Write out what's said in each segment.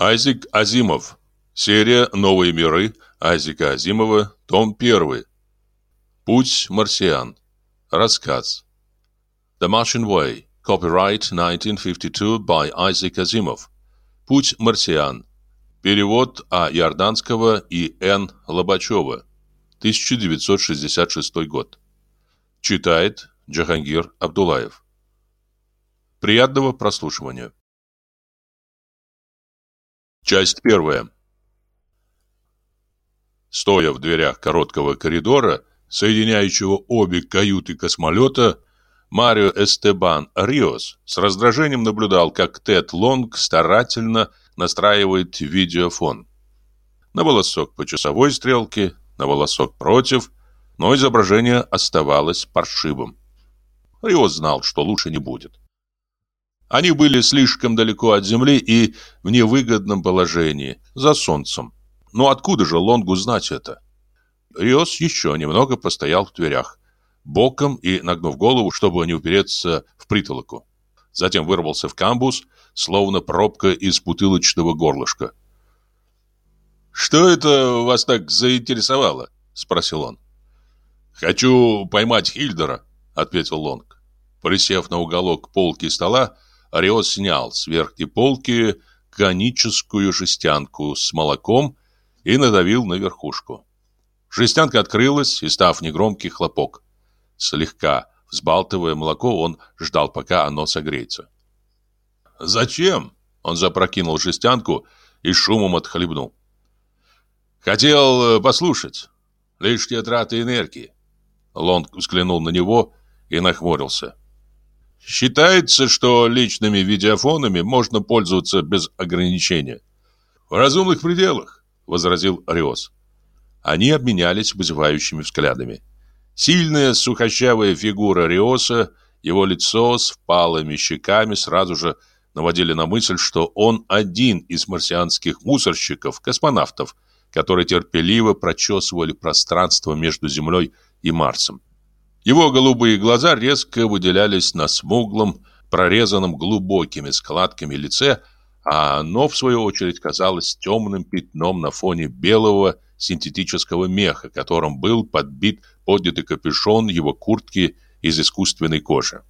Айзек Азимов. Серия «Новые миры» Айзека Азимова, том 1. Путь марсиан. Рассказ. The Martian Way. Copyright 1952 by Isaac Asimov. Путь марсиан. Перевод А. Ярданского и Н. Лобачева. 1966 год. Читает Джахангир Абдулаев. Приятного прослушивания. Часть первая. Стоя в дверях короткого коридора, соединяющего обе каюты космолета, Марио Эстебан Риос с раздражением наблюдал, как Тед Лонг старательно настраивает видеофон. На волосок по часовой стрелке, на волосок против, но изображение оставалось паршивым. Риос знал, что лучше не будет. Они были слишком далеко от Земли и в невыгодном положении, за Солнцем. Но откуда же Лонгу знать это? Риос еще немного постоял в дверях, боком и нагнув голову, чтобы не упереться в притолоку. Затем вырвался в камбус, словно пробка из бутылочного горлышка. «Что это вас так заинтересовало?» — спросил он. «Хочу поймать Хильдера», — ответил Лонг. Присев на уголок полки стола, Риос снял с верхней полки коническую жестянку с молоком и надавил на верхушку. Жестянка открылась, и став негромкий хлопок. Слегка взбалтывая молоко, он ждал, пока оно согреется. «Зачем?» Он запрокинул жестянку и шумом отхлебнул. «Хотел э, послушать. Лишняя трата энергии». Лонг взглянул на него и нахмурился. «Считается, что личными видеофонами можно пользоваться без ограничения. В разумных пределах возразил Риос. Они обменялись вызывающими взглядами. Сильная сухощавая фигура Риоса, его лицо с впалыми щеками сразу же наводили на мысль, что он один из марсианских мусорщиков, космонавтов, которые терпеливо прочесывали пространство между Землей и Марсом. Его голубые глаза резко выделялись на смуглом, прорезанном глубокими складками лице, а оно, в свою очередь, казалось темным пятном на фоне белого синтетического меха, которым был подбит поднятый капюшон его куртки из искусственной кожи.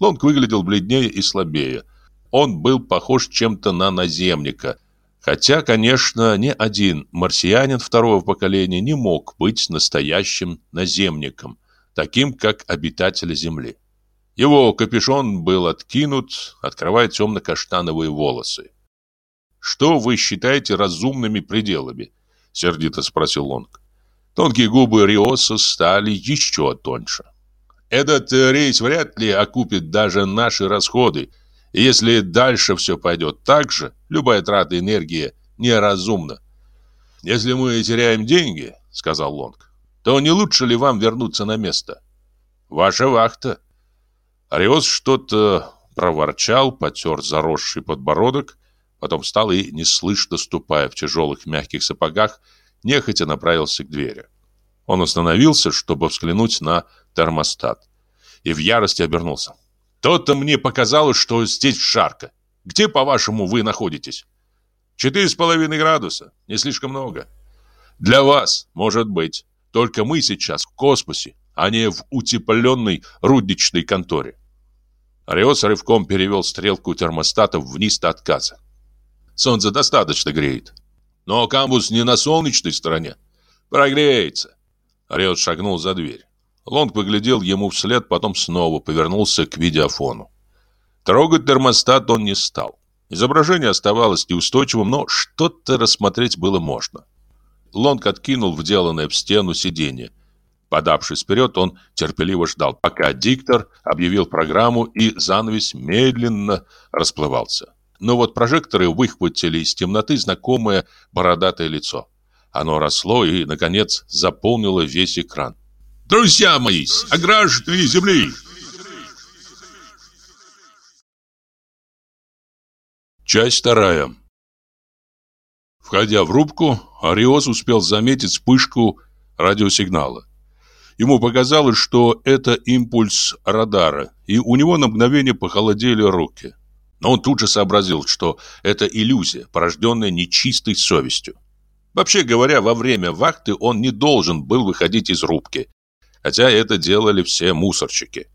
Лонг выглядел бледнее и слабее. Он был похож чем-то на наземника, хотя, конечно, ни один марсианин второго поколения не мог быть настоящим наземником, таким, как обитатели Земли. Его капюшон был откинут, открывая темно-каштановые волосы. «Что вы считаете разумными пределами?» — сердито спросил Лонг. Тонкие губы Риоса стали еще тоньше. «Этот рейс вряд ли окупит даже наши расходы, и если дальше все пойдет так же, любая трата энергии неразумна. Если мы теряем деньги, — сказал Лонг, — то не лучше ли вам вернуться на место? Ваша вахта. Риос что-то проворчал, потер заросший подбородок Потом встал и, неслышно ступая в тяжелых мягких сапогах, нехотя направился к двери. Он остановился, чтобы взглянуть на термостат. И в ярости обернулся. «То-то мне показалось, что здесь жарко. Где, по-вашему, вы находитесь?» «Четыре с половиной градуса. Не слишком много». «Для вас, может быть. Только мы сейчас в космосе, а не в утепленной рудничной конторе». Ариос рывком перевел стрелку термостата вниз до отказа. Солнце достаточно греет. Но камбус не на солнечной стороне. Прогреется. Риот шагнул за дверь. Лонг поглядел ему вслед, потом снова повернулся к видеофону. Трогать термостат он не стал. Изображение оставалось неустойчивым, но что-то рассмотреть было можно. Лонг откинул вделанное в стену сиденье. Подавшись вперед, он терпеливо ждал, пока диктор объявил программу, и занавес медленно расплывался. Но вот прожекторы выхватили из темноты знакомое бородатое лицо. Оно росло и, наконец, заполнило весь экран. «Друзья мои, граждане Земли!» Часть вторая. Входя в рубку, Ариос успел заметить вспышку радиосигнала. Ему показалось, что это импульс радара, и у него на мгновение похолодели руки. Но он тут же сообразил, что это иллюзия, порожденная нечистой совестью. Вообще говоря, во время вахты он не должен был выходить из рубки, хотя это делали все мусорщики.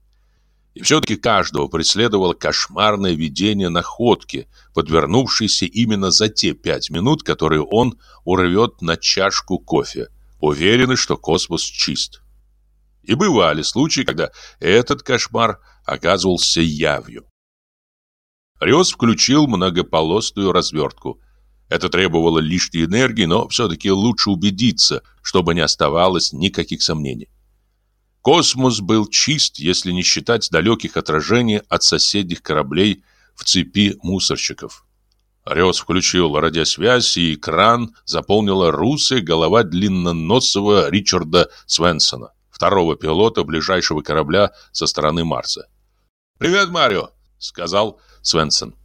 И все-таки каждого преследовало кошмарное видение находки, подвернувшейся именно за те пять минут, которые он урвет на чашку кофе, уверенный, что космос чист. И бывали случаи, когда этот кошмар оказывался явью. Риос включил многополосную развертку. Это требовало лишней энергии, но все-таки лучше убедиться, чтобы не оставалось никаких сомнений. Космос был чист, если не считать далеких отражений от соседних кораблей в цепи мусорщиков. Рёс включил радиосвязь, и экран заполнила русая голова длинноносого Ричарда Свенсона, второго пилота ближайшего корабля со стороны Марса. «Привет, Марио!» — сказал Свенсон.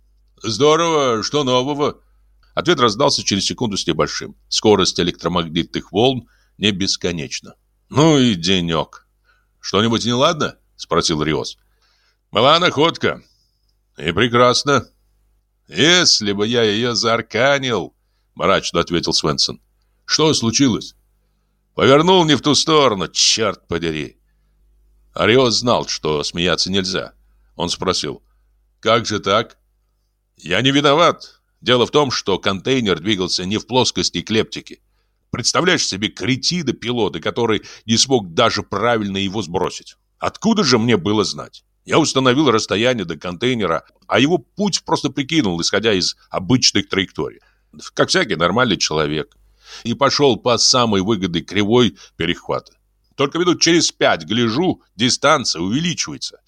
«Здорово! Что нового?» Ответ раздался через секунду с небольшим. Скорость электромагнитных волн не бесконечна. «Ну и денек!» «Что-нибудь неладно?» — спросил Риос. «Была находка. И прекрасно. Если бы я ее заарканил...» — мрачно ответил Свенсон. «Что случилось?» «Повернул не в ту сторону, черт подери!» Ариос знал, что смеяться нельзя. Он спросил, «Как же так?» «Я не виноват. Дело в том, что контейнер двигался не в плоскости эклептики. Представляешь себе кретина-пилота, который не смог даже правильно его сбросить? Откуда же мне было знать? Я установил расстояние до контейнера, а его путь просто прикинул, исходя из обычных траекторий. Как всякий нормальный человек. И пошел по самой выгодной кривой перехвата. Только минут через пять, гляжу, дистанция увеличивается.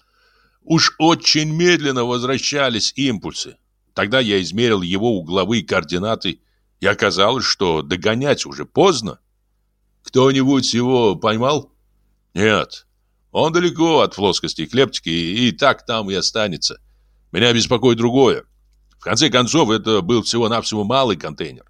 Уж очень медленно возвращались импульсы. Тогда я измерил его угловые координаты и оказалось, что догонять уже поздно. Кто-нибудь его поймал? Нет. Он далеко от плоскости эклептики и так там и останется. Меня беспокоит другое. В конце концов, это был всего-навсего малый контейнер.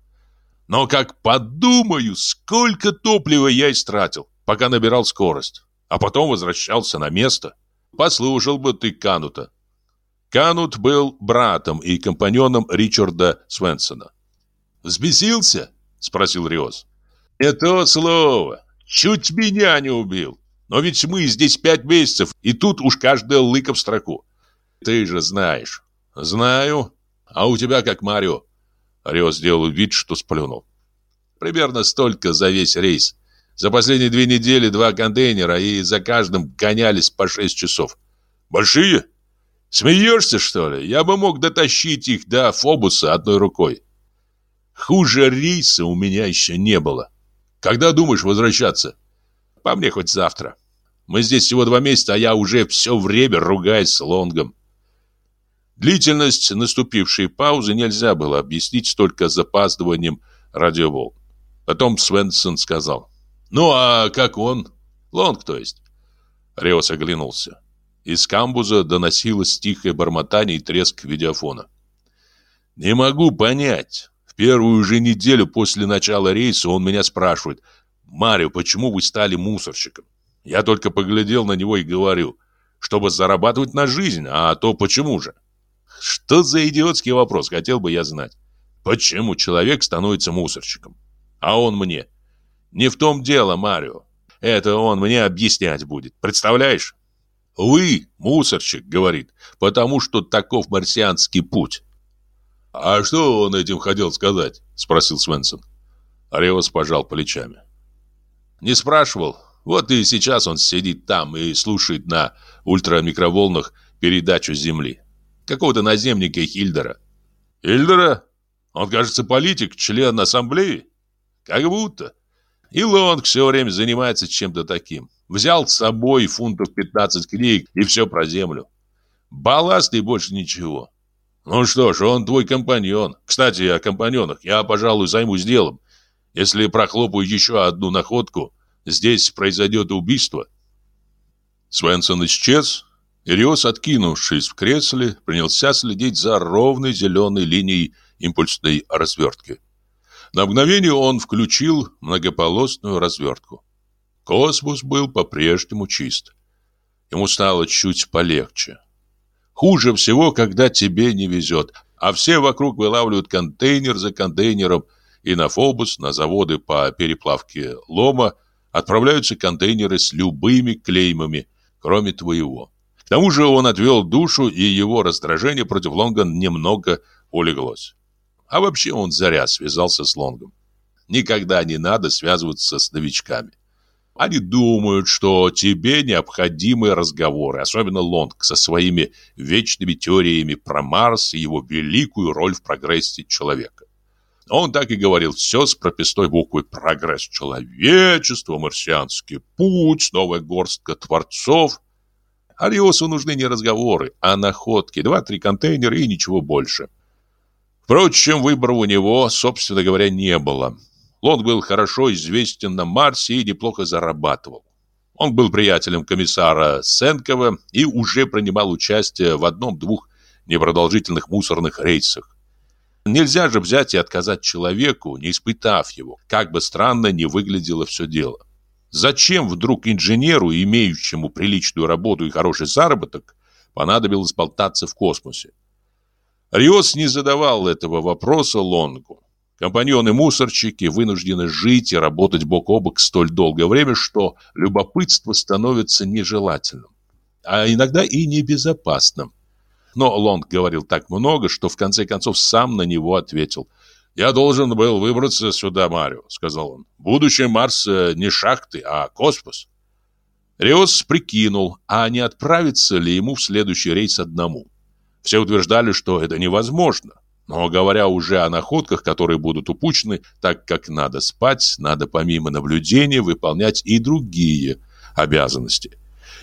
Но как подумаю, сколько топлива я истратил, пока набирал скорость, а потом возвращался на место. Послушал бы ты Канута. Канут был братом и компаньоном Ричарда Свенсона. «Взбесился?» — спросил Риос. «Не то слово. Чуть меня не убил. Но ведь мы здесь пять месяцев, и тут уж каждая лыка в строку. Ты же знаешь». «Знаю. А у тебя как Марио?» Риос сделал вид, что сплюнул. «Примерно столько за весь рейс. За последние две недели два контейнера, и за каждым гонялись по шесть часов. Большие? Смеешься, что ли? Я бы мог дотащить их до Фобуса одной рукой. Хуже рейса у меня еще не было. Когда думаешь возвращаться? По мне хоть завтра. Мы здесь всего два месяца, а я уже все время ругаюсь с Лонгом. Длительность наступившей паузы нельзя было объяснить столько запаздыванием радиоволн. Потом Свенсон сказал. «Ну, а как он? Лонг, то есть?» Реос оглянулся. Из камбуза доносилось тихое бормотание и треск видеофона. «Не могу понять первую же неделю после начала рейса он меня спрашивает, «Марио, почему вы стали мусорщиком?» Я только поглядел на него и говорю, «Чтобы зарабатывать на жизнь, а то почему же?» Что за идиотский вопрос, хотел бы я знать. Почему человек становится мусорщиком? А он мне. Не в том дело, Марио. Это он мне объяснять будет. Представляешь? Вы, мусорщик, говорит, потому что таков марсианский путь. «А что он этим хотел сказать?» – спросил Свенсон. Аревас пожал плечами. «Не спрашивал. Вот и сейчас он сидит там и слушает на ультрамикроволнах передачу Земли. Какого-то наземника Хильдера». «Хильдера? Он, кажется, политик, член ассамблеи?» «Как будто. И Лонг все время занимается чем-то таким. Взял с собой фунтов 15 книг и все про Землю. Балласт и больше ничего. Ну что ж, он твой компаньон. Кстати, о компаньонах. Я, пожалуй, займусь делом. Если прохлопаю еще одну находку, здесь произойдет убийство. Свенсон исчез. Риос, откинувшись в кресле, принялся следить за ровной зеленой линией импульсной развертки. На мгновение он включил многополосную развертку. Космос был по-прежнему чист. Ему стало чуть полегче. Хуже всего, когда тебе не везет, а все вокруг вылавливают контейнер за контейнером, и на Фобус, на заводы по переплавке лома отправляются контейнеры с любыми клеймами, кроме твоего. К тому же он отвел душу, и его раздражение против Лонга немного улеглось. А вообще он заря связался с Лонгом. Никогда не надо связываться с новичками. Они думают, что тебе необходимы разговоры, особенно Лонг со своими вечными теориями про Марс и его великую роль в прогрессе человека. Он так и говорил все с прописной буквой «Прогресс человечества», «Марсианский путь», «Новая горстка творцов». Ариосу нужны не разговоры, а находки, два-три контейнера и ничего больше. Впрочем, выбора у него, собственно говоря, не было. Лонг был хорошо известен на Марсе и неплохо зарабатывал. Он был приятелем комиссара Сенкова и уже принимал участие в одном-двух непродолжительных мусорных рейсах. Нельзя же взять и отказать человеку, не испытав его, как бы странно ни выглядело все дело. Зачем вдруг инженеру, имеющему приличную работу и хороший заработок, понадобилось болтаться в космосе? Риос не задавал этого вопроса Лонгу. Компаньоны-мусорщики вынуждены жить и работать бок о бок столь долгое время, что любопытство становится нежелательным, а иногда и небезопасным. Но Лонг говорил так много, что в конце концов сам на него ответил. «Я должен был выбраться сюда, Марио», — сказал он. «Будущее Марс не шахты, а космос». Риос прикинул, а не отправиться ли ему в следующий рейс одному. Все утверждали, что это невозможно. Но говоря уже о находках, которые будут упущены, так как надо спать, надо помимо наблюдения выполнять и другие обязанности.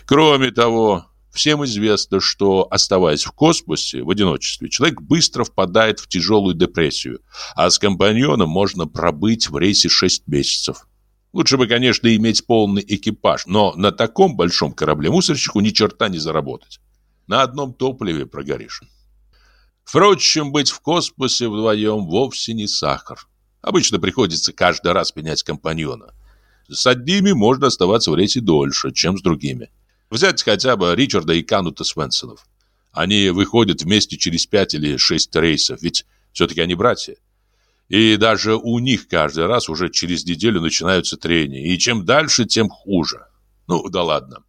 Кроме того, всем известно, что, оставаясь в космосе в одиночестве, человек быстро впадает в тяжелую депрессию, а с компаньоном можно пробыть в рейсе 6 месяцев. Лучше бы, конечно, иметь полный экипаж, но на таком большом корабле мусорщику ни черта не заработать. На одном топливе прогоришь. Впрочем, быть в космосе вдвоем вовсе не сахар. Обычно приходится каждый раз менять компаньона. С одними можно оставаться в рейсе дольше, чем с другими. Взять хотя бы Ричарда и Канута Свенсонов. Они выходят вместе через пять или шесть рейсов, ведь все-таки они братья. И даже у них каждый раз уже через неделю начинаются трения. И чем дальше, тем хуже. Ну, да ладно.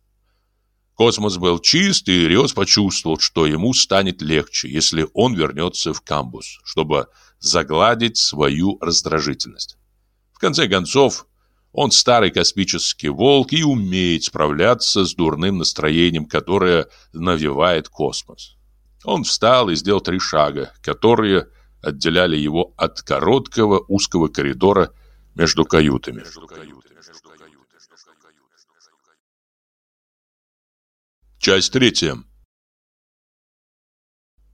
Космос был чист, и Риос почувствовал, что ему станет легче, если он вернется в камбус, чтобы загладить свою раздражительность. В конце концов, он старый космический волк и умеет справляться с дурным настроением, которое навевает космос. Он встал и сделал три шага, которые отделяли его от короткого узкого коридора между каютами. Между каютами. Часть третья.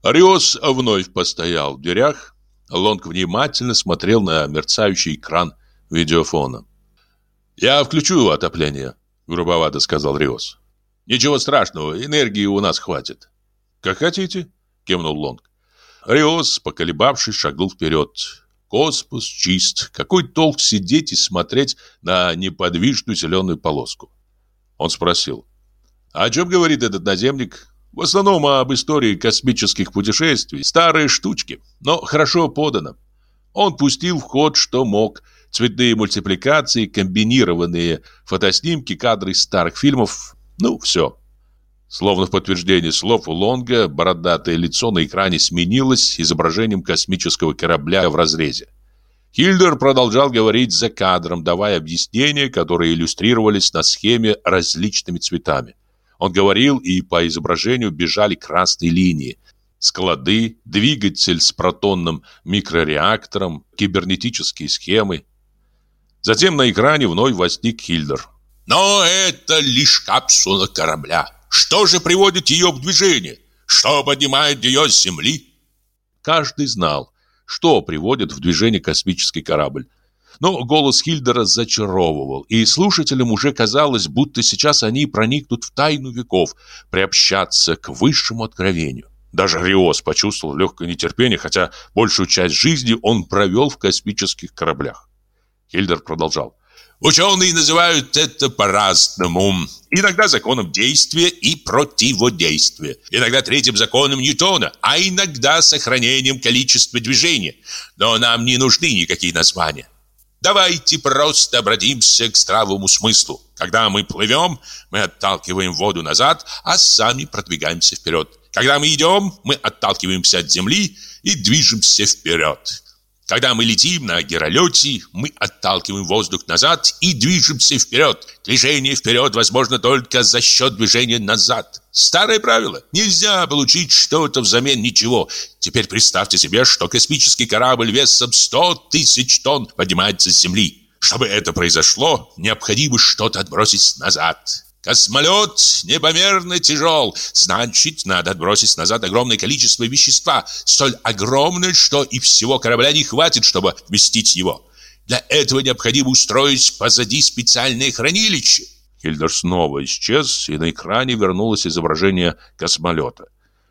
Риос вновь постоял в дверях. Лонг внимательно смотрел на мерцающий экран видеофона. «Я включу отопление», — грубовато сказал Риос. «Ничего страшного, энергии у нас хватит». «Как хотите», — кивнул Лонг. Риос, поколебавшись, шагнул вперед. Космос чист. Какой толк сидеть и смотреть на неподвижную зеленую полоску? Он спросил. О чем говорит этот наземник? В основном об истории космических путешествий, старые штучки, но хорошо подано. Он пустил в ход, что мог, цветные мультипликации, комбинированные фотоснимки, кадры старых фильмов, ну, все. Словно в подтверждение слов Лонга, бородатое лицо на экране сменилось изображением космического корабля в разрезе. Хильдер продолжал говорить за кадром, давая объяснения, которые иллюстрировались на схеме различными цветами. Он говорил, и по изображению бежали красные линии. Склады, двигатель с протонным микрореактором, кибернетические схемы. Затем на экране вновь возник Хильдер. «Но это лишь капсула корабля. Что же приводит ее в движение? Что поднимает ее с Земли?» Каждый знал, что приводит в движение космический корабль. Но голос Хильдера зачаровывал, и слушателям уже казалось, будто сейчас они проникнут в тайну веков, приобщаться к высшему откровению. Даже Риос почувствовал легкое нетерпение, хотя большую часть жизни он провел в космических кораблях. Хильдер продолжал. Ученые называют это по-разному. Иногда законом действия и противодействия. Иногда третьим законом Ньютона, а иногда сохранением количества движения. Но нам не нужны никакие названия. Давайте просто обратимся к здравому смыслу. Когда мы плывем, мы отталкиваем воду назад, а сами продвигаемся вперед. Когда мы идем, мы отталкиваемся от земли и движемся вперед. Когда мы летим на геролете, мы отталкиваем воздух назад и движемся вперед. Движение вперед возможно только за счет движения назад. Старое правило. Нельзя получить что-то взамен ничего. Теперь представьте себе, что космический корабль весом 100 тысяч тонн поднимается с Земли. Чтобы это произошло, необходимо что-то отбросить назад. Космолет непомерно тяжел, значит, надо отбросить назад огромное количество вещества, столь огромное, что и всего корабля не хватит, чтобы вместить его. Для этого необходимо устроить позади специальное хранилище. Хильдер снова исчез, и на экране вернулось изображение космолета.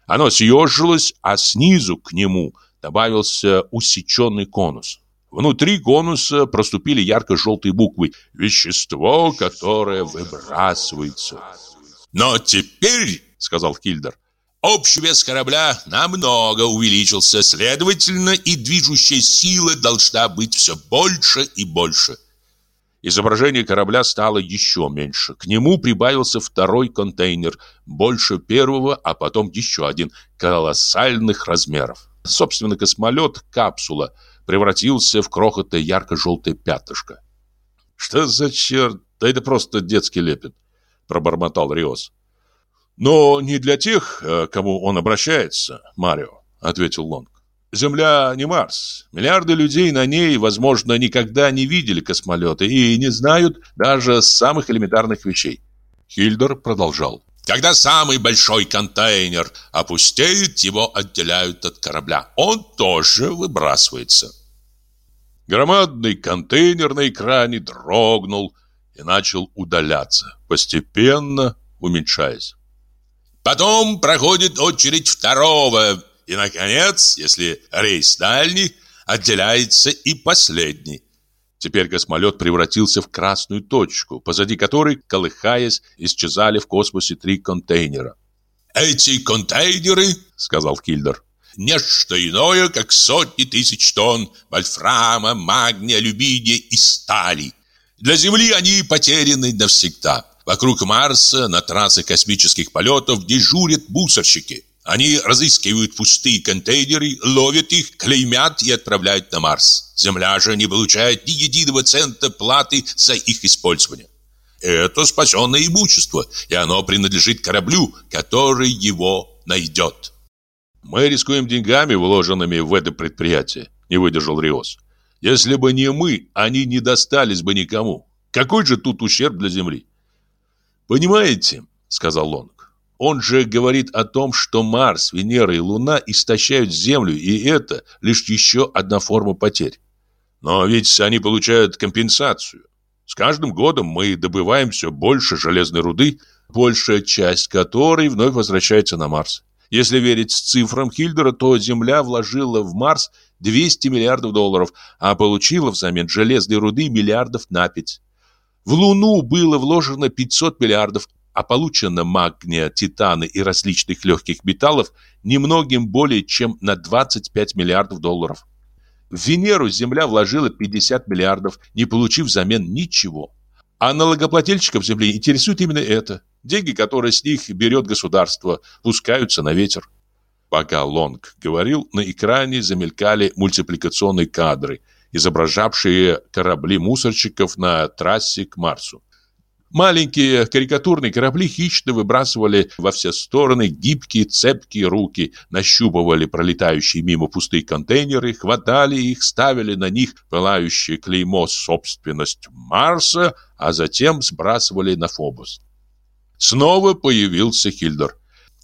Оно съежилось, а снизу к нему добавился усеченный конус. Внутри конуса проступили ярко-желтые буквы «Вещество, которое выбрасывается». «Но теперь, — сказал Кильдер, — общий вес корабля намного увеличился, следовательно, и движущая сила должна быть все больше и больше». Изображение корабля стало еще меньше. К нему прибавился второй контейнер, больше первого, а потом еще один, колоссальных размеров. Собственно, космолет, капсула — превратился в крохотное ярко-желтое пятнышко. «Что за черт? Да это просто детский лепет», — пробормотал Риос. «Но не для тех, э, кому он обращается, Марио», — ответил Лонг. «Земля не Марс. Миллиарды людей на ней, возможно, никогда не видели космолеты и не знают даже самых элементарных вещей». Хильдер продолжал. Когда самый большой контейнер опустеет, его отделяют от корабля. Он тоже выбрасывается. Громадный контейнер на экране дрогнул и начал удаляться, постепенно уменьшаясь. Потом проходит очередь второго, и, наконец, если рейс дальний, отделяется и последний. Теперь космолет превратился в красную точку, позади которой, колыхаясь, исчезали в космосе три контейнера. «Эти контейнеры, — сказал Кильдер, не что иное, как сотни тысяч тонн вольфрама, магния, алюминия и стали. Для Земли они потеряны навсегда. Вокруг Марса на трассах космических полетов дежурят мусорщики. Они разыскивают пустые контейнеры, ловят их, клеймят и отправляют на Марс. Земля же не получает ни единого цента платы за их использование. Это спасенное имущество, и оно принадлежит кораблю, который его найдет. Мы рискуем деньгами, вложенными в это предприятие, не выдержал Риос. Если бы не мы, они не достались бы никому. Какой же тут ущерб для Земли? Понимаете, сказал Лонг. Он же говорит о том, что Марс, Венера и Луна истощают Землю, и это лишь еще одна форма потерь. Но ведь они получают компенсацию. С каждым годом мы добываем все больше железной руды, большая часть которой вновь возвращается на Марс. Если верить цифрам Хильдера, то Земля вложила в Марс 200 миллиардов долларов, а получила взамен железной руды миллиардов на 5. В Луну было вложено 500 миллиардов, а получено магния, титана и различных легких металлов немногим более чем на 25 миллиардов долларов. В Венеру Земля вложила 50 миллиардов, не получив взамен ничего. А налогоплательщиков Земли интересует именно это. Деньги, которые с них берет государство, пускаются на ветер. Пока Лонг говорил, на экране замелькали мультипликационные кадры, изображавшие корабли мусорщиков на трассе к Марсу. Маленькие карикатурные корабли хищно выбрасывали во все стороны гибкие цепкие руки, нащупывали пролетающие мимо пустые контейнеры, хватали их, ставили на них пылающее клеймо «Собственность Марса», а затем сбрасывали на Фобос. Снова появился Хильдер.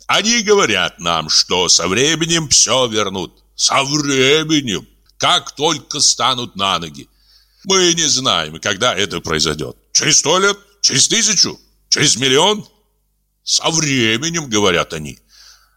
Они говорят нам, что со временем все вернут. Со временем. Как только станут на ноги. Мы не знаем, когда это произойдет. Через сто лет? Через тысячу? Через миллион? Со временем, говорят они.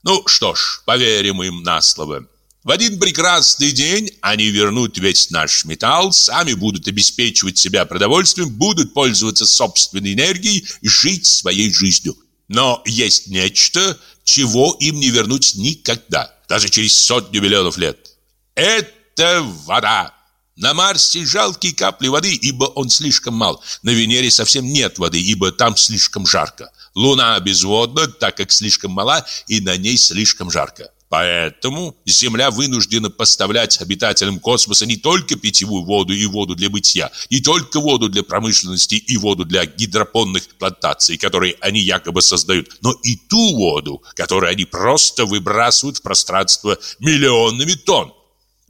Ну что ж, поверим им на слово. В один прекрасный день они вернут весь наш металл, сами будут обеспечивать себя продовольствием, будут пользоваться собственной энергией и жить своей жизнью. Но есть нечто, чего им не вернуть никогда, даже через сотню миллионов лет. Это вода. На Марсе жалкие капли воды, ибо он слишком мал. На Венере совсем нет воды, ибо там слишком жарко. Луна безводна, так как слишком мала, и на ней слишком жарко. Поэтому Земля вынуждена поставлять обитателям космоса не только питьевую воду и воду для бытия, не только воду для промышленности и воду для гидропонных плантаций, которые они якобы создают, но и ту воду, которую они просто выбрасывают в пространство миллионами тонн.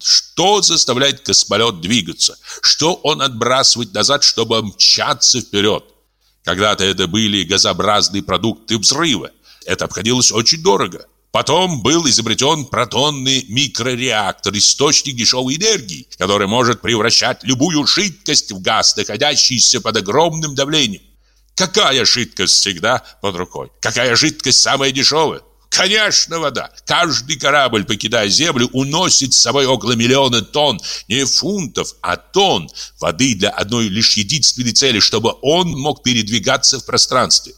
Что заставляет космолет двигаться? Что он отбрасывает назад, чтобы мчаться вперед? Когда-то это были газообразные продукты взрыва. Это обходилось очень дорого. Потом был изобретен протонный микрореактор, источник дешевой энергии, который может превращать любую жидкость в газ, находящийся под огромным давлением. Какая жидкость всегда под рукой? Какая жидкость самая дешевая? Конечно, вода. Каждый корабль, покидая землю, уносит с собой около миллиона тонн, не фунтов, а тонн воды для одной лишь единственной цели, чтобы он мог передвигаться в пространстве.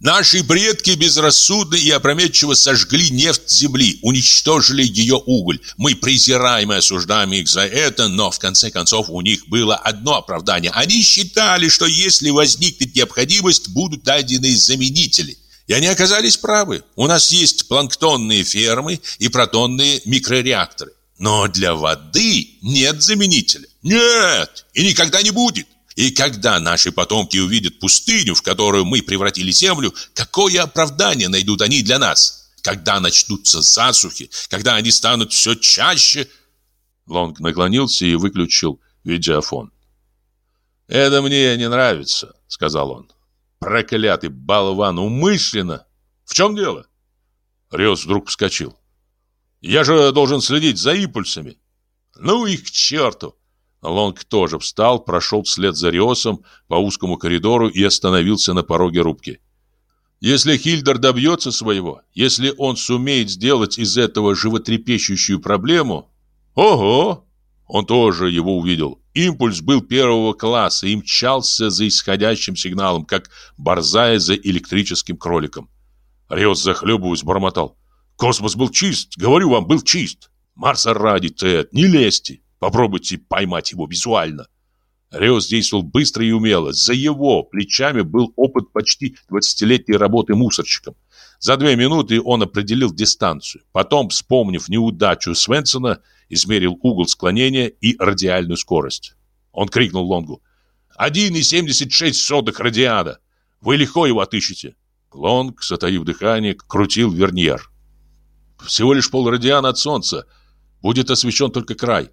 Наши предки безрассудно и опрометчиво сожгли нефть земли, уничтожили ее уголь. Мы презираем и осуждаем их за это, но в конце концов у них было одно оправдание. Они считали, что если возникнет необходимость, будут дадены заменители. И они оказались правы. У нас есть планктонные фермы и протонные микрореакторы. Но для воды нет заменителя. Нет, и никогда не будет. И когда наши потомки увидят пустыню, в которую мы превратили землю, какое оправдание найдут они для нас? Когда начнутся засухи, когда они станут все чаще... Лонг наклонился и выключил видеофон. «Это мне не нравится», — сказал он. Проклятый болван, умышленно. В чем дело? Риос вдруг вскочил. Я же должен следить за импульсами. Ну их к черту. Лонг тоже встал, прошел вслед за Риосом по узкому коридору и остановился на пороге рубки. Если Хильдер добьется своего, если он сумеет сделать из этого животрепещущую проблему... Ого! Он тоже его увидел. Импульс был первого класса и мчался за исходящим сигналом, как борзая за электрическим кроликом. Риос, захлебываясь, бормотал. «Космос был чист, говорю вам, был чист. Марса ради, Тед, не лезьте. Попробуйте поймать его визуально». Риос действовал быстро и умело. За его плечами был опыт почти 20-летней работы мусорщиком. За две минуты он определил дистанцию. Потом, вспомнив неудачу Свенсона, измерил угол склонения и радиальную скорость. Он крикнул Лонгу. «1,76 радиада! Вы легко его отыщете!» Лонг, затаив дыхание, крутил верньер. «Всего лишь полрадиана от солнца. Будет освещен только край».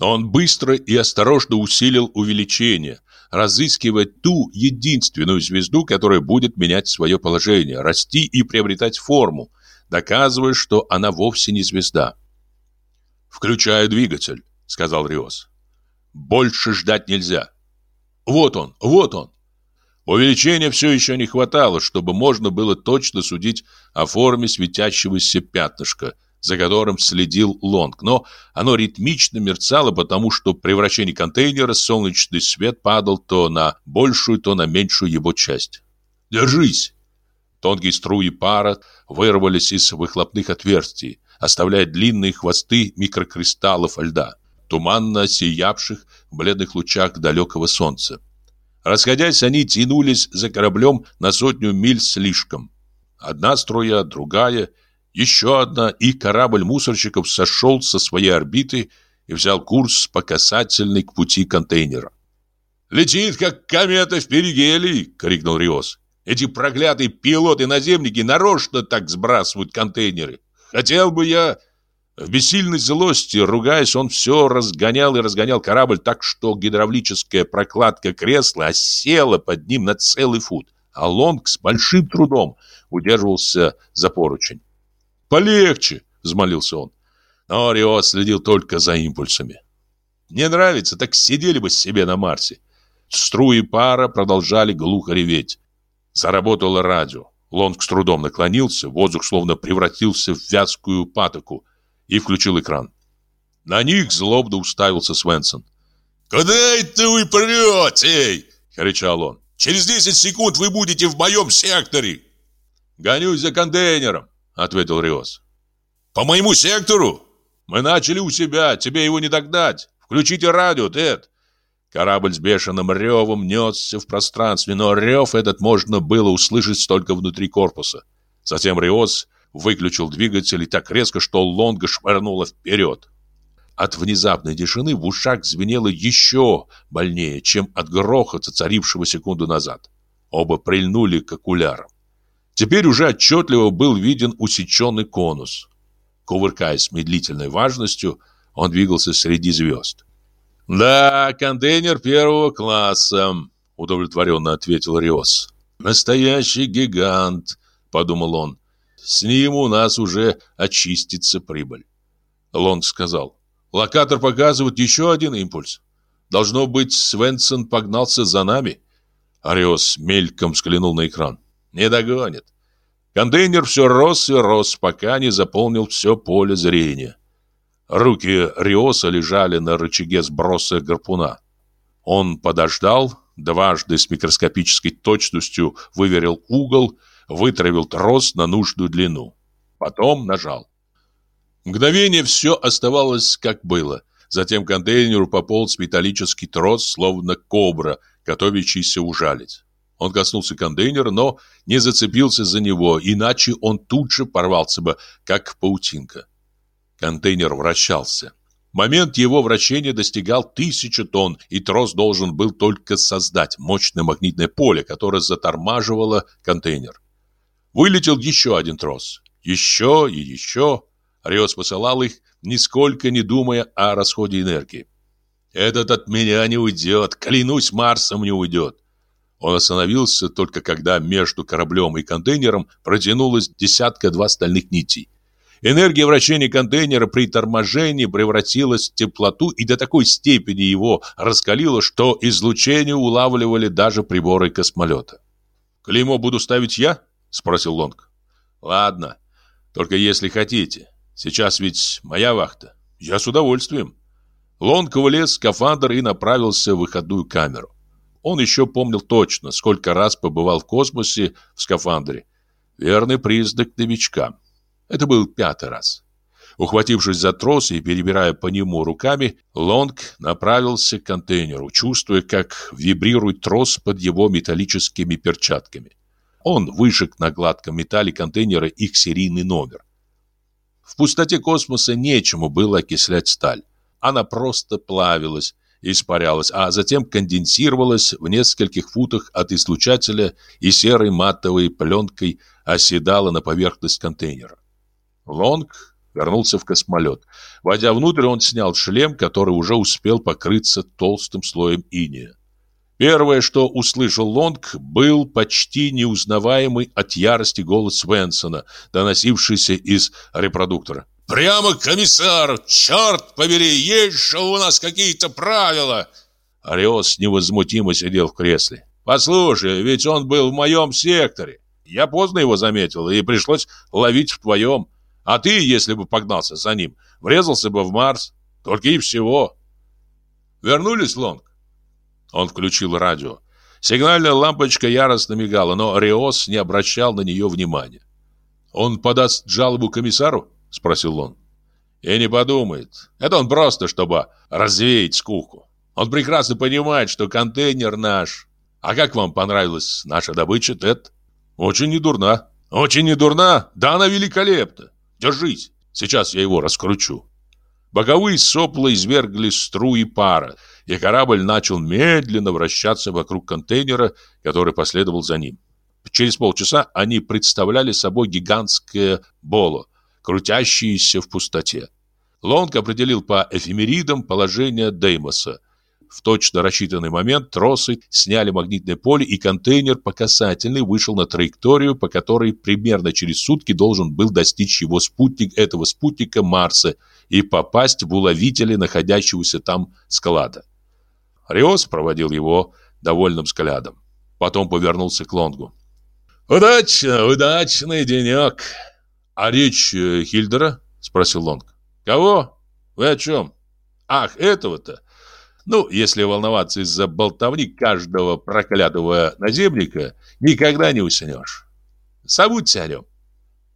Он быстро и осторожно усилил увеличение, разыскивая ту единственную звезду, которая будет менять свое положение, расти и приобретать форму, доказывая, что она вовсе не звезда. «Включаю двигатель», — сказал Риос. «Больше ждать нельзя». «Вот он, вот он». Увеличения все еще не хватало, чтобы можно было точно судить о форме светящегося пятнышка — за которым следил Лонг, но оно ритмично мерцало, потому что при вращении контейнера солнечный свет падал то на большую, то на меньшую его часть. «Держись!» Тонкие струи пара вырвались из выхлопных отверстий, оставляя длинные хвосты микрокристаллов льда, туманно сиявших в бледных лучах далекого солнца. Расходясь, они тянулись за кораблем на сотню миль слишком. Одна струя, другая — еще одна, и корабль мусорщиков сошел со своей орбиты и взял курс по касательной к пути контейнера. «Летит, как комета в перигелии!» — крикнул Риос. «Эти проклятые пилоты-наземники нарочно так сбрасывают контейнеры. Хотел бы я...» В бессильной злости, ругаясь, он все разгонял и разгонял корабль так, что гидравлическая прокладка кресла осела под ним на целый фут, а Лонг с большим трудом удерживался за поручень. «Полегче!» — взмолился он. Но Рио следил только за импульсами. «Не нравится, так сидели бы себе на Марсе». Струи пара продолжали глухо реветь. Заработало радио. Лонг с трудом наклонился, воздух словно превратился в вязкую патоку. и включил экран. На них злобно уставился Свенсон. «Куда это вы прете?» — кричал он. «Через 10 секунд вы будете в моем секторе!» «Гонюсь за контейнером», — ответил Риос. «По моему сектору?» «Мы начали у себя, тебе его не догнать. Включите радио, Тед». Корабль с бешеным ревом несся в пространстве, но рев этот можно было услышать только внутри корпуса. Затем Риос выключил двигатель и так резко, что Лонга швырнуло вперед. От внезапной тишины в ушах звенело еще больнее, чем от грохота, царившего секунду назад. Оба прильнули к окулярам. Теперь уже отчетливо был виден усеченный конус. Кувыркаясь с медлительной важностью, он двигался среди звезд. «Да, контейнер первого класса», — удовлетворенно ответил Риос. «Настоящий гигант», — подумал он. «С ним у нас уже очистится прибыль». Лонг сказал. Локатор показывает еще один импульс. Должно быть, Свенсон погнался за нами. Ариос мельком взглянул на экран. Не догонит. Контейнер все рос и рос, пока не заполнил все поле зрения. Руки Риоса лежали на рычаге сброса гарпуна. Он подождал, дважды с микроскопической точностью выверил угол, вытравил трос на нужную длину. Потом нажал. Мгновение все оставалось как было. Затем к контейнеру пополз металлический трос, словно кобра, готовящийся ужалить. Он коснулся контейнера, но не зацепился за него, иначе он тут же порвался бы, как паутинка. Контейнер вращался. Момент его вращения достигал тысячи тонн, и трос должен был только создать мощное магнитное поле, которое затормаживало контейнер. Вылетел еще один трос. Еще и еще. Риос посылал их, нисколько не думая о расходе энергии. «Этот от меня не уйдет, клянусь, Марсом не уйдет». Он остановился только когда между кораблем и контейнером протянулась десятка-два стальных нитей. Энергия вращения контейнера при торможении превратилась в теплоту и до такой степени его раскалила, что излучение улавливали даже приборы космолета. «Клеймо буду ставить я?» – спросил Лонг. «Ладно, только если хотите. Сейчас ведь моя вахта. Я с удовольствием. Лонг влез в скафандр и направился в выходную камеру. Он еще помнил точно, сколько раз побывал в космосе в скафандре. Верный признак новичка. Это был пятый раз. Ухватившись за трос и перебирая по нему руками, Лонг направился к контейнеру, чувствуя, как вибрирует трос под его металлическими перчатками. Он выжег на гладком металле контейнера их серийный номер. В пустоте космоса нечему было окислять сталь. Она просто плавилась, испарялась, а затем конденсировалась в нескольких футах от излучателя и серой матовой пленкой оседала на поверхность контейнера. Лонг вернулся в космолет. Войдя внутрь, он снял шлем, который уже успел покрыться толстым слоем иния. Первое, что услышал Лонг, был почти неузнаваемый от ярости голос Свенсона, доносившийся из репродуктора. «Прямо к комиссару! Черт побери, есть же у нас какие-то правила!» Ариос невозмутимо сидел в кресле. «Послушай, ведь он был в моем секторе. Я поздно его заметил, и пришлось ловить в твоем. А ты, если бы погнался за ним, врезался бы в Марс. Только и всего». Вернулись, Лонг? Он включил радио. Сигнальная лампочка яростно мигала, но Риос не обращал на нее внимания. «Он подаст жалобу комиссару?» – спросил он. «И не подумает. Это он просто, чтобы развеять скуку. Он прекрасно понимает, что контейнер наш. А как вам понравилась наша добыча, Тед?» «Очень недурна». «Очень недурна? Да она великолепна. Держись, сейчас я его раскручу». Боковые сопла извергли струи пара, и корабль начал медленно вращаться вокруг контейнера, который последовал за ним. Через полчаса они представляли собой гигантское боло, крутящееся в пустоте. Лонг определил по эфемеридам положение Деймоса. В точно рассчитанный момент тросы сняли магнитное поле, и контейнер по касательной вышел на траекторию, по которой примерно через сутки должен был достичь его спутник этого спутника Марса и попасть в уловители находящегося там склада. Риос проводил его довольным взглядом. Потом повернулся к Лонгу. «Удачно, удачный денек!» «А речь э, Хильдера?» – спросил Лонг. Кого? Вы о чем? Ах, этого-то. Ну, если волноваться из-за болтовни каждого проклятого наземника, никогда не уснешь. Забудьте о нем.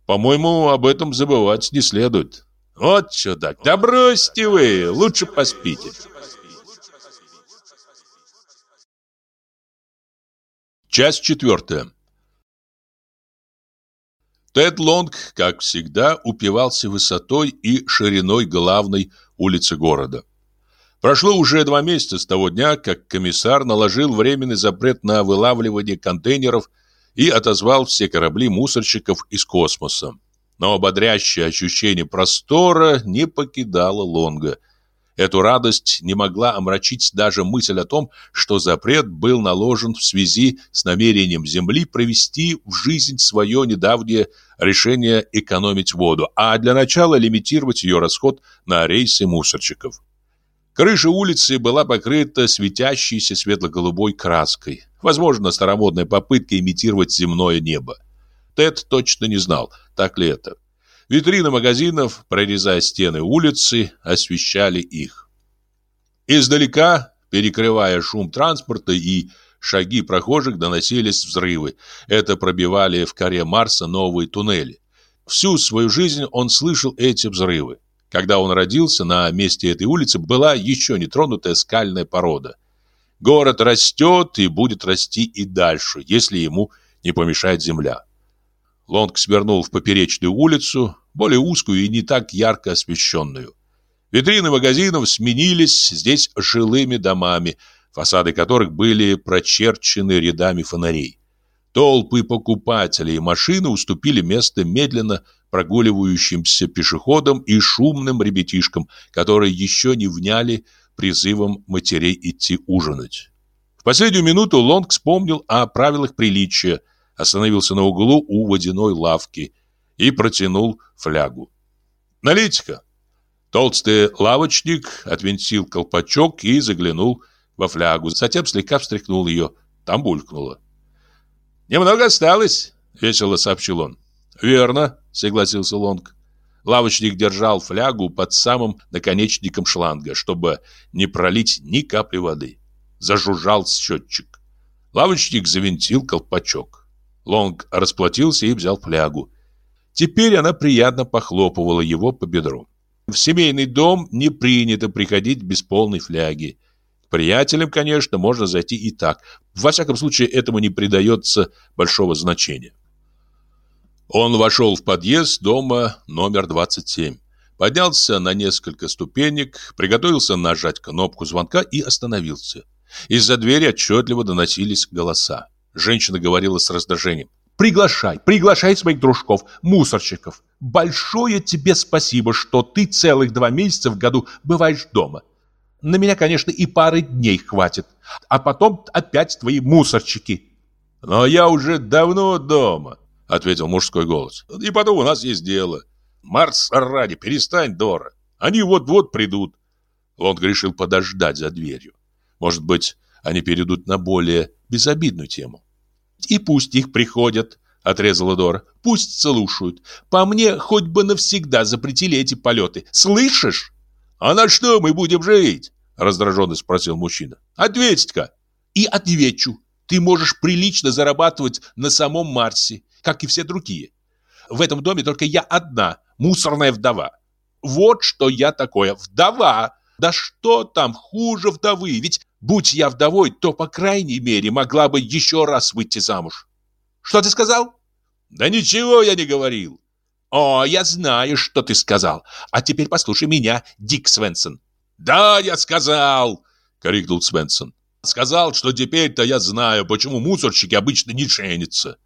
По-моему, об этом забывать не следует. Вот чудак. Да бросьте вы, лучше поспите. Часть четвертая. Тед Лонг, как всегда, упивался высотой и шириной главной улицы города. Прошло уже два месяца с того дня, как комиссар наложил временный запрет на вылавливание контейнеров и отозвал все корабли мусорщиков из космоса. Но ободрящее ощущение простора не покидало Лонга – Эту радость не могла омрачить даже мысль о том, что запрет был наложен в связи с намерением Земли провести в жизнь свое недавнее решение экономить воду, а для начала лимитировать ее расход на рейсы мусорщиков. Крыша улицы была покрыта светящейся светло-голубой краской. Возможно, старомодная попытка имитировать земное небо. Тед точно не знал, так ли это. Витрины магазинов, прорезая стены улицы, освещали их. Издалека, перекрывая шум транспорта и шаги прохожих, доносились взрывы. Это пробивали в коре Марса новые туннели. Всю свою жизнь он слышал эти взрывы. Когда он родился, на месте этой улицы была еще не тронутая скальная порода. Город растет и будет расти и дальше, если ему не помешает земля. Лонг свернул в поперечную улицу, более узкую и не так ярко освещенную. Витрины магазинов сменились здесь жилыми домами, фасады которых были прочерчены рядами фонарей. Толпы покупателей и машины уступили место медленно прогуливающимся пешеходам и шумным ребятишкам, которые еще не вняли призывом матерей идти ужинать. В последнюю минуту Лонг вспомнил о правилах приличия, остановился на углу у водяной лавки и протянул флягу. «Налейте-ка!» Толстый лавочник отвинтил колпачок и заглянул во флягу, затем слегка встряхнул ее. Там булькнуло. «Немного осталось», — весело сообщил он. «Верно», — согласился Лонг. Лавочник держал флягу под самым наконечником шланга, чтобы не пролить ни капли воды. Зажужжал счетчик. Лавочник завинтил колпачок. Лонг расплатился и взял флягу. Теперь она приятно похлопывала его по бедру. В семейный дом не принято приходить без полной фляги. К приятелям, конечно, можно зайти и так. Во всяком случае, этому не придается большого значения. Он вошел в подъезд дома номер 27. Поднялся на несколько ступенек, приготовился нажать кнопку звонка и остановился. Из-за двери отчетливо доносились голоса. Женщина говорила с раздражением. Приглашай, приглашай своих дружков, мусорщиков. Большое тебе спасибо, что ты целых два месяца в году бываешь дома. На меня, конечно, и пары дней хватит. А потом опять твои мусорчики. Но я уже давно дома, ответил мужской голос. И потом у нас есть дело. Марс ради, перестань, Дора. Они вот-вот придут. Лонг решил подождать за дверью. Может быть, они перейдут на более безобидную тему. И пусть их приходят, отрезала Дора. Пусть слушают. По мне, хоть бы навсегда запретили эти полеты. Слышишь? А на что мы будем жить? Раздраженно спросил мужчина. Ответить-ка. И отвечу. Ты можешь прилично зарабатывать на самом Марсе, как и все другие. В этом доме только я одна, мусорная вдова. Вот что я такое, вдова. Да что там хуже вдовы, ведь Будь я вдовой, то, по крайней мере, могла бы еще раз выйти замуж. Что ты сказал? Да ничего я не говорил. О, я знаю, что ты сказал. А теперь послушай меня, Дик Свенсон. Да, я сказал, крикнул Свенсон. Сказал, что теперь-то я знаю, почему мусорщики обычно не женятся.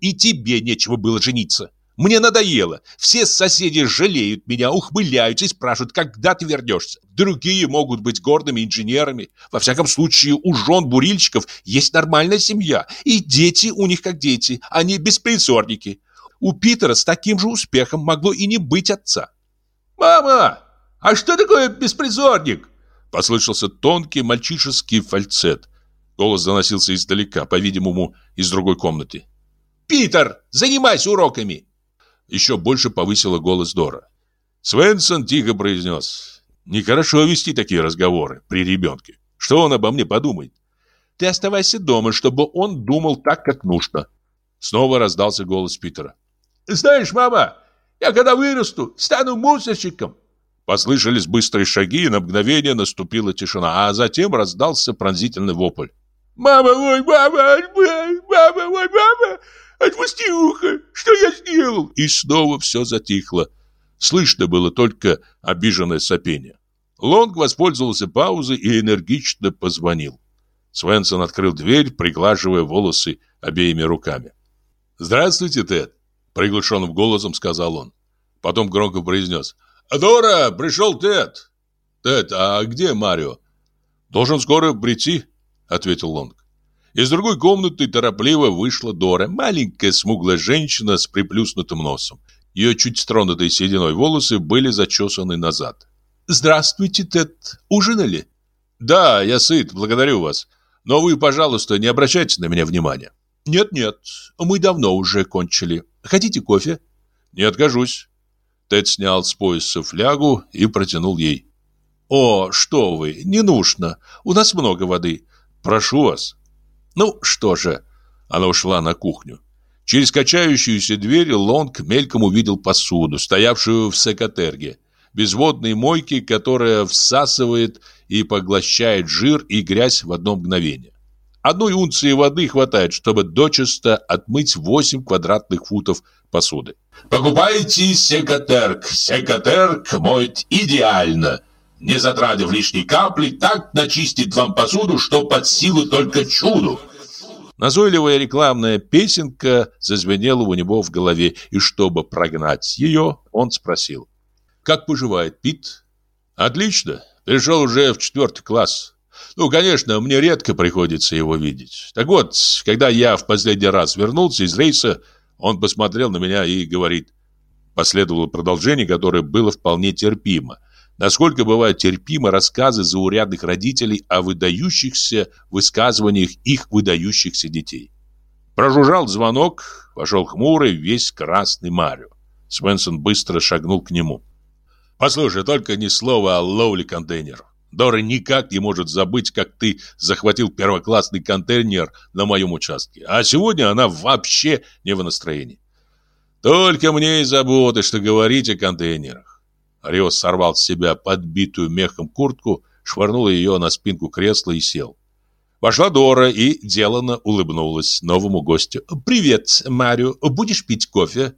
И тебе нечего было жениться. Мне надоело. Все соседи жалеют меня, ухмыляются и спрашивают, когда ты вернешься. Другие могут быть гордыми инженерами. Во всяком случае, у жен бурильщиков есть нормальная семья. И дети у них как дети, они беспризорники. У Питера с таким же успехом могло и не быть отца. «Мама, а что такое беспризорник?» Послышался тонкий мальчишеский фальцет. Голос доносился издалека, по-видимому, из другой комнаты. «Питер, занимайся уроками!» еще больше повысила голос Дора. Свенсон тихо произнес. Нехорошо вести такие разговоры при ребенке. Что он обо мне подумает? Ты оставайся дома, чтобы он думал так, как нужно. Снова раздался голос Питера. Знаешь, мама, я когда вырасту, стану мусорщиком. Послышались быстрые шаги, и на мгновение наступила тишина, а затем раздался пронзительный вопль. «Мама, ой, мама, мама, ой, мама, отпусти ухо, что я сделал?» И снова все затихло. Слышно было только обиженное сопение. Лонг воспользовался паузой и энергично позвонил. Свенсон открыл дверь, приглаживая волосы обеими руками. «Здравствуйте, Тед!» – приглушенным голосом сказал он. Потом громко произнес. «Дора, пришел Тед!» «Тед, а где Марио?» «Должен скоро прийти», — ответил Лонг. Из другой комнаты торопливо вышла Дора, маленькая смуглая женщина с приплюснутым носом. Ее чуть стронутые сединой волосы были зачесаны назад. «Здравствуйте, Тед. Ужинали?» «Да, я сыт, благодарю вас. Но вы, пожалуйста, не обращайте на меня внимания». «Нет-нет, мы давно уже кончили. Хотите кофе?» «Не откажусь». Тед снял с пояса флягу и протянул ей. «О, что вы, не нужно. У нас много воды. Прошу вас». «Ну, что же». Она ушла на кухню. Через качающуюся дверь Лонг мельком увидел посуду, стоявшую в секотерге. Безводной мойки, которая всасывает и поглощает жир и грязь в одно мгновение. Одной унции воды хватает, чтобы дочисто отмыть 8 квадратных футов посуды. Покупайте секотерк. Секотерк моет идеально. Не затратив лишней капли, так начистит вам посуду, что под силу только чуду. Назойливая рекламная песенка зазвенела у него в голове, и чтобы прогнать ее, он спросил. «Как поживает Пит?» «Отлично. Перешел уже в четвертый класс. Ну, конечно, мне редко приходится его видеть. Так вот, когда я в последний раз вернулся из рейса, он посмотрел на меня и говорит. Последовало продолжение, которое было вполне терпимо. Насколько бывают терпимы рассказы заурядных родителей о выдающихся высказываниях их выдающихся детей. Прожужжал звонок, вошел хмурый, весь красный Марио. Свенсон быстро шагнул к нему. «Послушай, только ни слова о ловле контейнеров. Дора никак не может забыть, как ты захватил первоклассный контейнер на моем участке. А сегодня она вообще не в настроении. Только мне и заботы, что говорить о контейнерах. Риос сорвал с себя подбитую мехом куртку, швырнул ее на спинку кресла и сел. Вошла Дора и делано улыбнулась новому гостю. «Привет, Марио. Будешь пить кофе?»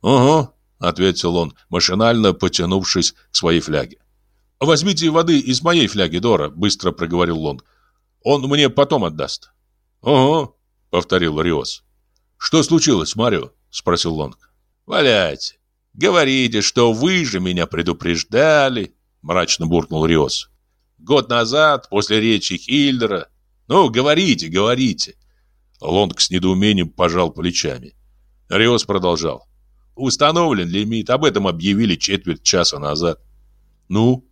«Угу», — ответил он, машинально потянувшись к своей фляге. «Возьмите воды из моей фляги, Дора», — быстро проговорил Лонг. «Он мне потом отдаст». «Ого», — повторил Риос. «Что случилось, Марио?» — спросил Лонг. «Валяйте. Говорите, что вы же меня предупреждали», — мрачно буркнул Риос. «Год назад, после речи Хильдера. Ну, говорите, говорите». Лонг с недоумением пожал плечами. Риос продолжал. «Установлен лимит, об этом объявили четверть часа назад». «Ну?»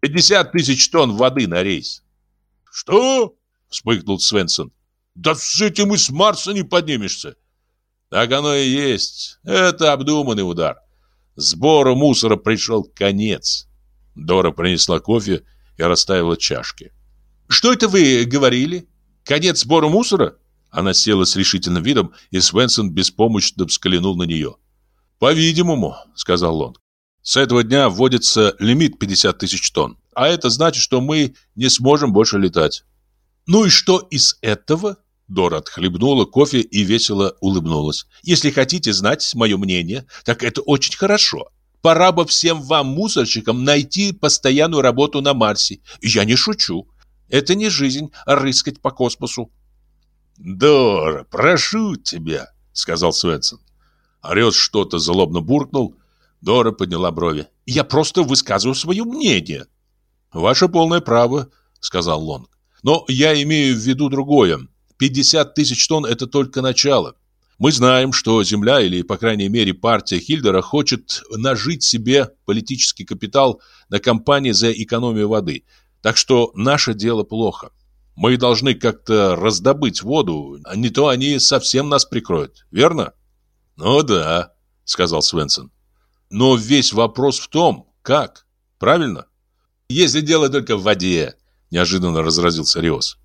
50 тысяч тонн воды на рейс. Что? Вспыхнул Свенсон. Да с этим и с Марса не поднимешься. Так оно и есть. Это обдуманный удар. Сбору мусора пришел конец. Дора принесла кофе и расставила чашки. «Что это вы говорили? Конец сбора мусора?» Она села с решительным видом, и Свенсон беспомощно взглянул на нее. «По-видимому», — сказал он. С этого дня вводится лимит 50 тысяч тонн. А это значит, что мы не сможем больше летать. Ну и что из этого? Дора отхлебнула кофе и весело улыбнулась. Если хотите знать мое мнение, так это очень хорошо. Пора бы всем вам, мусорщикам, найти постоянную работу на Марсе. Я не шучу. Это не жизнь, а рыскать по космосу. «Дора, прошу тебя», — сказал Свенсон. Орет что-то злобно буркнул, Дора подняла брови. «Я просто высказываю свое мнение». «Ваше полное право», — сказал Лонг. «Но я имею в виду другое. 50 тысяч тонн — это только начало. Мы знаем, что Земля, или, по крайней мере, партия Хильдера, хочет нажить себе политический капитал на кампании за экономию воды. Так что наше дело плохо. Мы должны как-то раздобыть воду, а не то они совсем нас прикроют. Верно? «Ну да», — сказал Свенсон. Но весь вопрос в том, как. Правильно? Если дело только в воде, неожиданно разразился Риос,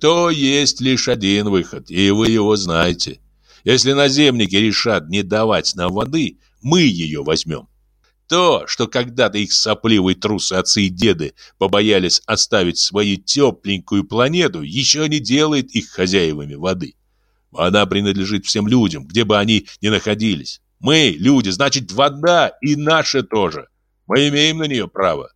то есть лишь один выход, и вы его знаете. Если наземники решат не давать нам воды, мы ее возьмем. То, что когда-то их сопливые трусы отцы и деды побоялись оставить свою тепленькую планету, еще не делает их хозяевами воды. Вода принадлежит всем людям, где бы они ни находились. Мы, люди, значит, вода и наша тоже. Мы имеем на нее право.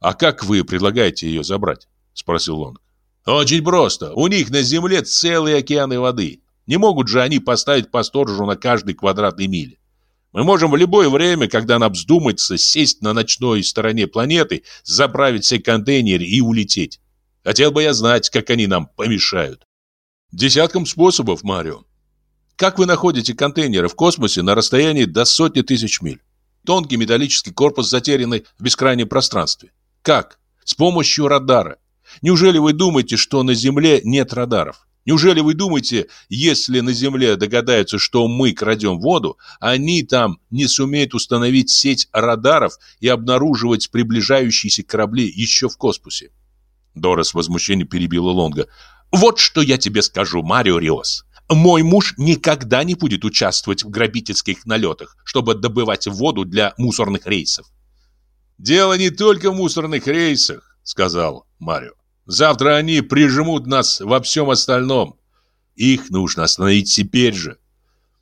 А как вы предлагаете ее забрать? Спросил он. Очень просто. У них на земле целые океаны воды. Не могут же они поставить по на каждой квадратной миле. Мы можем в любое время, когда нам вздумается, сесть на ночной стороне планеты, заправить все контейнеры и улететь. Хотел бы я знать, как они нам помешают. Десяткам способов, Марио. Как вы находите контейнеры в космосе на расстоянии до сотни тысяч миль? Тонкий металлический корпус, затерянный в бескрайнем пространстве. Как? С помощью радара. Неужели вы думаете, что на Земле нет радаров? Неужели вы думаете, если на Земле догадаются, что мы крадем воду, они там не сумеют установить сеть радаров и обнаруживать приближающиеся корабли еще в космосе? Дора с возмущением перебила Лонга. «Вот что я тебе скажу, Марио Риос. Мой муж никогда не будет участвовать в грабительских налетах, чтобы добывать воду для мусорных рейсов». «Дело не только в мусорных рейсах», — сказал Марио. Завтра они прижмут нас во всем остальном. Их нужно остановить теперь же.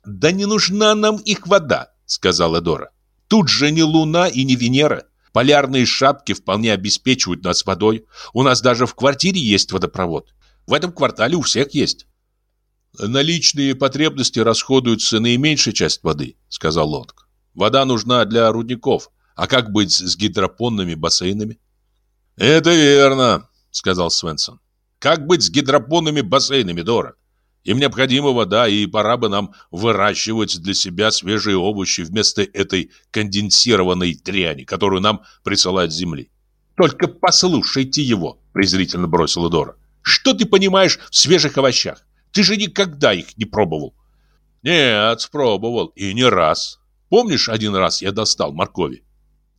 Да не нужна нам их вода, сказала Дора. Тут же не Луна и не Венера. Полярные шапки вполне обеспечивают нас водой. У нас даже в квартире есть водопровод. В этом квартале у всех есть. Наличные потребности расходуются наименьшая часть воды, сказал Лонг. Вода нужна для рудников. А как быть с гидропонными бассейнами? Это верно, сказал Свенсон. Как быть с гидропонными бассейнами, Дора? Им необходима вода, и пора бы нам выращивать для себя свежие овощи вместо этой конденсированной дряни, которую нам присылают с земли. Только послушайте его, презрительно бросила Дора. Что ты понимаешь в свежих овощах? Ты же никогда их не пробовал. Нет, пробовал, и не раз. Помнишь, один раз я достал моркови?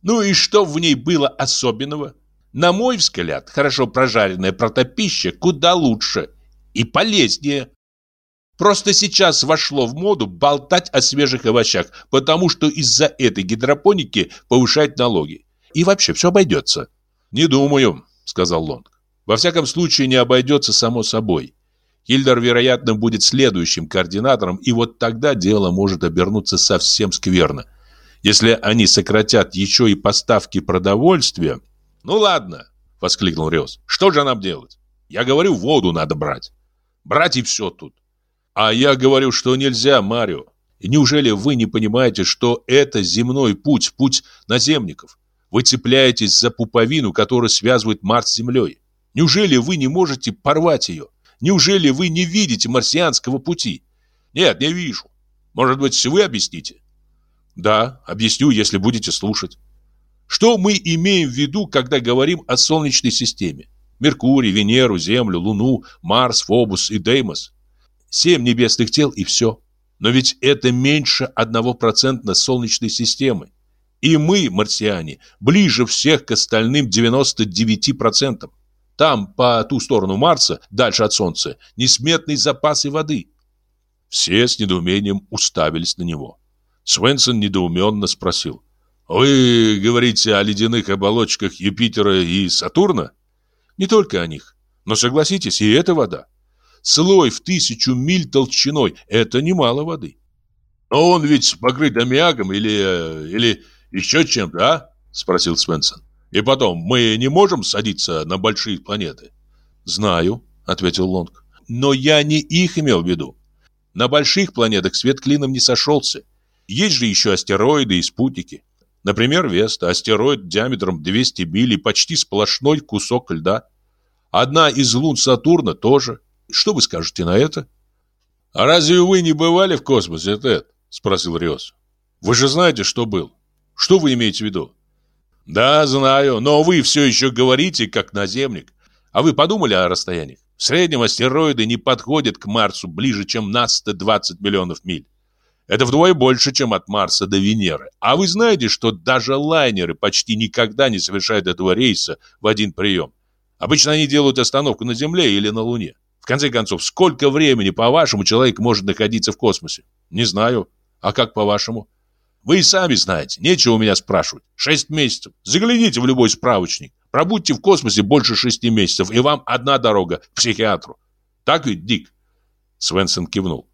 Ну и что в ней было особенного? На мой взгляд, хорошо прожаренная протопища куда лучше и полезнее. Просто сейчас вошло в моду болтать о свежих овощах, потому что из-за этой гидропоники повышают налоги. И вообще все обойдется. Не думаю, сказал Лонг. Во всяком случае не обойдется само собой. Хильдер, вероятно, будет следующим координатором, и вот тогда дело может обернуться совсем скверно. Если они сократят еще и поставки продовольствия, «Ну ладно», — воскликнул Рёс. «Что же нам делать? Я говорю, воду надо брать. Брать и все тут. А я говорю, что нельзя, Марио. Неужели вы не понимаете, что это земной путь, путь наземников? Вы цепляетесь за пуповину, которая связывает Марс с Землей. Неужели вы не можете порвать ее? Неужели вы не видите марсианского пути? Нет, не вижу. Может быть, вы объясните? Да, объясню, если будете слушать. Что мы имеем в виду, когда говорим о Солнечной системе? Меркурий, Венеру, Землю, Луну, Марс, Фобус и Деймос. Семь небесных тел и все. Но ведь это меньше 1% Солнечной системы. И мы, марсиане, ближе всех к остальным 99%. Там, по ту сторону Марса, дальше от Солнца, несметные запасы воды. Все с недоумением уставились на него. Свенсон недоуменно спросил. Вы говорите о ледяных оболочках Юпитера и Сатурна? Не только о них. Но согласитесь, и это вода. Слой в тысячу миль толщиной – это немало воды. Но он ведь покрыт аммиаком или, э, или еще чем-то, а? Спросил Свенсон. И потом, мы не можем садиться на большие планеты? Знаю, ответил Лонг. Но я не их имел в виду. На больших планетах свет клином не сошелся. Есть же еще астероиды и спутники. Например, Веста, астероид диаметром 200 миль почти сплошной кусок льда. Одна из лун Сатурна тоже. Что вы скажете на это? А разве вы не бывали в космосе, Тед? Спросил Риос. Вы же знаете, что был. Что вы имеете в виду? Да, знаю, но вы все еще говорите, как наземник. А вы подумали о расстояниях? В среднем астероиды не подходят к Марсу ближе, чем на 120 миллионов миль. Это вдвое больше, чем от Марса до Венеры. А вы знаете, что даже лайнеры почти никогда не совершают этого рейса в один прием. Обычно они делают остановку на Земле или на Луне. В конце концов, сколько времени, по-вашему, человек может находиться в космосе? Не знаю. А как по-вашему? Вы и сами знаете, нечего у меня спрашивать. Шесть месяцев. Загляните в любой справочник. Пробудьте в космосе больше шести месяцев, и вам одна дорога к психиатру. Так ведь, Дик? Свенсон кивнул.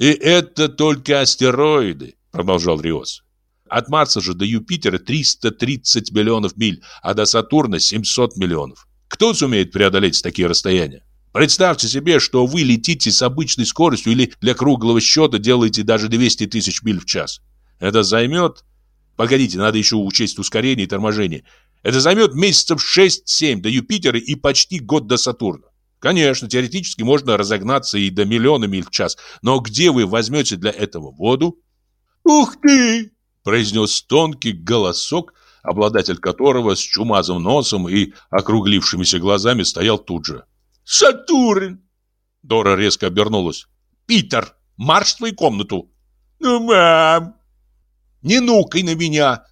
«И это только астероиды», — продолжал Риос. «От Марса же до Юпитера 330 миллионов миль, а до Сатурна 700 миллионов. Кто сумеет преодолеть такие расстояния? Представьте себе, что вы летите с обычной скоростью или для круглого счета делаете даже 200 тысяч миль в час. Это займет... Погодите, надо еще учесть ускорение и торможение. Это займет месяцев 6-7 до Юпитера и почти год до Сатурна. Конечно, теоретически можно разогнаться и до миллиона миль в час, но где вы возьмете для этого воду? «Ух ты!» – произнес тонкий голосок, обладатель которого с чумазым носом и округлившимися глазами стоял тут же. «Сатурн!» Дора резко обернулась. «Питер, марш в твою комнату!» «Ну, мам!» «Не нукай на меня!»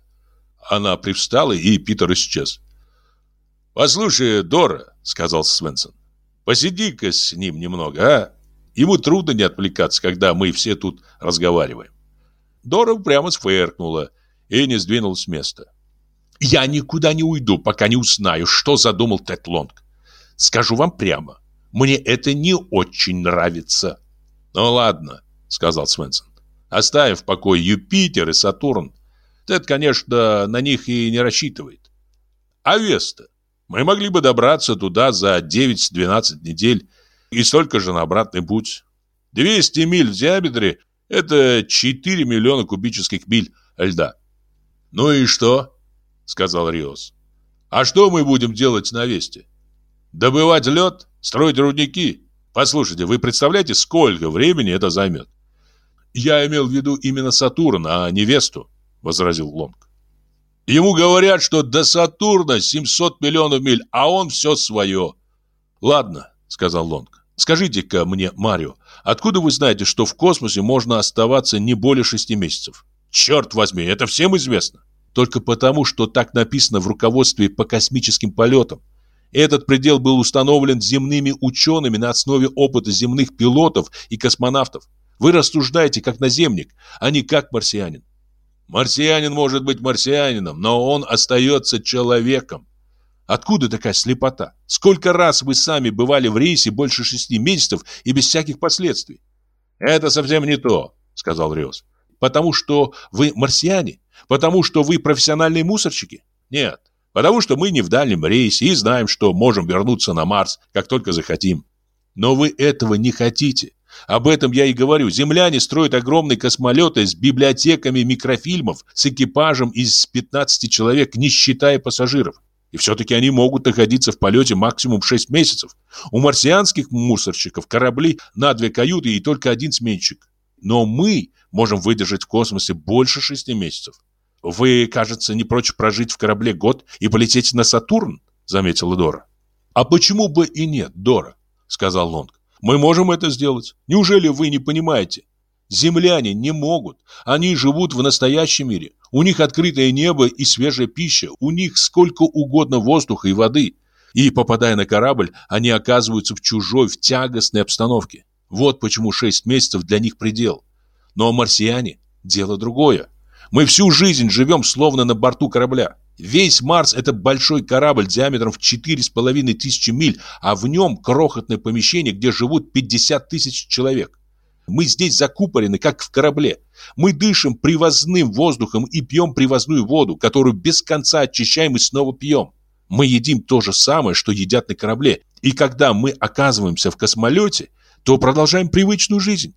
Она привстала, и Питер исчез. «Послушай, Дора», — сказал Свенсон, Посиди-ка с ним немного, а? Ему трудно не отвлекаться, когда мы все тут разговариваем. Дора прямо сфыркнула и не сдвинулась с места. «Я никуда не уйду, пока не узнаю, что задумал Тед Лонг. Скажу вам прямо, мне это не очень нравится». «Ну ладно», — сказал Свенсон. «Оставим в покое Юпитер и Сатурн. Тед, конечно, на них и не рассчитывает. А Веста? Мы могли бы добраться туда за 9-12 недель и столько же на обратный путь. 200 миль в диаметре – это 4 миллиона кубических миль льда. «Ну и что?» – сказал Риос. «А что мы будем делать на Весте? Добывать лед? Строить рудники? Послушайте, вы представляете, сколько времени это займет?» «Я имел в виду именно Сатурн, а не Весту», – возразил Лонг. Ему говорят, что до Сатурна 700 миллионов миль, а он все свое. Ладно, сказал Лонг. Скажите-ка мне, Марио, откуда вы знаете, что в космосе можно оставаться не более шести месяцев? Черт возьми, это всем известно. Только потому, что так написано в руководстве по космическим полетам. Этот предел был установлен земными учеными на основе опыта земных пилотов и космонавтов. Вы рассуждаете как наземник, а не как марсианин. Марсианин может быть марсианином, но он остается человеком. Откуда такая слепота? Сколько раз вы сами бывали в рейсе больше шести месяцев и без всяких последствий? Это совсем не то, сказал Риос. Потому что вы марсиане? Потому что вы профессиональные мусорщики? Нет, потому что мы не в дальнем рейсе и знаем, что можем вернуться на Марс, как только захотим. Но вы этого не хотите. Об этом я и говорю. Земляне строят огромные космолеты с библиотеками микрофильмов, с экипажем из 15 человек, не считая пассажиров. И все-таки они могут находиться в полете максимум 6 месяцев. У марсианских мусорщиков корабли на две каюты и только один сменщик. Но мы можем выдержать в космосе больше 6 месяцев. Вы, кажется, не прочь прожить в корабле год и полететь на Сатурн, заметила Дора. А почему бы и нет, Дора, сказал Лонг. Мы можем это сделать. Неужели вы не понимаете? Земляне не могут. Они живут в настоящем мире. У них открытое небо и свежая пища. У них сколько угодно воздуха и воды. И, попадая на корабль, они оказываются в чужой, в тягостной обстановке. Вот почему шесть месяцев для них предел. Но марсиане – дело другое. Мы всю жизнь живем словно на борту корабля. Весь Марс – это большой корабль диаметром в 4,5 тысячи миль, а в нем крохотное помещение, где живут 50 тысяч человек. Мы здесь закупорены, как в корабле. Мы дышим привозным воздухом и пьем привозную воду, которую без конца очищаем и снова пьем. Мы едим то же самое, что едят на корабле. И когда мы оказываемся в космолете, то продолжаем привычную жизнь.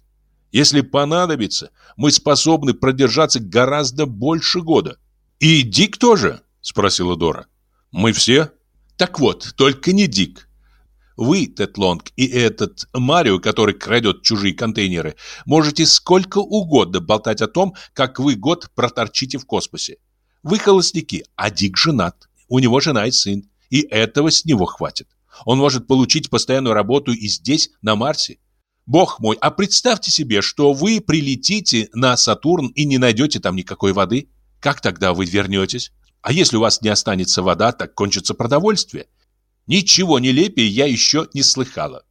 Если понадобится, мы способны продержаться гораздо больше года. И Дик тоже. — спросила Дора. «Мы все?» «Так вот, только не Дик. Вы, Тед Лонг, и этот Марио, который крадет чужие контейнеры, можете сколько угодно болтать о том, как вы год проторчите в космосе. Вы холостяки, а Дик женат. У него жена и сын, и этого с него хватит. Он может получить постоянную работу и здесь, на Марсе. Бог мой, а представьте себе, что вы прилетите на Сатурн и не найдете там никакой воды. Как тогда вы вернетесь? А если у вас не останется вода, так кончится продовольствие. Ничего нелепее я еще не слыхала.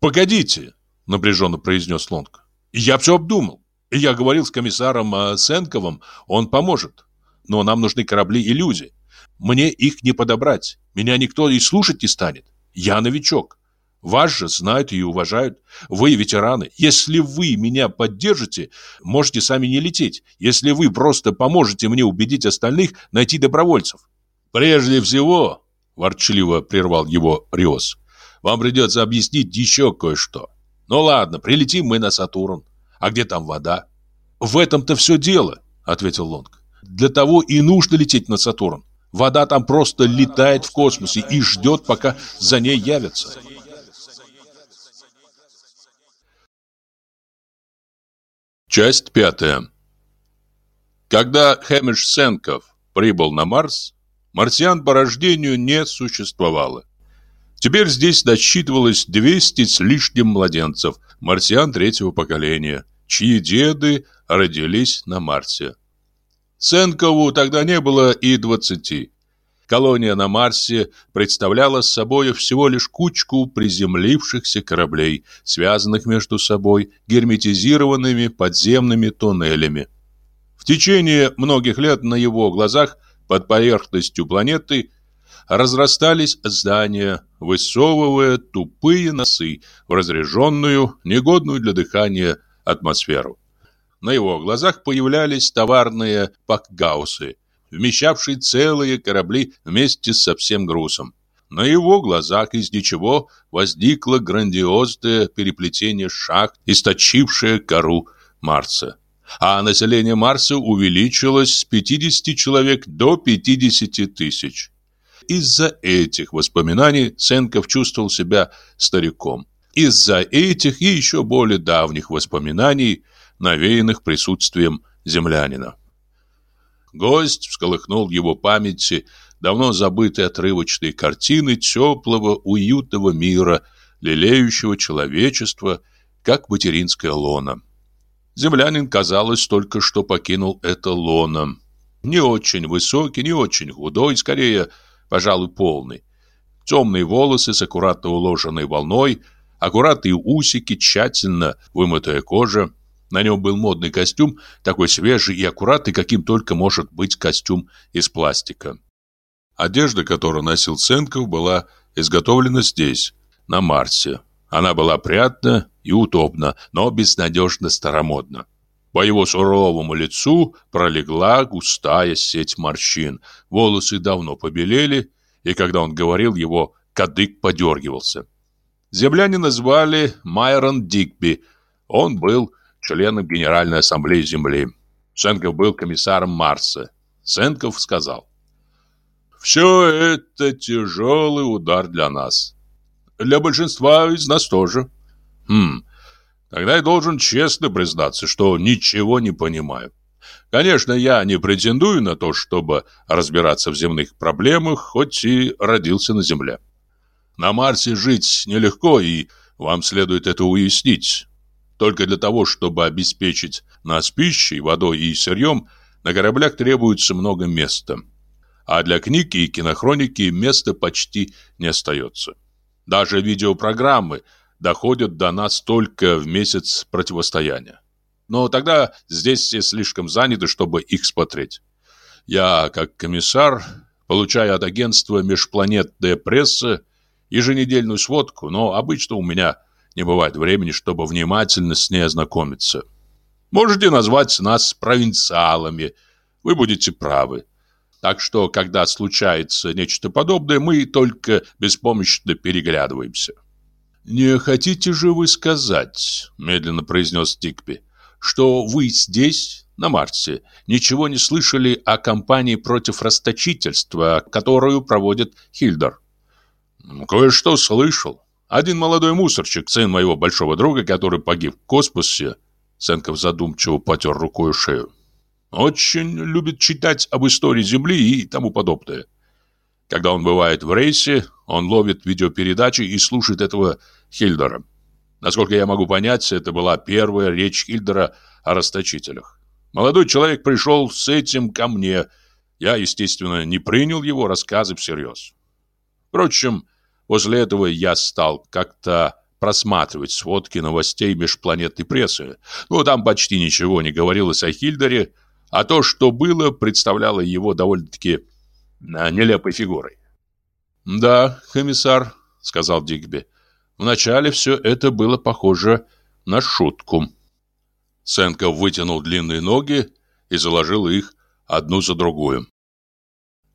«Погодите», — напряженно произнес Лонг. «Я все обдумал. Я говорил с комиссаром э, Сенковым, он поможет. Но нам нужны корабли и люди. Мне их не подобрать. Меня никто и слушать не станет. Я новичок. Вас же знают и уважают. Вы ветераны. Если вы меня поддержите, можете сами не лететь. Если вы просто поможете мне убедить остальных найти добровольцев. Прежде всего, ворчливо прервал его Риос, вам придется объяснить еще кое-что. Ну ладно, прилетим мы на Сатурн. А где там вода? В этом-то все дело, ответил Лонг. Для того и нужно лететь на Сатурн. Вода там просто летает в космосе и ждет, пока за ней явятся. Часть пятая. Когда Хэмиш Сенков прибыл на Марс, марсиан по рождению не существовало. Теперь здесь насчитывалось 200 с лишним младенцев, марсиан третьего поколения, чьи деды родились на Марсе. Сенкову тогда не было и 20. Колония на Марсе представляла собой всего лишь кучку приземлившихся кораблей, связанных между собой герметизированными подземными туннелями. В течение многих лет на его глазах под поверхностью планеты разрастались здания, высовывая тупые носы в разреженную, негодную для дыхания атмосферу. На его глазах появлялись товарные пакгаусы – вмещавший целые корабли вместе со всем грузом. На его глазах из ничего возникло грандиозное переплетение шахт, источившее кору Марса. А население Марса увеличилось с 50 человек до 50 тысяч. Из-за этих воспоминаний Сенков чувствовал себя стариком. Из-за этих и еще более давних воспоминаний, навеянных присутствием землянина. Гость всколыхнул его памяти давно забытые отрывочные картины теплого, уютного мира, лелеющего человечество, как материнское лоно. Землянин, казалось, только что покинул это лоно. Не очень высокий, не очень худой, скорее, пожалуй, полный. Темные волосы с аккуратно уложенной волной, аккуратные усики, тщательно вымытая кожа, на нем был модный костюм, такой свежий и аккуратный, каким только может быть костюм из пластика. Одежда, которую носил Ценков, была изготовлена здесь, на Марсе. Она была опрятна и удобна, но безнадежно старомодна. По его суровому лицу пролегла густая сеть морщин. Волосы давно побелели, и когда он говорил, его кадык подергивался. Земляне назвали Майрон Дигби. Он был членом Генеральной Ассамблеи Земли. Сенков был комиссаром Марса. Сенков сказал, «Все это тяжелый удар для нас. Для большинства из нас тоже. Хм, тогда я должен честно признаться, что ничего не понимаю. Конечно, я не претендую на то, чтобы разбираться в земных проблемах, хоть и родился на Земле. На Марсе жить нелегко, и вам следует это уяснить. Только для того, чтобы обеспечить нас пищей, водой и сырьем, на кораблях требуется много места. А для книг и кинохроники места почти не остается. Даже видеопрограммы доходят до нас только в месяц противостояния. Но тогда здесь все слишком заняты, чтобы их смотреть. Я, как комиссар, получаю от агентства «Межпланетная пресса» еженедельную сводку, но обычно у меня не бывает времени, чтобы внимательно с ней ознакомиться. Можете назвать нас провинциалами, вы будете правы. Так что, когда случается нечто подобное, мы только беспомощно переглядываемся. «Не хотите же вы сказать, — медленно произнес Дикби, — что вы здесь, на Марсе, ничего не слышали о кампании против расточительства, которую проводит Хильдер?» «Кое-что слышал. Один молодой мусорщик, сын моего большого друга, который погиб в космосе, Сенков задумчиво потер рукой шею, очень любит читать об истории Земли и тому подобное. Когда он бывает в рейсе, он ловит видеопередачи и слушает этого Хильдера. Насколько я могу понять, это была первая речь Хильдера о расточителях. Молодой человек пришел с этим ко мне. Я, естественно, не принял его рассказы всерьез. Впрочем, после этого я стал как-то просматривать сводки новостей межпланетной прессы. Ну, там почти ничего не говорилось о Хильдере, а то, что было, представляло его довольно-таки а, нелепой фигурой. «Да, комиссар», — сказал Дигби, — «вначале все это было похоже на шутку». Сенко вытянул длинные ноги и заложил их одну за другую.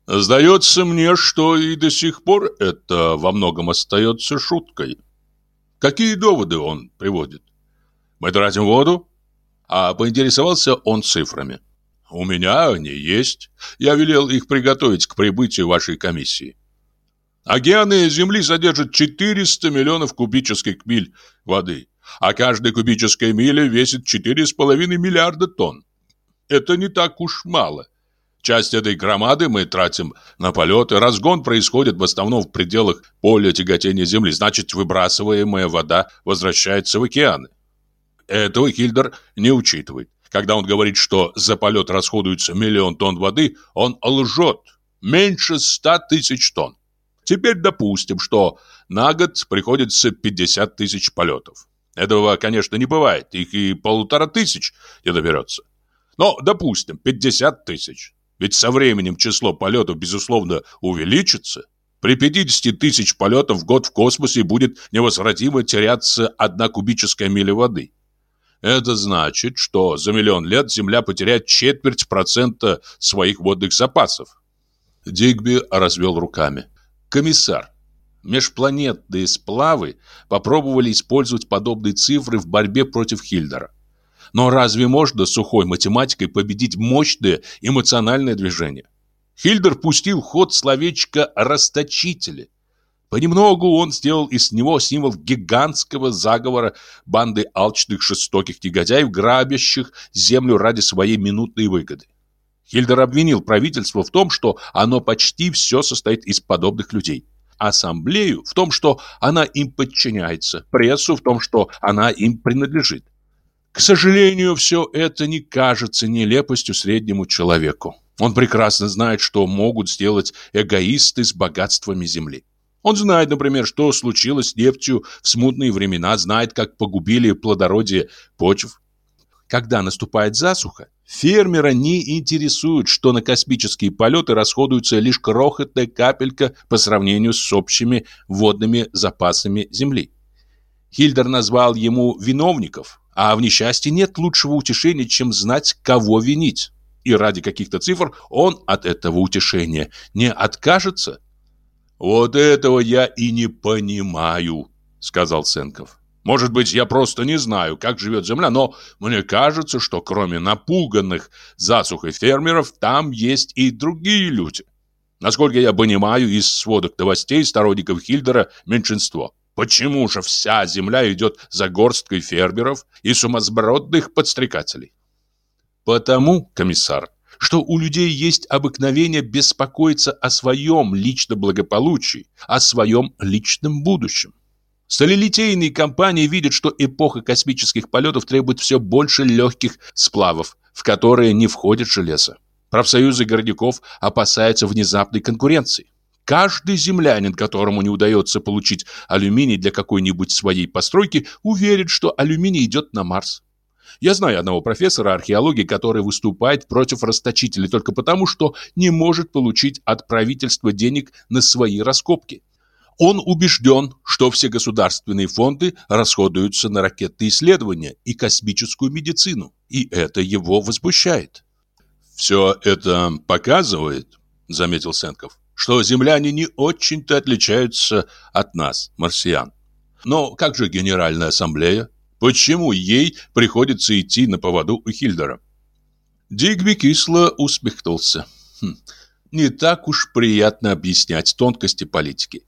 «Сдается мне, что и до сих пор это во многом остается шуткой. Какие доводы он приводит? Мы тратим воду?» А поинтересовался он цифрами. «У меня они есть. Я велел их приготовить к прибытию вашей комиссии. Океаны Земли содержат 400 миллионов кубических миль воды, а каждая кубическая миля весит 4,5 миллиарда тонн. Это не так уж мало. Часть этой громады мы тратим на полеты. Разгон происходит в основном в пределах поля тяготения Земли. Значит, выбрасываемая вода возвращается в океаны. Этого Хильдер не учитывает. Когда он говорит, что за полет расходуется миллион тонн воды, он лжет. Меньше ста тысяч тонн. Теперь допустим, что на год приходится 50 тысяч полетов. Этого, конечно, не бывает, их и полутора тысяч не доберется. Но, допустим, 50 тысяч. Ведь со временем число полетов, безусловно, увеличится. При 50 тысяч полетов в год в космосе будет невозвратимо теряться одна кубическая миля воды. Это значит, что за миллион лет Земля потеряет четверть процента своих водных запасов. Дигби развел руками. Комиссар, межпланетные сплавы попробовали использовать подобные цифры в борьбе против Хильдера. Но разве можно сухой математикой победить мощное эмоциональное движение? Хильдер пустил в ход словечко «расточители». Понемногу он сделал из него символ гигантского заговора банды алчных жестоких негодяев, грабящих землю ради своей минутной выгоды. Хильдер обвинил правительство в том, что оно почти все состоит из подобных людей. Ассамблею в том, что она им подчиняется, прессу в том, что она им принадлежит. К сожалению, все это не кажется нелепостью среднему человеку. Он прекрасно знает, что могут сделать эгоисты с богатствами земли. Он знает, например, что случилось с нефтью в смутные времена, знает, как погубили плодородие почв. Когда наступает засуха, фермера не интересует, что на космические полеты расходуется лишь крохотная капелька по сравнению с общими водными запасами Земли. Хильдер назвал ему виновников, а в несчастье нет лучшего утешения, чем знать, кого винить. И ради каких-то цифр он от этого утешения не откажется. «Вот этого я и не понимаю», — сказал Сенков. «Может быть, я просто не знаю, как живет земля, но мне кажется, что кроме напуганных засухой фермеров, там есть и другие люди. Насколько я понимаю, из сводок новостей сторонников Хильдера меньшинство. Почему же вся земля идет за горсткой фермеров и сумасбродных подстрекателей?» «Потому, комиссар, что у людей есть обыкновение беспокоиться о своем личном благополучии, о своем личном будущем. Сталелитейные компании видят, что эпоха космических полетов требует все больше легких сплавов, в которые не входит железо. Профсоюзы городников опасаются внезапной конкуренции. Каждый землянин, которому не удается получить алюминий для какой-нибудь своей постройки, уверен, что алюминий идет на Марс. Я знаю одного профессора археологии, который выступает против расточителей только потому, что не может получить от правительства денег на свои раскопки. Он убежден, что все государственные фонды расходуются на ракетные исследования и космическую медицину, и это его возмущает. «Все это показывает, — заметил Сенков, — что земляне не очень-то отличаются от нас, марсиан. Но как же Генеральная Ассамблея? Почему ей приходится идти на поводу у Хильдера? Дигби кисло усмехнулся. Хм, не так уж приятно объяснять тонкости политики.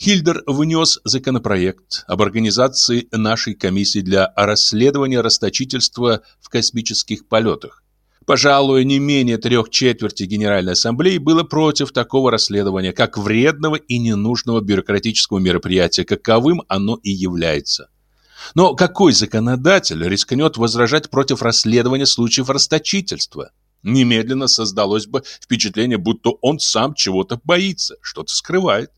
Хильдер внес законопроект об организации нашей комиссии для расследования расточительства в космических полетах. Пожалуй, не менее трех четверти Генеральной Ассамблеи было против такого расследования, как вредного и ненужного бюрократического мероприятия, каковым оно и является. Но какой законодатель рискнет возражать против расследования случаев расточительства? Немедленно создалось бы впечатление, будто он сам чего-то боится, что-то скрывает.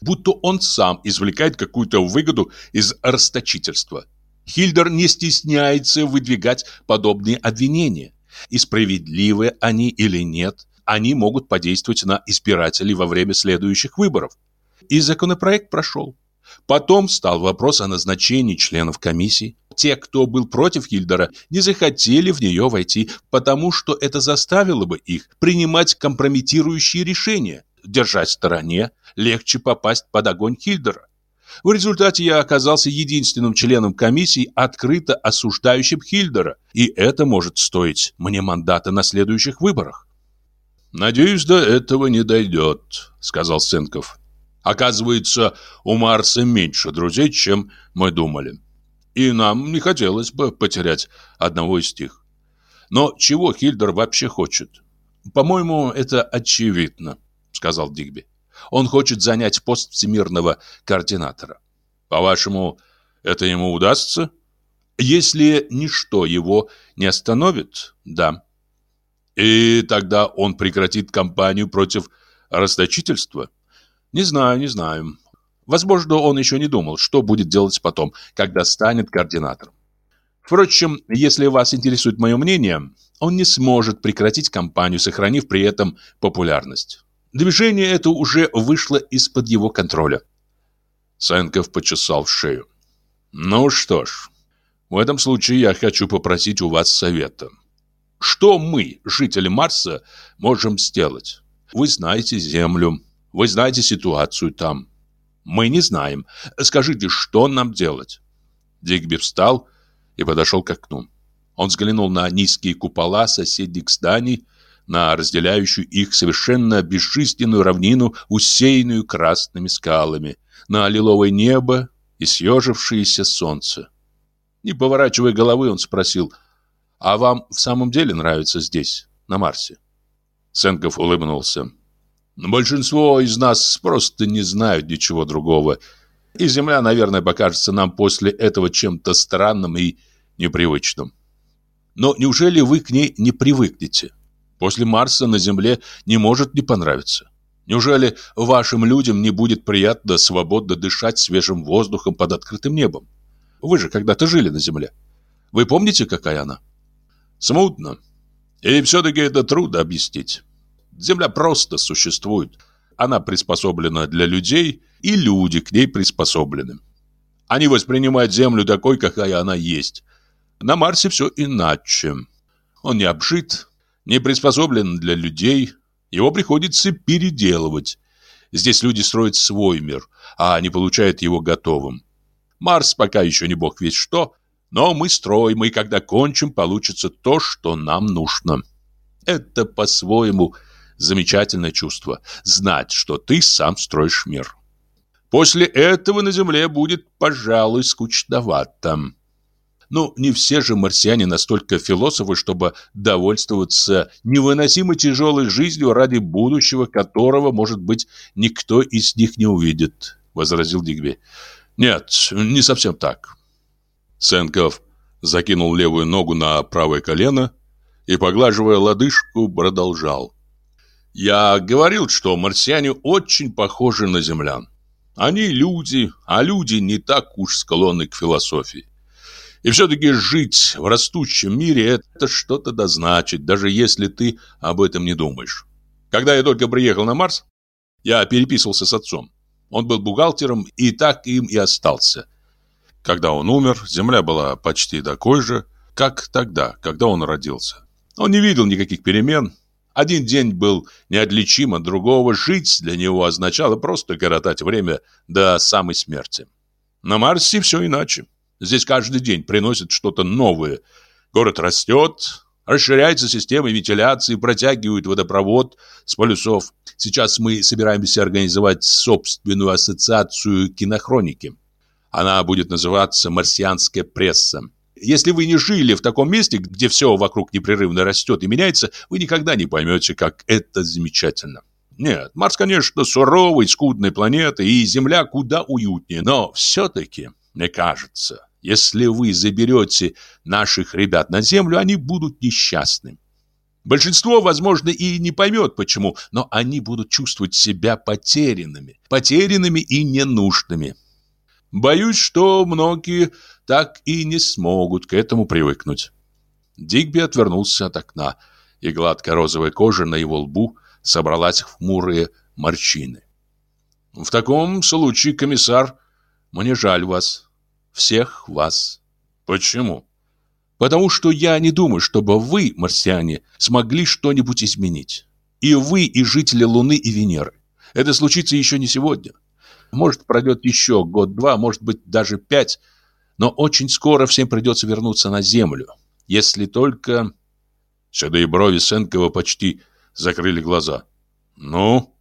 Будто он сам извлекает какую-то выгоду из расточительства. Хильдер не стесняется выдвигать подобные обвинения. И справедливы они или нет, они могут подействовать на избирателей во время следующих выборов. И законопроект прошел. Потом стал вопрос о назначении членов комиссии. Те, кто был против Хильдера, не захотели в нее войти, потому что это заставило бы их принимать компрометирующие решения. Держать в стороне легче попасть под огонь Хильдера. В результате я оказался единственным членом комиссии, открыто осуждающим Хильдера, и это может стоить мне мандата на следующих выборах. «Надеюсь, до этого не дойдет», — сказал Сенков. «Оказывается, у Марса меньше друзей, чем мы думали. И нам не хотелось бы потерять одного из них. Но чего Хильдер вообще хочет? По-моему, это очевидно», — сказал Дигби. Он хочет занять пост всемирного координатора. По-вашему, это ему удастся? Если ничто его не остановит, да. И тогда он прекратит кампанию против расточительства? Не знаю, не знаю. Возможно, он еще не думал, что будет делать потом, когда станет координатором. Впрочем, если вас интересует мое мнение, он не сможет прекратить кампанию, сохранив при этом популярность. Движение это уже вышло из-под его контроля. Сенков почесал шею. Ну что ж, в этом случае я хочу попросить у вас совета. Что мы, жители Марса, можем сделать? Вы знаете Землю, вы знаете ситуацию там. Мы не знаем. Скажите, что нам делать? Дигби встал и подошел к окну. Он взглянул на низкие купола соседних зданий, на разделяющую их совершенно бесчисленную равнину, усеянную красными скалами, на лиловое небо и съежившееся солнце. Не поворачивая головы, он спросил, «А вам в самом деле нравится здесь, на Марсе?» Сенков улыбнулся. «Большинство из нас просто не знают ничего другого, и Земля, наверное, покажется нам после этого чем-то странным и непривычным. Но неужели вы к ней не привыкнете?» После Марса на Земле не может не понравиться. Неужели вашим людям не будет приятно свободно дышать свежим воздухом под открытым небом? Вы же когда-то жили на Земле. Вы помните, какая она? Смутно. И все-таки это трудно объяснить. Земля просто существует. Она приспособлена для людей, и люди к ней приспособлены. Они воспринимают Землю такой, какая она есть. На Марсе все иначе. Он не обжит, не приспособлен для людей, его приходится переделывать. Здесь люди строят свой мир, а не получают его готовым. Марс пока еще не бог весь что, но мы строим, и когда кончим, получится то, что нам нужно. Это по-своему замечательное чувство – знать, что ты сам строишь мир. После этого на Земле будет, пожалуй, скучновато. Ну, не все же марсиане настолько философы, чтобы довольствоваться невыносимо тяжелой жизнью ради будущего, которого, может быть, никто из них не увидит, возразил Дигби. Нет, не совсем так. Сенков закинул левую ногу на правое колено и, поглаживая лодыжку, продолжал. Я говорил, что марсиане очень похожи на землян. Они люди, а люди не так уж склонны к философии. И все-таки жить в растущем мире – это что-то дозначить, даже если ты об этом не думаешь. Когда я только приехал на Марс, я переписывался с отцом. Он был бухгалтером и так им и остался. Когда он умер, земля была почти такой же, как тогда, когда он родился. Он не видел никаких перемен. Один день был неотличим от другого. Жить для него означало просто коротать время до самой смерти. На Марсе все иначе. Здесь каждый день приносит что-то новое. Город растет, расширяется система вентиляции, протягивают водопровод с полюсов. Сейчас мы собираемся организовать собственную ассоциацию кинохроники. Она будет называться «Марсианская пресса». Если вы не жили в таком месте, где все вокруг непрерывно растет и меняется, вы никогда не поймете, как это замечательно. Нет, Марс, конечно, суровый, скудная планета, и Земля куда уютнее, но все-таки, мне кажется, Если вы заберете наших ребят на землю, они будут несчастны. Большинство, возможно, и не поймет почему, но они будут чувствовать себя потерянными, потерянными и ненужными. Боюсь, что многие так и не смогут к этому привыкнуть. Дигби отвернулся от окна, и гладкая розовая кожа на его лбу собралась в хмурые морщины. В таком случае, комиссар, мне жаль вас, всех вас. Почему? Потому что я не думаю, чтобы вы, марсиане, смогли что-нибудь изменить. И вы, и жители Луны и Венеры. Это случится еще не сегодня. Может, пройдет еще год-два, может быть, даже пять. Но очень скоро всем придется вернуться на Землю. Если только... Седые брови Сенкова почти закрыли глаза. Ну?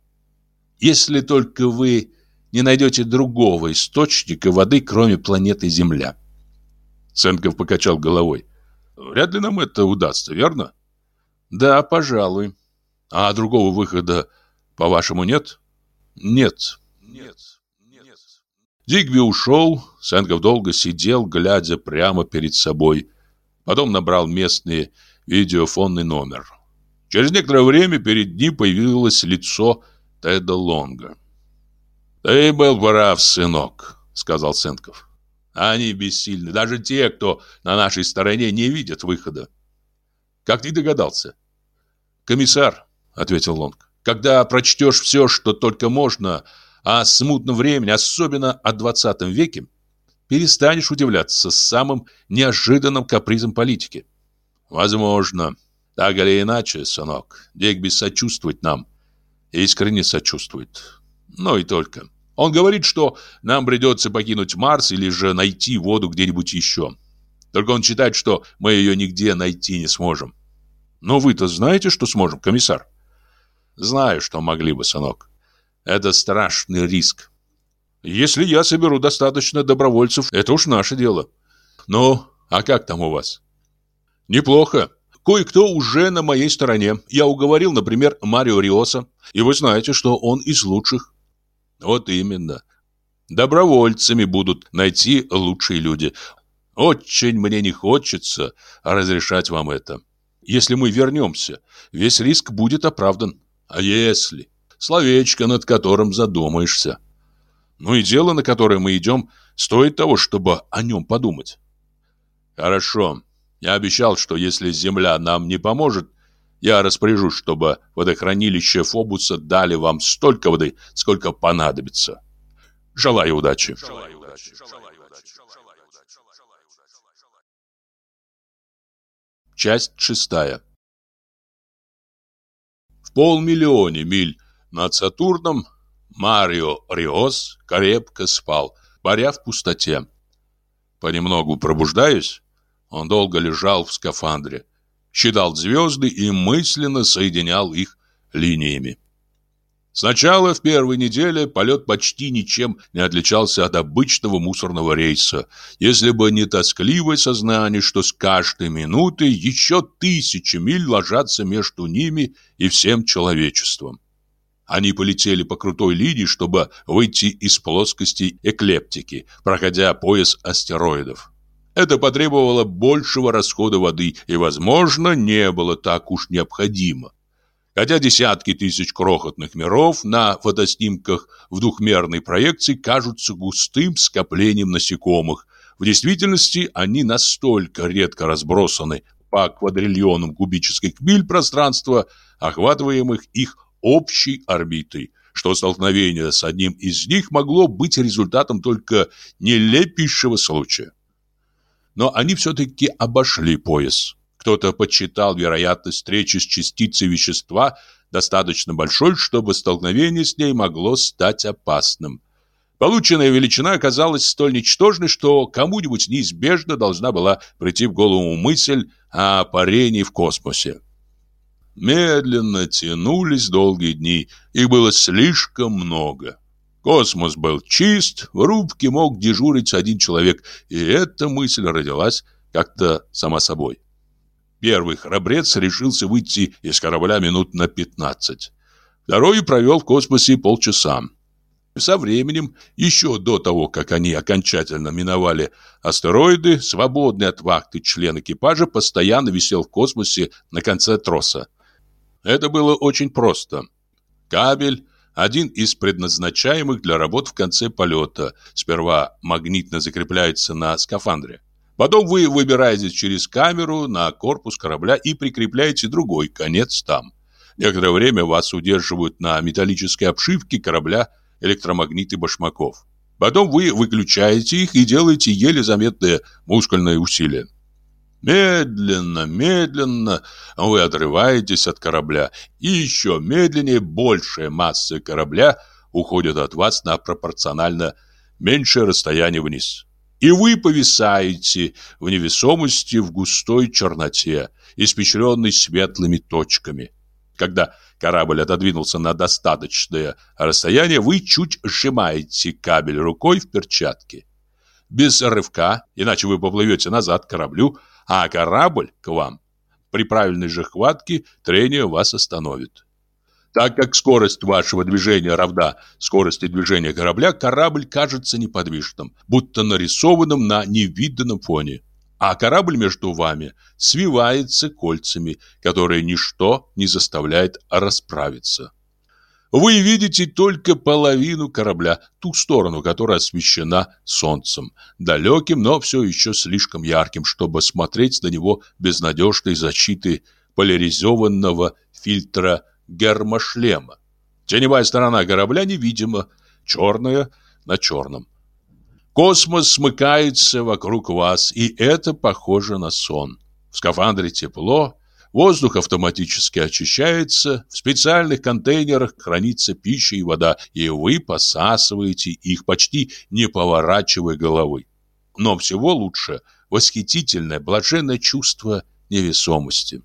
Если только вы не найдете другого источника воды, кроме планеты Земля. Ценков покачал головой. Вряд ли нам это удастся, верно? Да, пожалуй. А другого выхода, по-вашему? Нет. Нет. Нет. Дигби ушел, Сенков долго сидел, глядя прямо перед собой. Потом набрал местный видеофонный номер. Через некоторое время перед ним появилось лицо Теда Лонга. «Ты был прав, сынок», — сказал Сенков. Они бессильны. Даже те, кто на нашей стороне, не видят выхода. Как ты догадался? Комиссар, ответил Лонг. Когда прочтешь все, что только можно о смутном времени, особенно о 20 веке, перестанешь удивляться самым неожиданным капризом политики. Возможно. Так или иначе, сынок, Дегби сочувствует нам. Искренне сочувствует. Но и только. Он говорит, что нам придется покинуть Марс или же найти воду где-нибудь еще. Только он считает, что мы ее нигде найти не сможем. Но вы-то знаете, что сможем, комиссар? Знаю, что могли бы, сынок. Это страшный риск. Если я соберу достаточно добровольцев, это уж наше дело. Ну, а как там у вас? Неплохо. Кое-кто уже на моей стороне. Я уговорил, например, Марио Риоса. И вы знаете, что он из лучших. Вот именно. Добровольцами будут найти лучшие люди. Очень мне не хочется разрешать вам это. Если мы вернемся, весь риск будет оправдан. А если? Словечко, над которым задумаешься. Ну и дело, на которое мы идем, стоит того, чтобы о нем подумать. Хорошо. Я обещал, что если Земля нам не поможет, я распоряжусь, чтобы водохранилище Фобуса дали вам столько воды, сколько понадобится. Желаю удачи. Часть шестая. В полмиллионе миль над Сатурном Марио Риос крепко спал, паря в пустоте. Понемногу пробуждаясь, он долго лежал в скафандре, считал звезды и мысленно соединял их линиями. Сначала в первой неделе полет почти ничем не отличался от обычного мусорного рейса, если бы не тоскливое сознание, что с каждой минутой еще тысячи миль ложатся между ними и всем человечеством. Они полетели по крутой линии, чтобы выйти из плоскости эклептики, проходя пояс астероидов. Это потребовало большего расхода воды и, возможно, не было так уж необходимо. Хотя десятки тысяч крохотных миров на фотоснимках в двухмерной проекции кажутся густым скоплением насекомых, в действительности они настолько редко разбросаны по квадриллионам кубических миль пространства, охватываемых их общей орбитой, что столкновение с одним из них могло быть результатом только нелепейшего случая но они все-таки обошли пояс. Кто-то подсчитал вероятность встречи с частицей вещества достаточно большой, чтобы столкновение с ней могло стать опасным. Полученная величина оказалась столь ничтожной, что кому-нибудь неизбежно должна была прийти в голову мысль о парении в космосе. Медленно тянулись долгие дни, их было слишком много. Космос был чист, в рубке мог дежурить один человек, и эта мысль родилась как-то сама собой. Первый храбрец решился выйти из корабля минут на 15. Второй провел в космосе полчаса. Со временем, еще до того, как они окончательно миновали астероиды, свободный от вахты член экипажа постоянно висел в космосе на конце троса. Это было очень просто. Кабель, один из предназначаемых для работ в конце полета, сперва магнитно закрепляется на скафандре. Потом вы выбираете через камеру на корпус корабля и прикрепляете другой конец там. Некоторое время вас удерживают на металлической обшивке корабля электромагниты башмаков. Потом вы выключаете их и делаете еле заметные мускульные усилия. Медленно, медленно вы отрываетесь от корабля, и еще медленнее большая масса корабля уходит от вас на пропорционально меньшее расстояние вниз. И вы повисаете в невесомости в густой черноте, испещренной светлыми точками. Когда корабль отодвинулся на достаточное расстояние, вы чуть сжимаете кабель рукой в перчатке. Без рывка, иначе вы поплывете назад к кораблю, а корабль к вам. При правильной же хватке трение вас остановит. Так как скорость вашего движения равна скорости движения корабля, корабль кажется неподвижным, будто нарисованным на невиданном фоне а корабль между вами свивается кольцами, которые ничто не заставляет расправиться. Вы видите только половину корабля, ту сторону, которая освещена солнцем, далеким, но все еще слишком ярким, чтобы смотреть на него без надежной защиты поляризованного фильтра гермошлема. Теневая сторона корабля невидима, черная на черном. Космос смыкается вокруг вас, и это похоже на сон. В скафандре тепло, воздух автоматически очищается, в специальных контейнерах хранится пища и вода, и вы посасываете их почти не поворачивая головы. Но всего лучше восхитительное, блаженное чувство невесомости.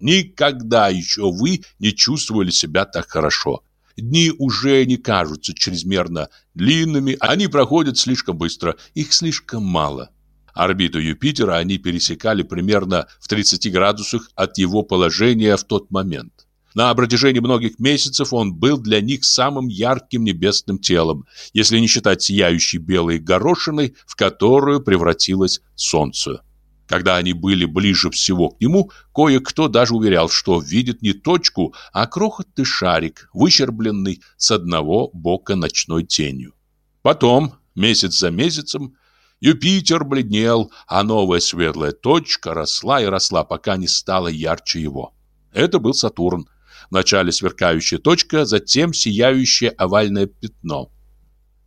Никогда еще вы не чувствовали себя так хорошо. Дни уже не кажутся чрезмерно длинными, они проходят слишком быстро, их слишком мало. Орбиту Юпитера они пересекали примерно в 30 градусах от его положения в тот момент. На протяжении многих месяцев он был для них самым ярким небесным телом, если не считать сияющей белой горошиной, в которую превратилось солнце. Когда они были ближе всего к нему, кое-кто даже уверял, что видит не точку, а крохотный шарик, выщербленный с одного бока ночной тенью. Потом, месяц за месяцем, Юпитер бледнел, а новая светлая точка росла и росла, пока не стала ярче его. Это был Сатурн. Вначале сверкающая точка, затем сияющее овальное пятно.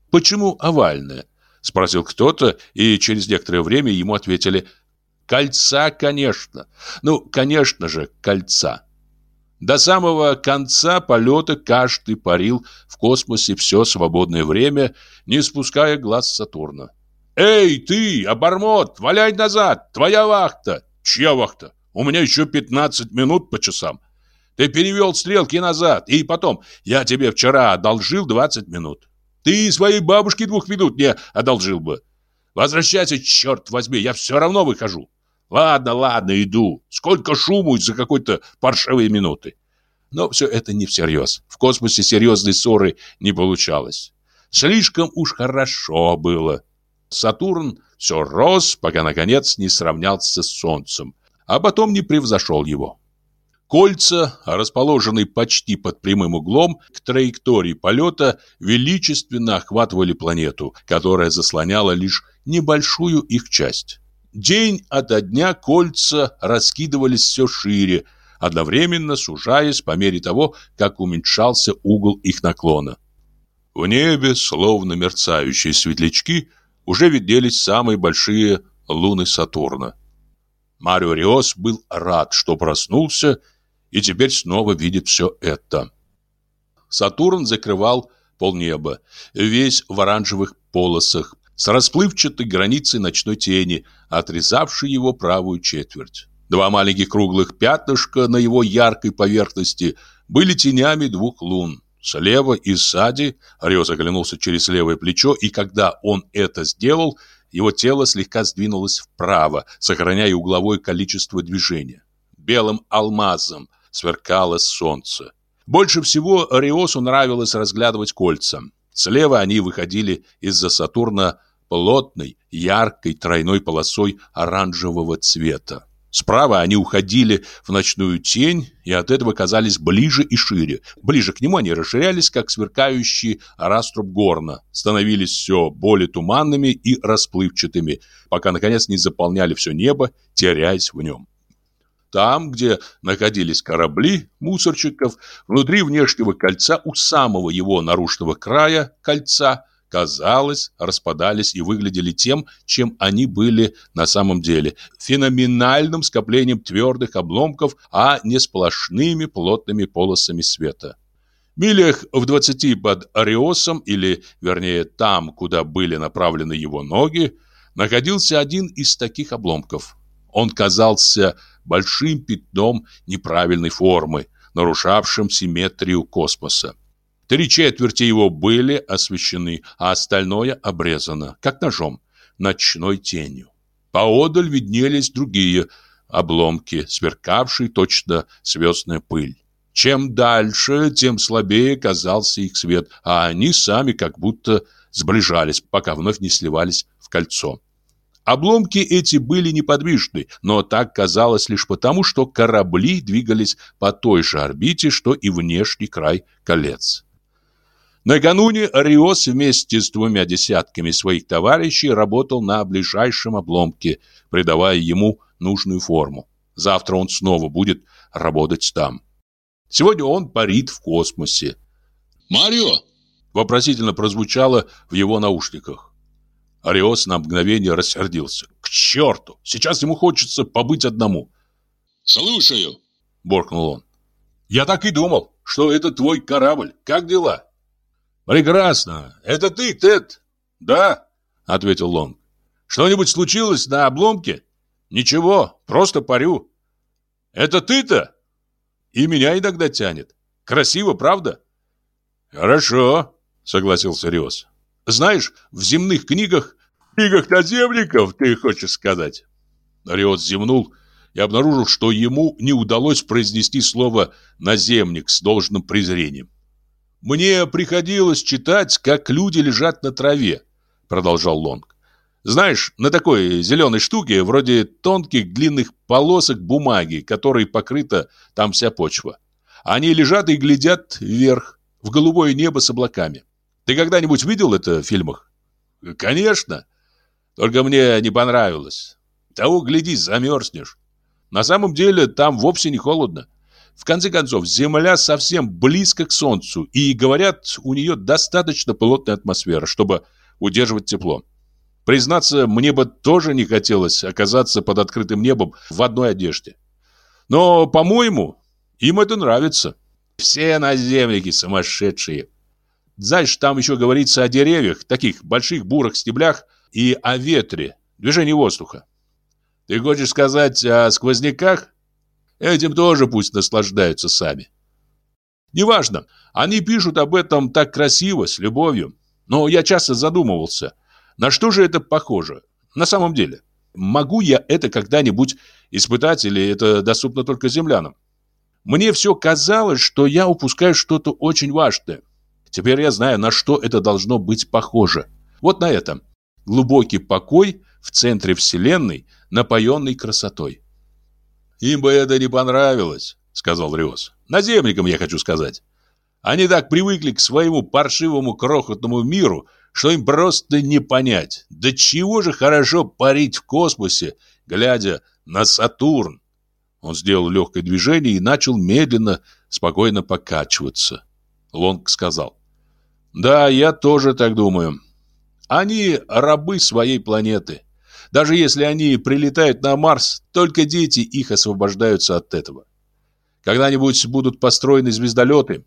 «Почему овальное?» – спросил кто-то, и через некоторое время ему ответили – Кольца, конечно. Ну, конечно же, кольца. До самого конца полета каждый парил в космосе все свободное время, не спуская глаз Сатурна. «Эй, ты, обормот, валяй назад! Твоя вахта!» «Чья вахта? У меня еще 15 минут по часам. Ты перевел стрелки назад, и потом, я тебе вчера одолжил 20 минут. Ты своей бабушке двух минут не одолжил бы. Возвращайся, черт возьми, я все равно выхожу. Ладно, ладно, иду. Сколько шуму из-за какой-то паршивой минуты. Но все это не всерьез. В космосе серьезной ссоры не получалось. Слишком уж хорошо было. Сатурн все рос, пока наконец не сравнялся с Солнцем, а потом не превзошел его. Кольца, расположенные почти под прямым углом к траектории полета, величественно охватывали планету, которая заслоняла лишь небольшую их часть. День ото дня кольца раскидывались все шире, одновременно сужаясь по мере того, как уменьшался угол их наклона. В небе, словно мерцающие светлячки, уже виделись самые большие луны Сатурна. Марио Риос был рад, что проснулся и теперь снова видит все это. Сатурн закрывал полнеба, весь в оранжевых полосах, с расплывчатой границей ночной тени, отрезавшей его правую четверть. Два маленьких круглых пятнышка на его яркой поверхности были тенями двух лун. Слева и сзади Риос оглянулся через левое плечо, и когда он это сделал, его тело слегка сдвинулось вправо, сохраняя угловое количество движения. Белым алмазом сверкало солнце. Больше всего Риосу нравилось разглядывать кольца. Слева они выходили из-за Сатурна плотной, яркой тройной полосой оранжевого цвета. Справа они уходили в ночную тень и от этого казались ближе и шире. Ближе к нему они расширялись, как сверкающие раструб горна, становились все более туманными и расплывчатыми, пока, наконец, не заполняли все небо, теряясь в нем. Там, где находились корабли мусорчиков, внутри внешнего кольца у самого его наружного края кольца – казалось, распадались и выглядели тем, чем они были на самом деле – феноменальным скоплением твердых обломков, а не сплошными плотными полосами света. Милях в двадцати под Ариосом, или, вернее, там, куда были направлены его ноги, находился один из таких обломков. Он казался большим пятном неправильной формы, нарушавшим симметрию космоса. Три четверти его были освещены, а остальное обрезано, как ножом, ночной тенью. Поодаль виднелись другие обломки, сверкавшие точно звездная пыль. Чем дальше, тем слабее казался их свет, а они сами как будто сближались, пока вновь не сливались в кольцо. Обломки эти были неподвижны, но так казалось лишь потому, что корабли двигались по той же орбите, что и внешний край колец. Накануне Ариос вместе с двумя десятками своих товарищей работал на ближайшем обломке, придавая ему нужную форму. Завтра он снова будет работать там. Сегодня он парит в космосе. «Марио!» – вопросительно прозвучало в его наушниках. Ариос на мгновение рассердился. «К черту! Сейчас ему хочется побыть одному!» «Слушаю!» – буркнул он. «Я так и думал, что это твой корабль. Как дела?» «Прекрасно! Это ты, Тед?» «Да», — ответил Лонг. «Что-нибудь случилось на обломке?» «Ничего, просто парю». «Это ты-то?» «И меня иногда тянет. Красиво, правда?» «Хорошо», — согласился Риос. «Знаешь, в земных книгах...» «Книгах наземников, ты хочешь сказать?» Риос зевнул и обнаружил, что ему не удалось произнести слово «наземник» с должным презрением. Мне приходилось читать, как люди лежат на траве, продолжал Лонг. Знаешь, на такой зеленой штуке, вроде тонких длинных полосок бумаги, которой покрыта там вся почва. Они лежат и глядят вверх, в голубое небо с облаками. Ты когда-нибудь видел это в фильмах? Конечно. Только мне не понравилось. Того, гляди, замерзнешь. На самом деле там вовсе не холодно. В конце концов, Земля совсем близко к Солнцу, и, говорят, у нее достаточно плотная атмосфера, чтобы удерживать тепло. Признаться, мне бы тоже не хотелось оказаться под открытым небом в одной одежде. Но, по-моему, им это нравится. Все наземники сумасшедшие. Знаешь, там еще говорится о деревьях, таких больших бурых стеблях, и о ветре, движении воздуха. Ты хочешь сказать о сквозняках? Этим тоже пусть наслаждаются сами. Неважно, они пишут об этом так красиво, с любовью. Но я часто задумывался, на что же это похоже на самом деле? Могу я это когда-нибудь испытать или это доступно только землянам? Мне все казалось, что я упускаю что-то очень важное. Теперь я знаю, на что это должно быть похоже. Вот на это. Глубокий покой в центре Вселенной, напоенный красотой. «Им бы это не понравилось», — сказал Риос. «Наземникам, я хочу сказать. Они так привыкли к своему паршивому крохотному миру, что им просто не понять. Да чего же хорошо парить в космосе, глядя на Сатурн?» Он сделал легкое движение и начал медленно, спокойно покачиваться. Лонг сказал. «Да, я тоже так думаю. Они рабы своей планеты. Даже если они прилетают на Марс, только дети их освобождаются от этого. Когда-нибудь будут построены звездолеты,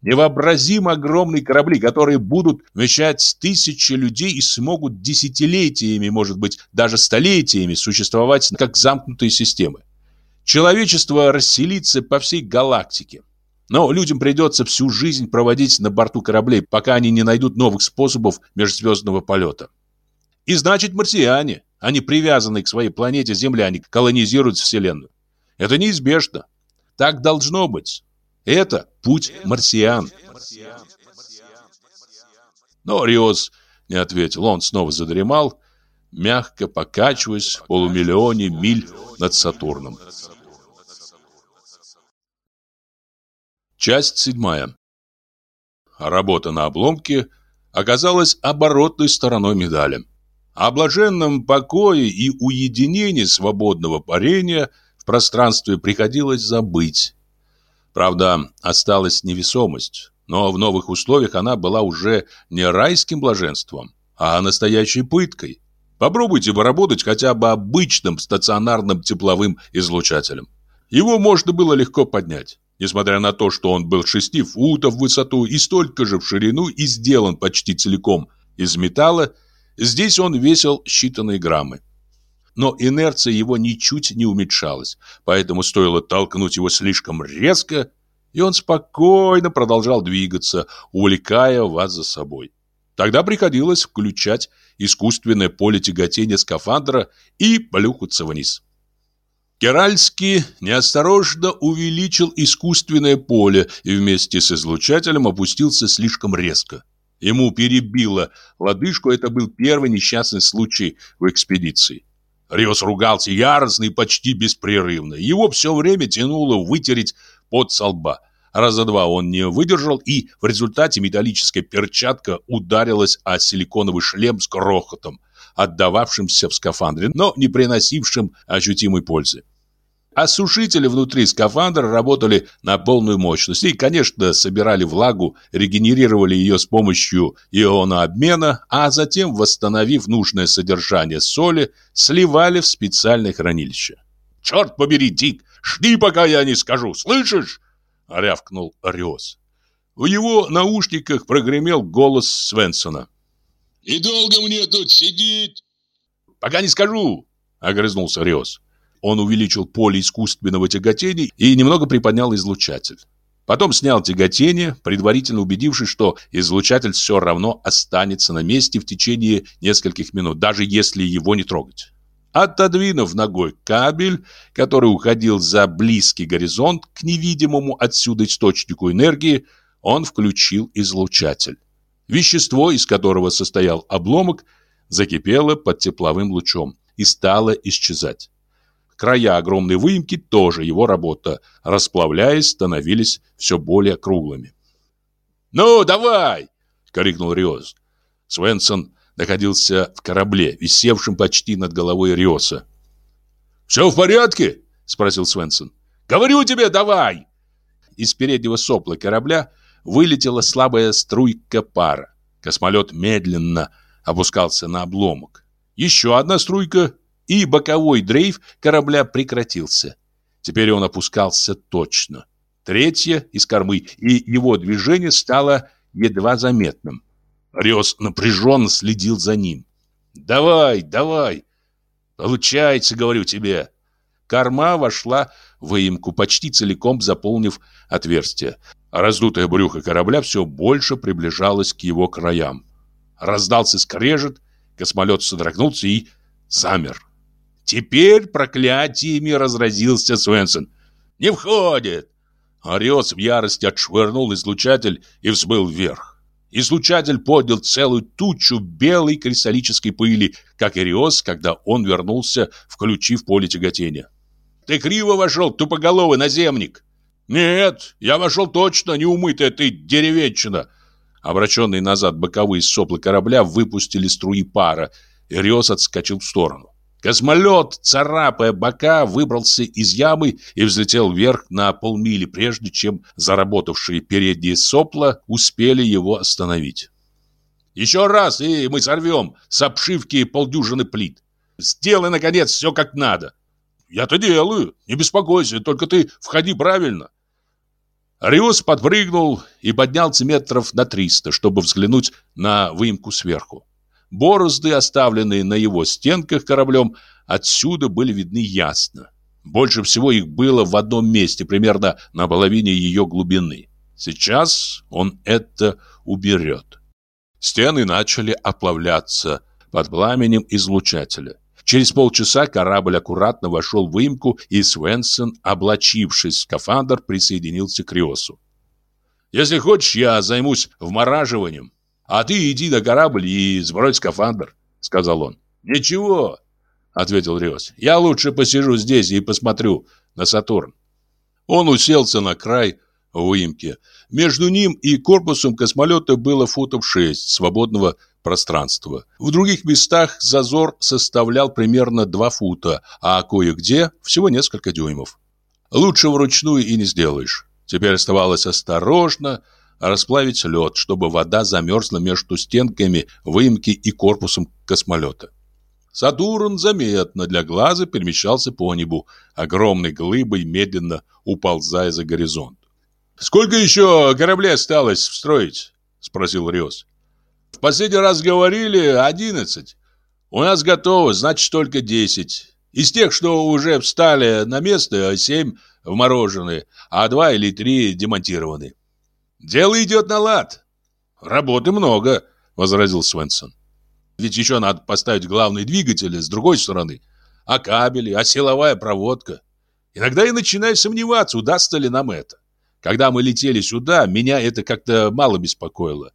невообразимо огромные корабли, которые будут вмещать тысячи людей и смогут десятилетиями, может быть, даже столетиями существовать как замкнутые системы. Человечество расселится по всей галактике. Но людям придется всю жизнь проводить на борту кораблей, пока они не найдут новых способов межзвездного полета. И значит, марсиане, они привязаны к своей планете земляне, колонизируют Вселенную. Это неизбежно. Так должно быть. Это путь марсиан. Но Риос не ответил. Он снова задремал, мягко покачиваясь в полумиллионе миль над Сатурном. Часть седьмая. Работа на обломке оказалась оборотной стороной медали. О блаженном покое и уединении свободного парения в пространстве приходилось забыть. Правда, осталась невесомость, но в новых условиях она была уже не райским блаженством, а настоящей пыткой. Попробуйте поработать хотя бы обычным стационарным тепловым излучателем. Его можно было легко поднять. Несмотря на то, что он был 6 футов в высоту и столько же в ширину и сделан почти целиком из металла, здесь он весил считанные граммы. Но инерция его ничуть не уменьшалась, поэтому стоило толкнуть его слишком резко, и он спокойно продолжал двигаться, увлекая вас за собой. Тогда приходилось включать искусственное поле тяготения скафандра и плюхаться вниз. Керальский неосторожно увеличил искусственное поле и вместе с излучателем опустился слишком резко. Ему перебило лодыжку, это был первый несчастный случай в экспедиции. Риос ругался яростно и почти беспрерывно. Его все время тянуло вытереть пот со лба. Раза два он не выдержал, и в результате металлическая перчатка ударилась о силиконовый шлем с крохотом, отдававшимся в скафандре, но не приносившим ощутимой пользы. Осушители внутри скафандра работали на полную мощность и, конечно, собирали влагу, регенерировали ее с помощью ионообмена, а затем, восстановив нужное содержание соли, сливали в специальное хранилище. «Черт побери, Дик, жди, пока я не скажу, слышишь?» — рявкнул Риос. В его наушниках прогремел голос Свенсона. «И долго мне тут сидеть?» «Пока не скажу», — огрызнулся Риос. Он увеличил поле искусственного тяготения и немного приподнял излучатель. Потом снял тяготение, предварительно убедившись, что излучатель все равно останется на месте в течение нескольких минут, даже если его не трогать. Отодвинув ногой кабель, который уходил за близкий горизонт к невидимому отсюда источнику энергии, он включил излучатель. Вещество, из которого состоял обломок, закипело под тепловым лучом и стало исчезать. Края огромной выемки тоже его работа, расплавляясь, становились все более круглыми. «Ну, давай!» — крикнул Риос. Свенсон находился в корабле, висевшем почти над головой Риоса. «Все в порядке?» — спросил Свенсон. «Говорю тебе, давай!» Из переднего сопла корабля вылетела слабая струйка пара. Космолет медленно опускался на обломок. Еще одна струйка и боковой дрейф корабля прекратился. Теперь он опускался точно. Третье из кормы, и его движение стало едва заметным. Рёс напряженно следил за ним. «Давай, давай! Получается, говорю тебе!» Корма вошла в выемку, почти целиком заполнив отверстие. А раздутое брюхо корабля все больше приближалось к его краям. Раздался скрежет, космолет содрогнулся и замер. Теперь проклятиями разразился Свенсон. «Не входит!» Орес в ярости отшвырнул излучатель и взмыл вверх. Излучатель поднял целую тучу белой кристаллической пыли, как и Риос, когда он вернулся, включив поле тяготения. «Ты криво вошел, тупоголовый наземник!» «Нет, я вошел точно, неумытая ты деревенщина!» Обращенные назад боковые сопла корабля выпустили струи пара, и Риос отскочил в сторону. Космолет, царапая бока, выбрался из ямы и взлетел вверх на полмили, прежде чем заработавшие передние сопла успели его остановить. «Еще раз, и мы сорвем с обшивки полдюжины плит. Сделай, наконец, все как надо». «Я-то делаю, не беспокойся, только ты входи правильно». Риус подпрыгнул и поднялся метров на триста, чтобы взглянуть на выемку сверху. Борозды, оставленные на его стенках кораблем, отсюда были видны ясно. Больше всего их было в одном месте, примерно на половине ее глубины. Сейчас он это уберет. Стены начали оплавляться под пламенем излучателя. Через полчаса корабль аккуратно вошел в выемку, и Свенсон, облачившись в скафандр, присоединился к Риосу. «Если хочешь, я займусь вмораживанием», А ты иди на корабль и сбрось скафандр, сказал он. Ничего, ответил Риос. Я лучше посижу здесь и посмотрю на Сатурн. Он уселся на край выемки. Между ним и корпусом космолета было футов шесть свободного пространства. В других местах зазор составлял примерно 2 фута, а кое-где всего несколько дюймов. Лучше вручную и не сделаешь. Теперь оставалось осторожно расплавить лед, чтобы вода замерзла между стенками выемки и корпусом космолета. Сатурн заметно для глаза перемещался по небу, огромной глыбой медленно уползая за горизонт. «Сколько еще кораблей осталось строить?» — спросил Риос. «В последний раз говорили одиннадцать. У нас готово, значит, только десять. Из тех, что уже встали на место, семь вморожены, а два или три демонтированы. Дело идет на лад. Работы много, возразил Свенсон. Ведь еще надо поставить главные двигатели с другой стороны. А кабели, а силовая проводка. Иногда я начинаю сомневаться, удастся ли нам это. Когда мы летели сюда, меня это как-то мало беспокоило.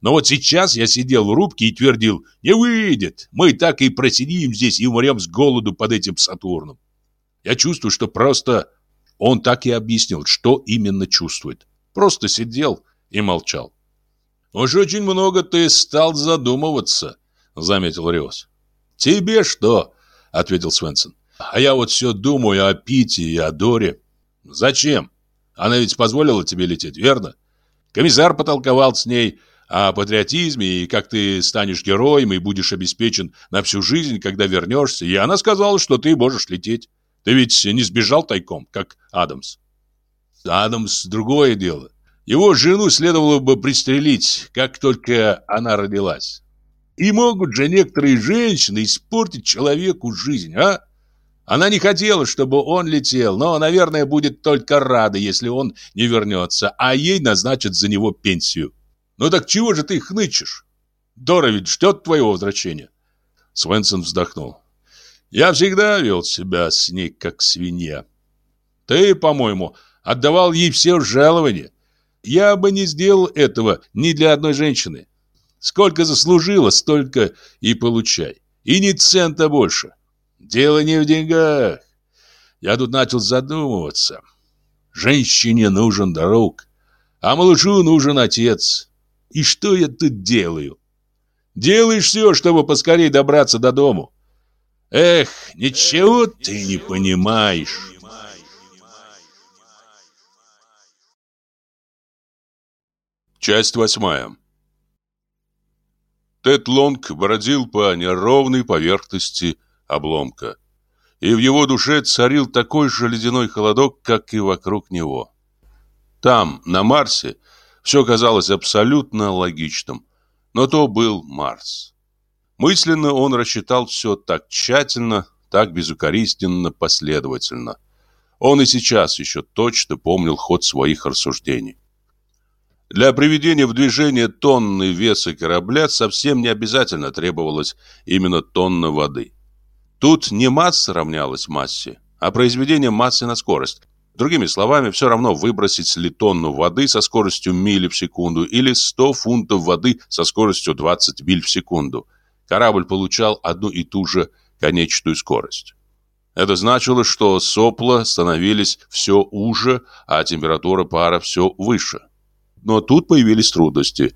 Но вот сейчас я сидел в рубке и твердил, не выйдет, мы так и просидим здесь и умрем с голоду под этим Сатурном. Я чувствую, что просто... Он так и объяснил, что именно чувствует. Просто сидел и молчал. «Уж очень много ты стал задумываться», — заметил Риос. «Тебе что?» — ответил Свенсон. «А я вот все думаю о Пите и о Доре. Зачем? Она ведь позволила тебе лететь, верно? Комиссар потолковал с ней, о патриотизме и как ты станешь героем и будешь обеспечен на всю жизнь, когда вернешься. И она сказала, что ты можешь лететь. Ты ведь не сбежал тайком, как Адамс. Адамс – другое дело. Его жену следовало бы пристрелить, как только она родилась. И могут же некоторые женщины испортить человеку жизнь, а? Она не хотела, чтобы он летел, но, наверное, будет только рада, если он не вернется, а ей назначат за него пенсию. Ну так чего же ты хнычешь? Дора ведь ждет твоего возвращения. Свенсон вздохнул. Я всегда вел себя с ней как свинья. Ты, по-моему, отдавал ей все жалования. Я бы не сделал этого ни для одной женщины. Сколько заслужила, столько и получай. И ни цента больше. Дело не в деньгах. Я тут начал задумываться. Женщине нужен друг, а малышу нужен отец. И что я тут делаю? Делаешь все, чтобы поскорее добраться до дому. Эх, ничего ты не понимаешь. Часть восьмая. Тед Лонг бродил по неровной поверхности обломка. И в его душе царил такой же ледяной холодок, как и вокруг него. Там, на Марсе, все казалось абсолютно логичным. Но то был Марс. Мысленно он рассчитал все так тщательно, так безукоризненно, последовательно. Он и сейчас еще точно помнил ход своих рассуждений. Для приведения в движение тонны веса корабля совсем не обязательно требовалось именно тонна воды. Тут не масса равнялась массе, а произведение массы на скорость. Другими словами, все равно выбросить ли тонну воды со скоростью мили в секунду или 100 фунтов воды со скоростью 20 миль в секунду. Корабль получал одну и ту же конечную скорость. Это значило, что сопла становились все уже, а температура пара все выше. Но тут появились трудности.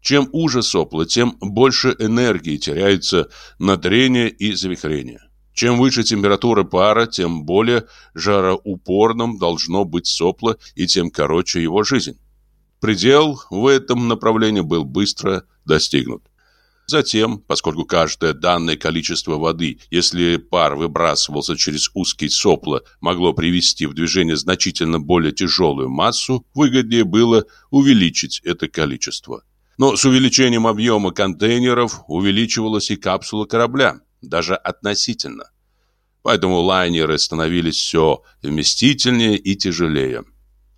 Чем уже сопла, тем больше энергии теряется на трение и завихрение. Чем выше температура пара, тем более жароупорным должно быть сопло и тем короче его жизнь. Предел в этом направлении был быстро достигнут. Затем, поскольку каждое данное количество воды, если пар выбрасывался через узкие сопла, могло привести в движение значительно более тяжелую массу, выгоднее было увеличить это количество. Но с увеличением объема контейнеров увеличивалась и капсула корабля даже относительно. Поэтому лайнеры становились все вместительнее и тяжелее.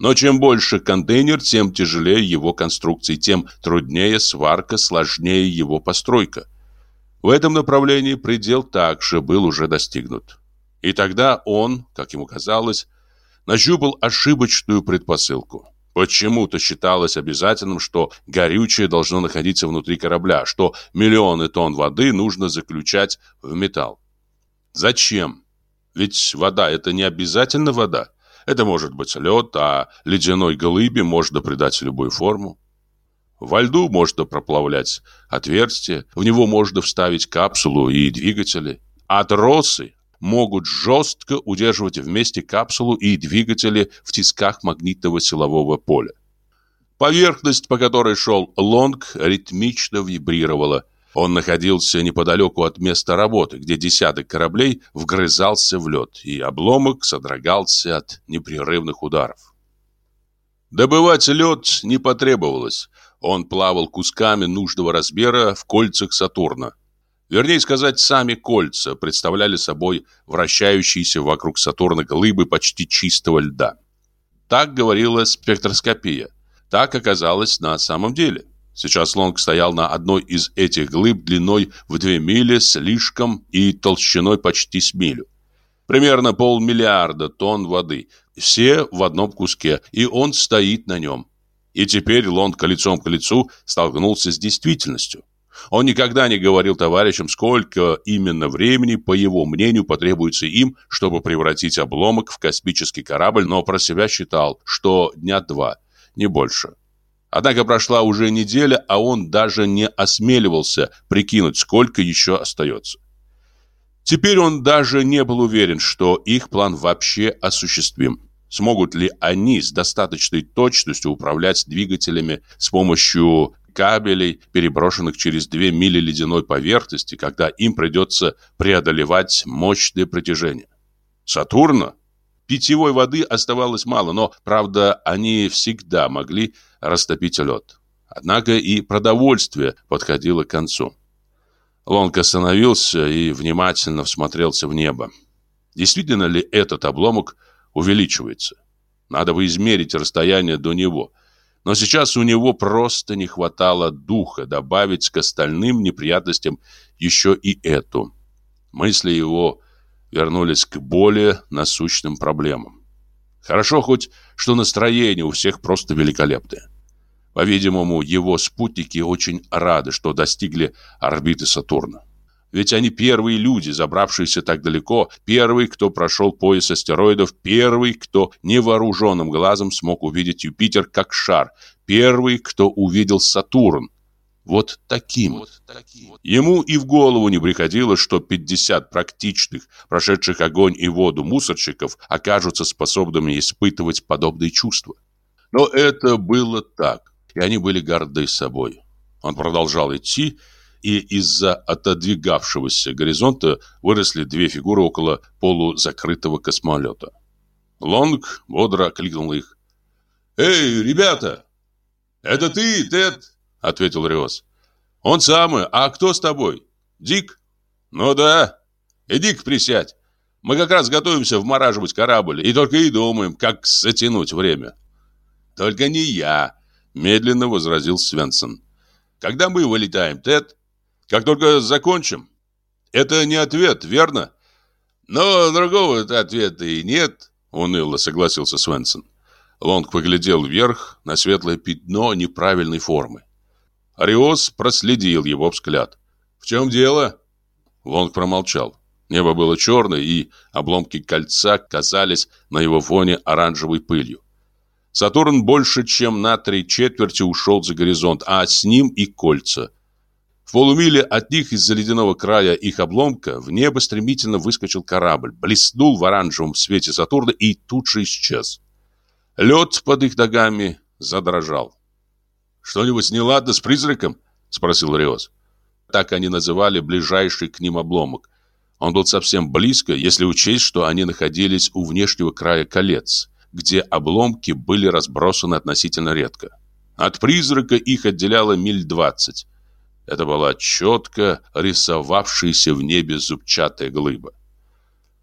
Но чем больше контейнер, тем тяжелее его конструкции, тем труднее сварка, сложнее его постройка. В этом направлении предел также был уже достигнут. И тогда он, как ему казалось, нащупал ошибочную предпосылку. Почему-то считалось обязательным, что горючее должно находиться внутри корабля, что миллионы тонн воды нужно заключать в металл. Зачем? Ведь вода – это не обязательно вода. Это может быть лед, а ледяной глыбе можно придать любую форму. Во льду можно проплавлять отверстия, в него можно вставить капсулу и двигатели. А тросы могут жестко удерживать вместе капсулу и двигатели в тисках магнитного силового поля. Поверхность, по которой шел Лонг, ритмично вибрировала. Он находился неподалеку от места работы, где десяток кораблей вгрызался в лед, и обломок содрогался от непрерывных ударов. Добывать лед не потребовалось. Он плавал кусками нужного размера в кольцах Сатурна. Вернее сказать, сами кольца представляли собой вращающиеся вокруг Сатурна глыбы почти чистого льда. Так говорила спектроскопия. Так оказалось на самом деле. Сейчас Лонг стоял на одной из этих глыб длиной в две мили слишком и толщиной почти с милю. Примерно полмиллиарда тонн воды, все в одном куске, и он стоит на нем. И теперь Лонг лицом к лицу столкнулся с действительностью. Он никогда не говорил товарищам, сколько именно времени, по его мнению, потребуется им, чтобы превратить обломок в космический корабль, но про себя считал, что дня два, не больше. Однако прошла уже неделя, а он даже не осмеливался прикинуть, сколько еще остается. Теперь он даже не был уверен, что их план вообще осуществим. Смогут ли они с достаточной точностью управлять двигателями с помощью кабелей, переброшенных через две мили ледяной поверхности, когда им придется преодолевать мощное притяжение. Сатурна? Питьевой воды оставалось мало, но, правда, они всегда могли растопить лед. Однако и продовольствие подходило к концу. Лонг остановился и внимательно всмотрелся в небо. Действительно ли этот обломок увеличивается? Надо бы измерить расстояние до него. Но сейчас у него просто не хватало духа добавить к остальным неприятностям еще и эту. Мысли его вернулись к более насущным проблемам. Хорошо хоть, что настроение у всех просто великолепное. По-видимому, его спутники очень рады, что достигли орбиты Сатурна. Ведь они первые люди, забравшиеся так далеко, первый, кто прошел пояс астероидов, первый, кто невооруженным глазом смог увидеть Юпитер как шар, первый, кто увидел Сатурн. Вот таким. Вот таким. Ему и в голову не приходило, что 50 практичных, прошедших огонь и воду мусорщиков окажутся способными испытывать подобные чувства. Но это было так, и они были горды собой. Он продолжал идти, и из-за отодвигавшегося горизонта выросли две фигуры около полузакрытого космолета. Лонг бодро окликнул их. «Эй, ребята!» «Это ты, Тед?» — ответил Риос. «Он самый. А кто с тобой? Дик?» «Ну да. Иди-ка присядь. Мы как раз готовимся вмораживать корабль и только и думаем, как затянуть время». «Только не я», — медленно возразил Свенсон. «Когда мы вылетаем, Тед?» Как только закончим. Это не ответ, верно? Но другого ответа и нет, уныло согласился Свенсон. Лонг поглядел вверх на светлое пятно неправильной формы. Ариос проследил его взгляд. «В чем дело?» Лонг промолчал. Небо было черное, и обломки кольца казались на его фоне оранжевой пылью. Сатурн больше, чем на три четверти ушел за горизонт, а с ним и кольца. В полумиле от них из-за ледяного края их обломка в небо стремительно выскочил корабль, блеснул в оранжевом свете Сатурна и тут же исчез. Лед под их ногами задрожал. «Что-нибудь неладно с призраком?» — спросил Риос. Так они называли ближайший к ним обломок. Он был совсем близко, если учесть, что они находились у внешнего края колец, где обломки были разбросаны относительно редко. От призрака их отделяло миль двадцать. Это была четко рисовавшаяся в небе зубчатая глыба.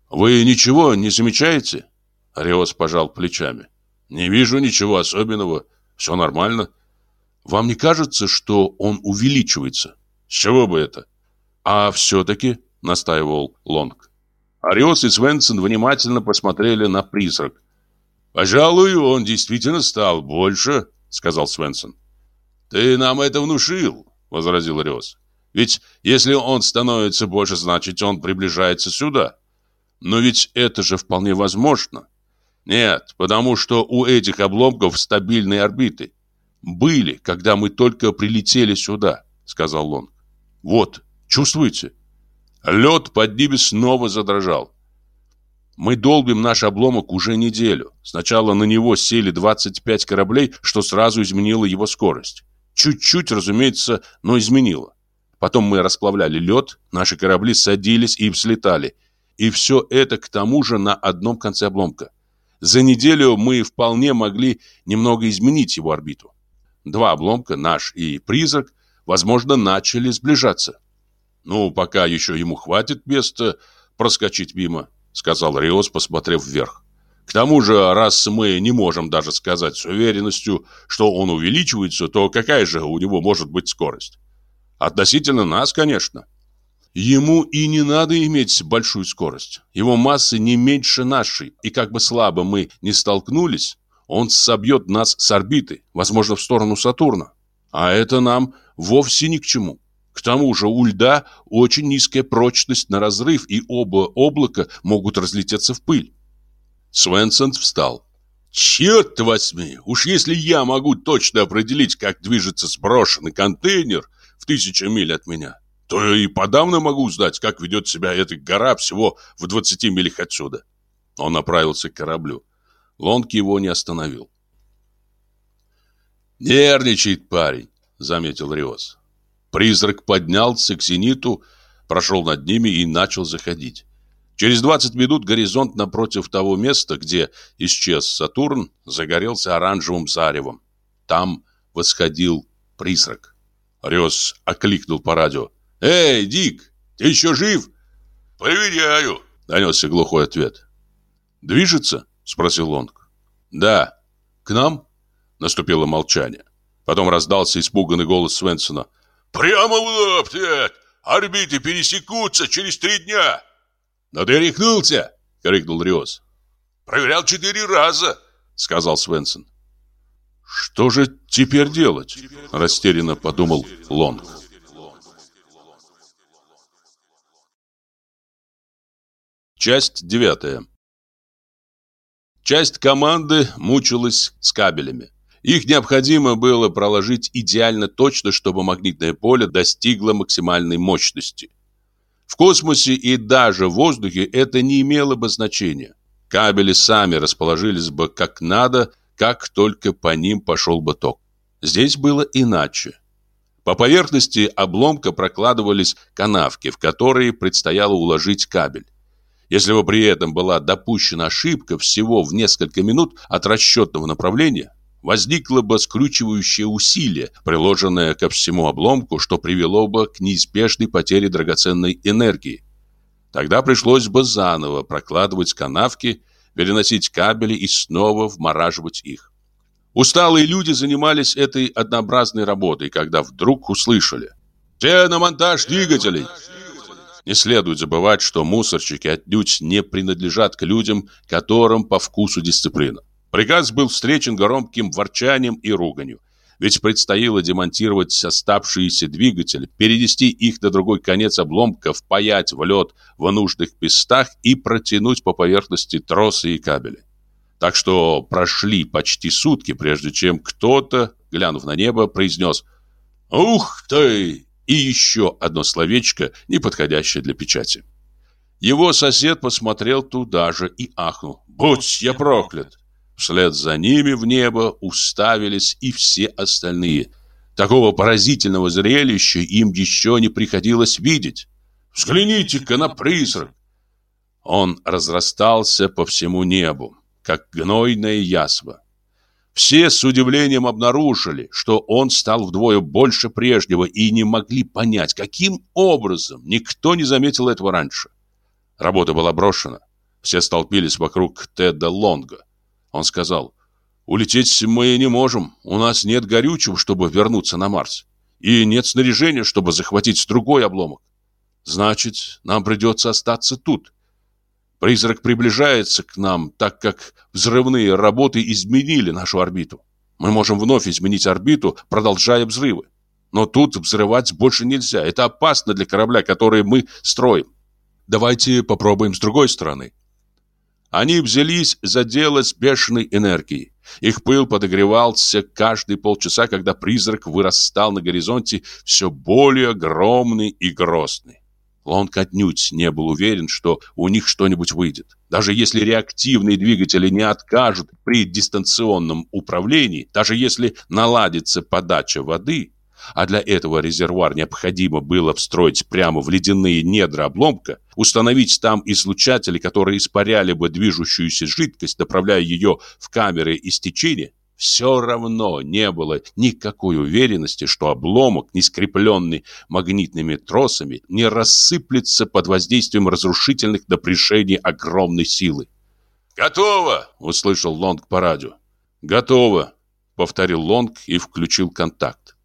«Вы ничего не замечаете?» Ариос пожал плечами. «Не вижу ничего особенного. Все нормально. Вам не кажется, что он увеличивается? С чего бы это?» «А все-таки», — настаивал Лонг. Ариос и Свенсон внимательно посмотрели на призрак. «Пожалуй, он действительно стал больше», — сказал Свенсон. «Ты нам это внушил», — возразил Риос. «Ведь если он становится больше, значит, он приближается сюда. Но ведь это же вполне возможно». «Нет, потому что у этих обломков стабильные орбиты. Были, когда мы только прилетели сюда», — сказал Лонг. «Вот, чувствуете?» Лед под ними снова задрожал. Мы долбим наш обломок уже неделю. Сначала на него сели 25 кораблей, что сразу изменило его скорость. Чуть-чуть, разумеется, но изменило. Потом мы расплавляли лед, наши корабли садились и взлетали. И все это к тому же на одном конце обломка. За неделю мы вполне могли немного изменить его орбиту. Два обломка, наш и призрак, возможно, начали сближаться. Ну, пока еще ему хватит места проскочить мимо сказал Риос, посмотрев вверх. К тому же, раз мы не можем даже сказать с уверенностью, что он увеличивается, то какая же у него может быть скорость? Относительно нас, конечно. Ему и не надо иметь большую скорость. Его масса не меньше нашей, и как бы слабо мы не столкнулись, он собьет нас с орбиты, возможно, в сторону Сатурна. А это нам вовсе ни к чему. К тому же у льда очень низкая прочность на разрыв, и оба облака могут разлететься в пыль. Свенсон встал. «Черт возьми! Уж если я могу точно определить, как движется сброшенный контейнер в тысячу миль от меня, то и подавно могу узнать, как ведет себя эта гора всего в 20 милях отсюда». Он направился к кораблю. Лонг его не остановил. «Нервничает парень», — заметил Риос. Призрак поднялся к зениту, прошел над ними и начал заходить. Через 20 минут горизонт напротив того места, где исчез Сатурн, загорелся оранжевым заревом. Там восходил призрак. Рёс окликнул по радио. «Эй, Дик, ты еще жив?» «Проверяю», — донесся глухой ответ. «Движется?» — спросил Лонг. «Да. К нам?» Наступило молчание. Потом раздался испуганный голос Свенсона. Прямо в лоб, Тед! Орбиты пересекутся через три дня!» «Но ты рехнулся!» — крикнул Риос. «Проверял четыре раза!» — сказал Свенсон. «Что же теперь делать?» — растерянно подумал Лонг. Часть девятая. Часть команды мучилась с кабелями. Их необходимо было проложить идеально точно, чтобы магнитное поле достигло максимальной мощности. В космосе и даже в воздухе это не имело бы значения. Кабели сами расположились бы как надо, как только по ним пошел бы ток. Здесь было иначе. По поверхности обломка прокладывались канавки, в которые предстояло уложить кабель. Если бы при этом была допущена ошибка всего в несколько минут от расчетного направления, возникло бы скручивающее усилие, приложенное ко всему обломку, что привело бы к неизбежной потере драгоценной энергии. Тогда пришлось бы заново прокладывать канавки, переносить кабели и снова вмораживать их. Усталые люди занимались этой однообразной работой, когда вдруг услышали «Все на монтаж двигателей!» Не следует забывать, что мусорщики отнюдь не принадлежат к людям, которым по вкусу дисциплина. Приказ был встречен громким ворчанием и руганью. Ведь предстояло демонтировать оставшиеся двигатели, перенести их на другой конец обломка, впаять в лед в нужных местах и протянуть по поверхности тросы и кабели. Так что прошли почти сутки, прежде чем кто-то, глянув на небо, произнес «Ух ты!» И еще одно словечко, не подходящее для печати. Его сосед посмотрел туда же и ахнул. «Будь я проклят!» Вслед за ними в небо уставились и все остальные. Такого поразительного зрелища им еще не приходилось видеть. Взгляните-ка на призрак! Он разрастался по всему небу, как гнойная язва. Все с удивлением обнаружили, что он стал вдвое больше прежнего и не могли понять, каким образом никто не заметил этого раньше. Работа была брошена. Все столпились вокруг Теда Лонга. Он сказал, «Улететь мы не можем, у нас нет горючего, чтобы вернуться на Марс, и нет снаряжения, чтобы захватить другой обломок. Значит, нам придется остаться тут». Призрак приближается к нам, так как взрывные работы изменили нашу орбиту. Мы можем вновь изменить орбиту, продолжая взрывы. Но тут взрывать больше нельзя. Это опасно для корабля, который мы строим. Давайте попробуем с другой стороны. Они взялись за дело с бешеной энергией. Их пыл подогревался каждые полчаса, когда призрак вырастал на горизонте все более огромный и грозный. Лонг отнюдь не был уверен, что у них что-нибудь выйдет. Даже если реактивные двигатели не откажут при дистанционном управлении, даже если наладится подача воды, а для этого резервуар необходимо было встроить прямо в ледяные недра обломка, установить там излучатели, которые испаряли бы движущуюся жидкость, направляя ее в камеры истечения, все равно не было никакой уверенности, что обломок, не скрепленный магнитными тросами, не рассыплется под воздействием разрушительных напряжений огромной силы. «Готово!» — услышал Лонг по радио. «Готово!» — повторил Лонг и включил контакт.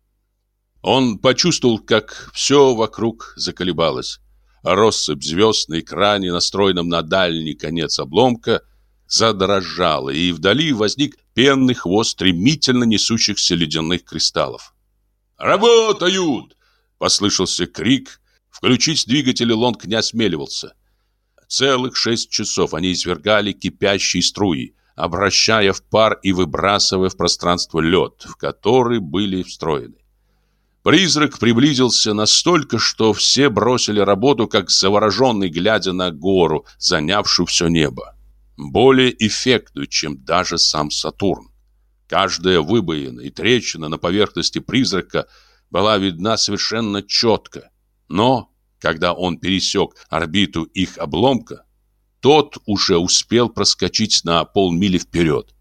Он почувствовал, как все вокруг заколебалось. Россыпь звезд на экране, настроенном на дальний конец обломка, задрожала, и вдали возник пенный хвост стремительно несущихся ледяных кристаллов. «Работают!» — послышался крик. Включить двигатели Лонг не осмеливался. Целых шесть часов они извергали кипящие струи, обращая в пар и выбрасывая в пространство лед, в который были встроены. Призрак приблизился настолько, что все бросили работу, как завороженный, глядя на гору, занявшую все небо. Более эффектную, чем даже сам Сатурн. Каждая выбоина и трещина на поверхности призрака была видна совершенно четко. Но, когда он пересек орбиту их обломка, тот уже успел проскочить на полмили вперед.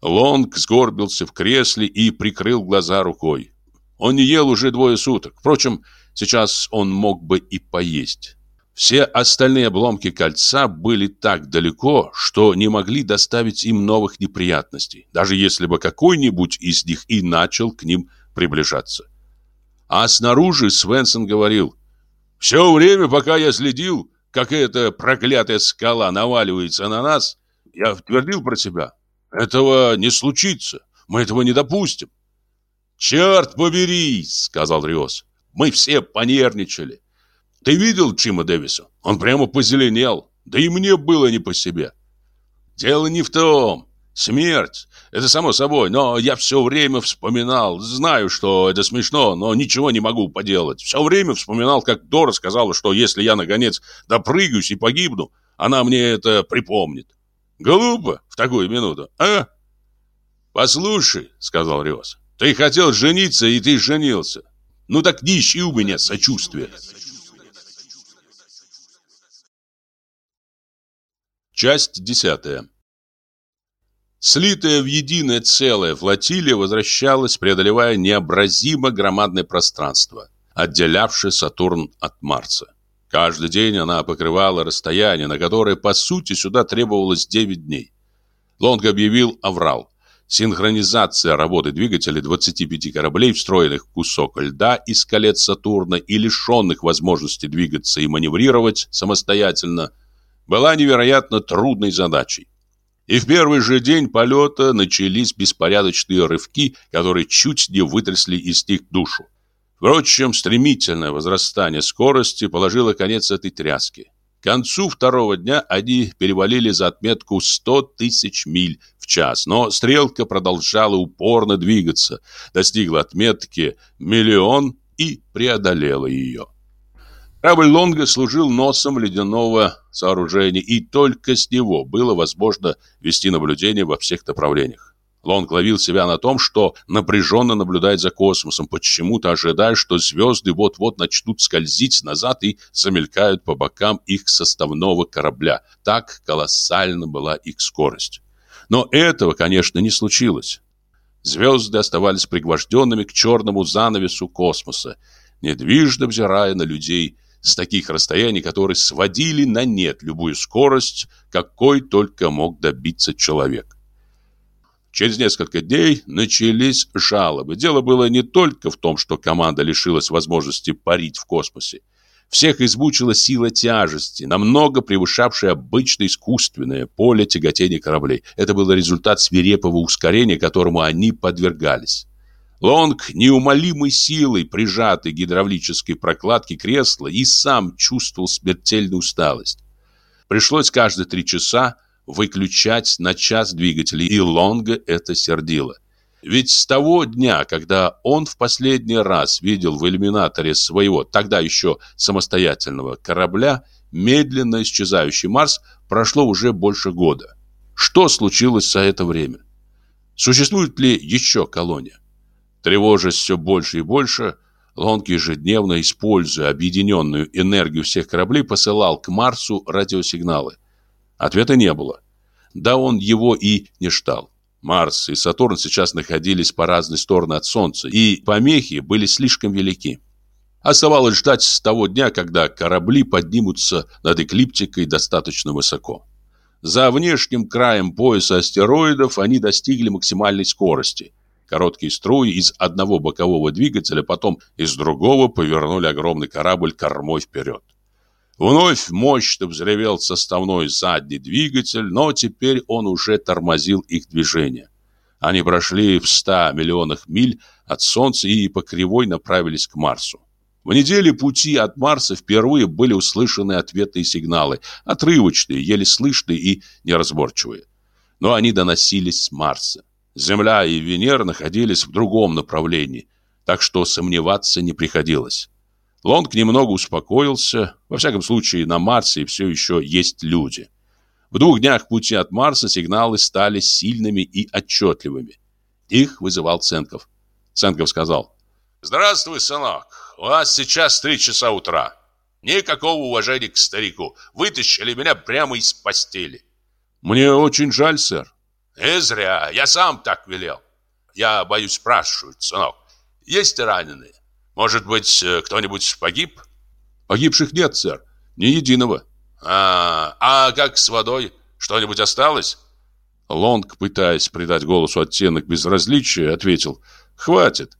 Лонг сгорбился в кресле и прикрыл глаза рукой. Он не ел уже двое суток. Впрочем, сейчас он мог бы и поесть. Все остальные обломки кольца были так далеко, что не могли доставить им новых неприятностей, даже если бы какой-нибудь из них и начал к ним приближаться. А снаружи Свенсон говорил, «Все время, пока я следил, как эта проклятая скала наваливается на нас, я твердил про себя, этого не случится, мы этого не допустим. «Черт побери!» — сказал Риос. «Мы все понервничали. Ты видел Чима Дэвиса? Он прямо позеленел. Да и мне было не по себе. Дело не в том. Смерть. Это само собой, но я все время вспоминал. Знаю, что это смешно, но ничего не могу поделать. Все время вспоминал, как Дора сказала, что если я, наконец, допрыгаюсь и погибну, она мне это припомнит. Глупо в такую минуту, а? «Послушай», — сказал Риос, ты хотел жениться, и ты женился. Ну так не ищи у меня сочувствия. Часть десятая. Слитая в единое целое флотилия возвращалась, преодолевая необразимо громадное пространство, отделявшее Сатурн от Марса. Каждый день она покрывала расстояние, на которое, по сути, сюда требовалось 9 дней. Лонг объявил аврал. Синхронизация работы двигателей 25 кораблей, встроенных в кусок льда из колец Сатурна и лишенных возможности двигаться и маневрировать самостоятельно, была невероятно трудной задачей. И в первый же день полета начались беспорядочные рывки, которые чуть не вытрясли из них душу. Впрочем, стремительное возрастание скорости положило конец этой тряске. К концу второго дня они перевалили за отметку 100 тысяч миль в час, но стрелка продолжала упорно двигаться, достигла отметки миллион и преодолела ее. Корабль Лонга служил носом ледяного сооружения, и только с него было возможно вести наблюдение во всех направлениях. Лонг ловил себя на том, что напряженно наблюдает за космосом, почему-то ожидая, что звезды вот-вот начнут скользить назад и замелькают по бокам их составного корабля. Так колоссальна была их скорость. Но этого, конечно, не случилось. Звезды оставались пригвожденными к черному занавесу космоса, недвижно взирая на людей с таких расстояний, которые сводили на нет любую скорость, какой только мог добиться человек. Через несколько дней начались жалобы. Дело было не только в том, что команда лишилась возможности парить в космосе. Всех измучила сила тяжести, намного превышавшая обычное искусственное поле тяготения кораблей. Это был результат свирепого ускорения, которому они подвергались. Лонг неумолимой силой, прижатый к гидравлической прокладке кресла, и сам чувствовал смертельную усталость. Пришлось каждые три часа выключать на час двигатели, и Лонга это сердило. Ведь с того дня, когда он в последний раз видел в иллюминаторе своего тогда еще самостоятельного корабля медленно исчезающий Марс, прошло уже больше года. Что случилось за это время? Существует ли еще колония? Тревожась все больше и больше, Лонг ежедневно, используя объединенную энергию всех кораблей, посылал к Марсу радиосигналы. Ответа не было. Да он его и не ждал. Марс и Сатурн сейчас находились по разные стороны от Солнца, и помехи были слишком велики. Оставалось ждать с того дня, когда корабли поднимутся над эклиптикой достаточно высоко. За внешним краем пояса астероидов они достигли максимальной скорости. Короткие струи из одного бокового двигателя, потом из другого повернули огромный корабль кормой вперед. Вновь мощно взревел составной задний двигатель, но теперь он уже тормозил их движение. Они прошли в 100 миллионах миль от Солнца и по кривой направились к Марсу. В неделе пути от Марса впервые были услышаны ответные сигналы, отрывочные, еле слышные и неразборчивые. Но они доносились с Марса. Земля и Венера находились в другом направлении, так что сомневаться не приходилось. Лонг немного успокоился. Во всяком случае, на Марсе все еще есть люди. В двух днях пути от Марса сигналы стали сильными и отчетливыми. Их вызывал Ценков. Ценков сказал. «Здравствуй, сынок. У нас сейчас три часа утра. Никакого уважения к старику. Вытащили меня прямо из постели». «Мне очень жаль, сэр». «И зря. Я сам так велел. Я боюсь спрашивать, сынок. Есть раненые?» Может быть, э, кто-нибудь погиб? Погибших нет, сэр. Ни единого. А, а как с водой? Что-нибудь осталось? Лонг, пытаясь придать голосу оттенок безразличия, ответил: "Хватит.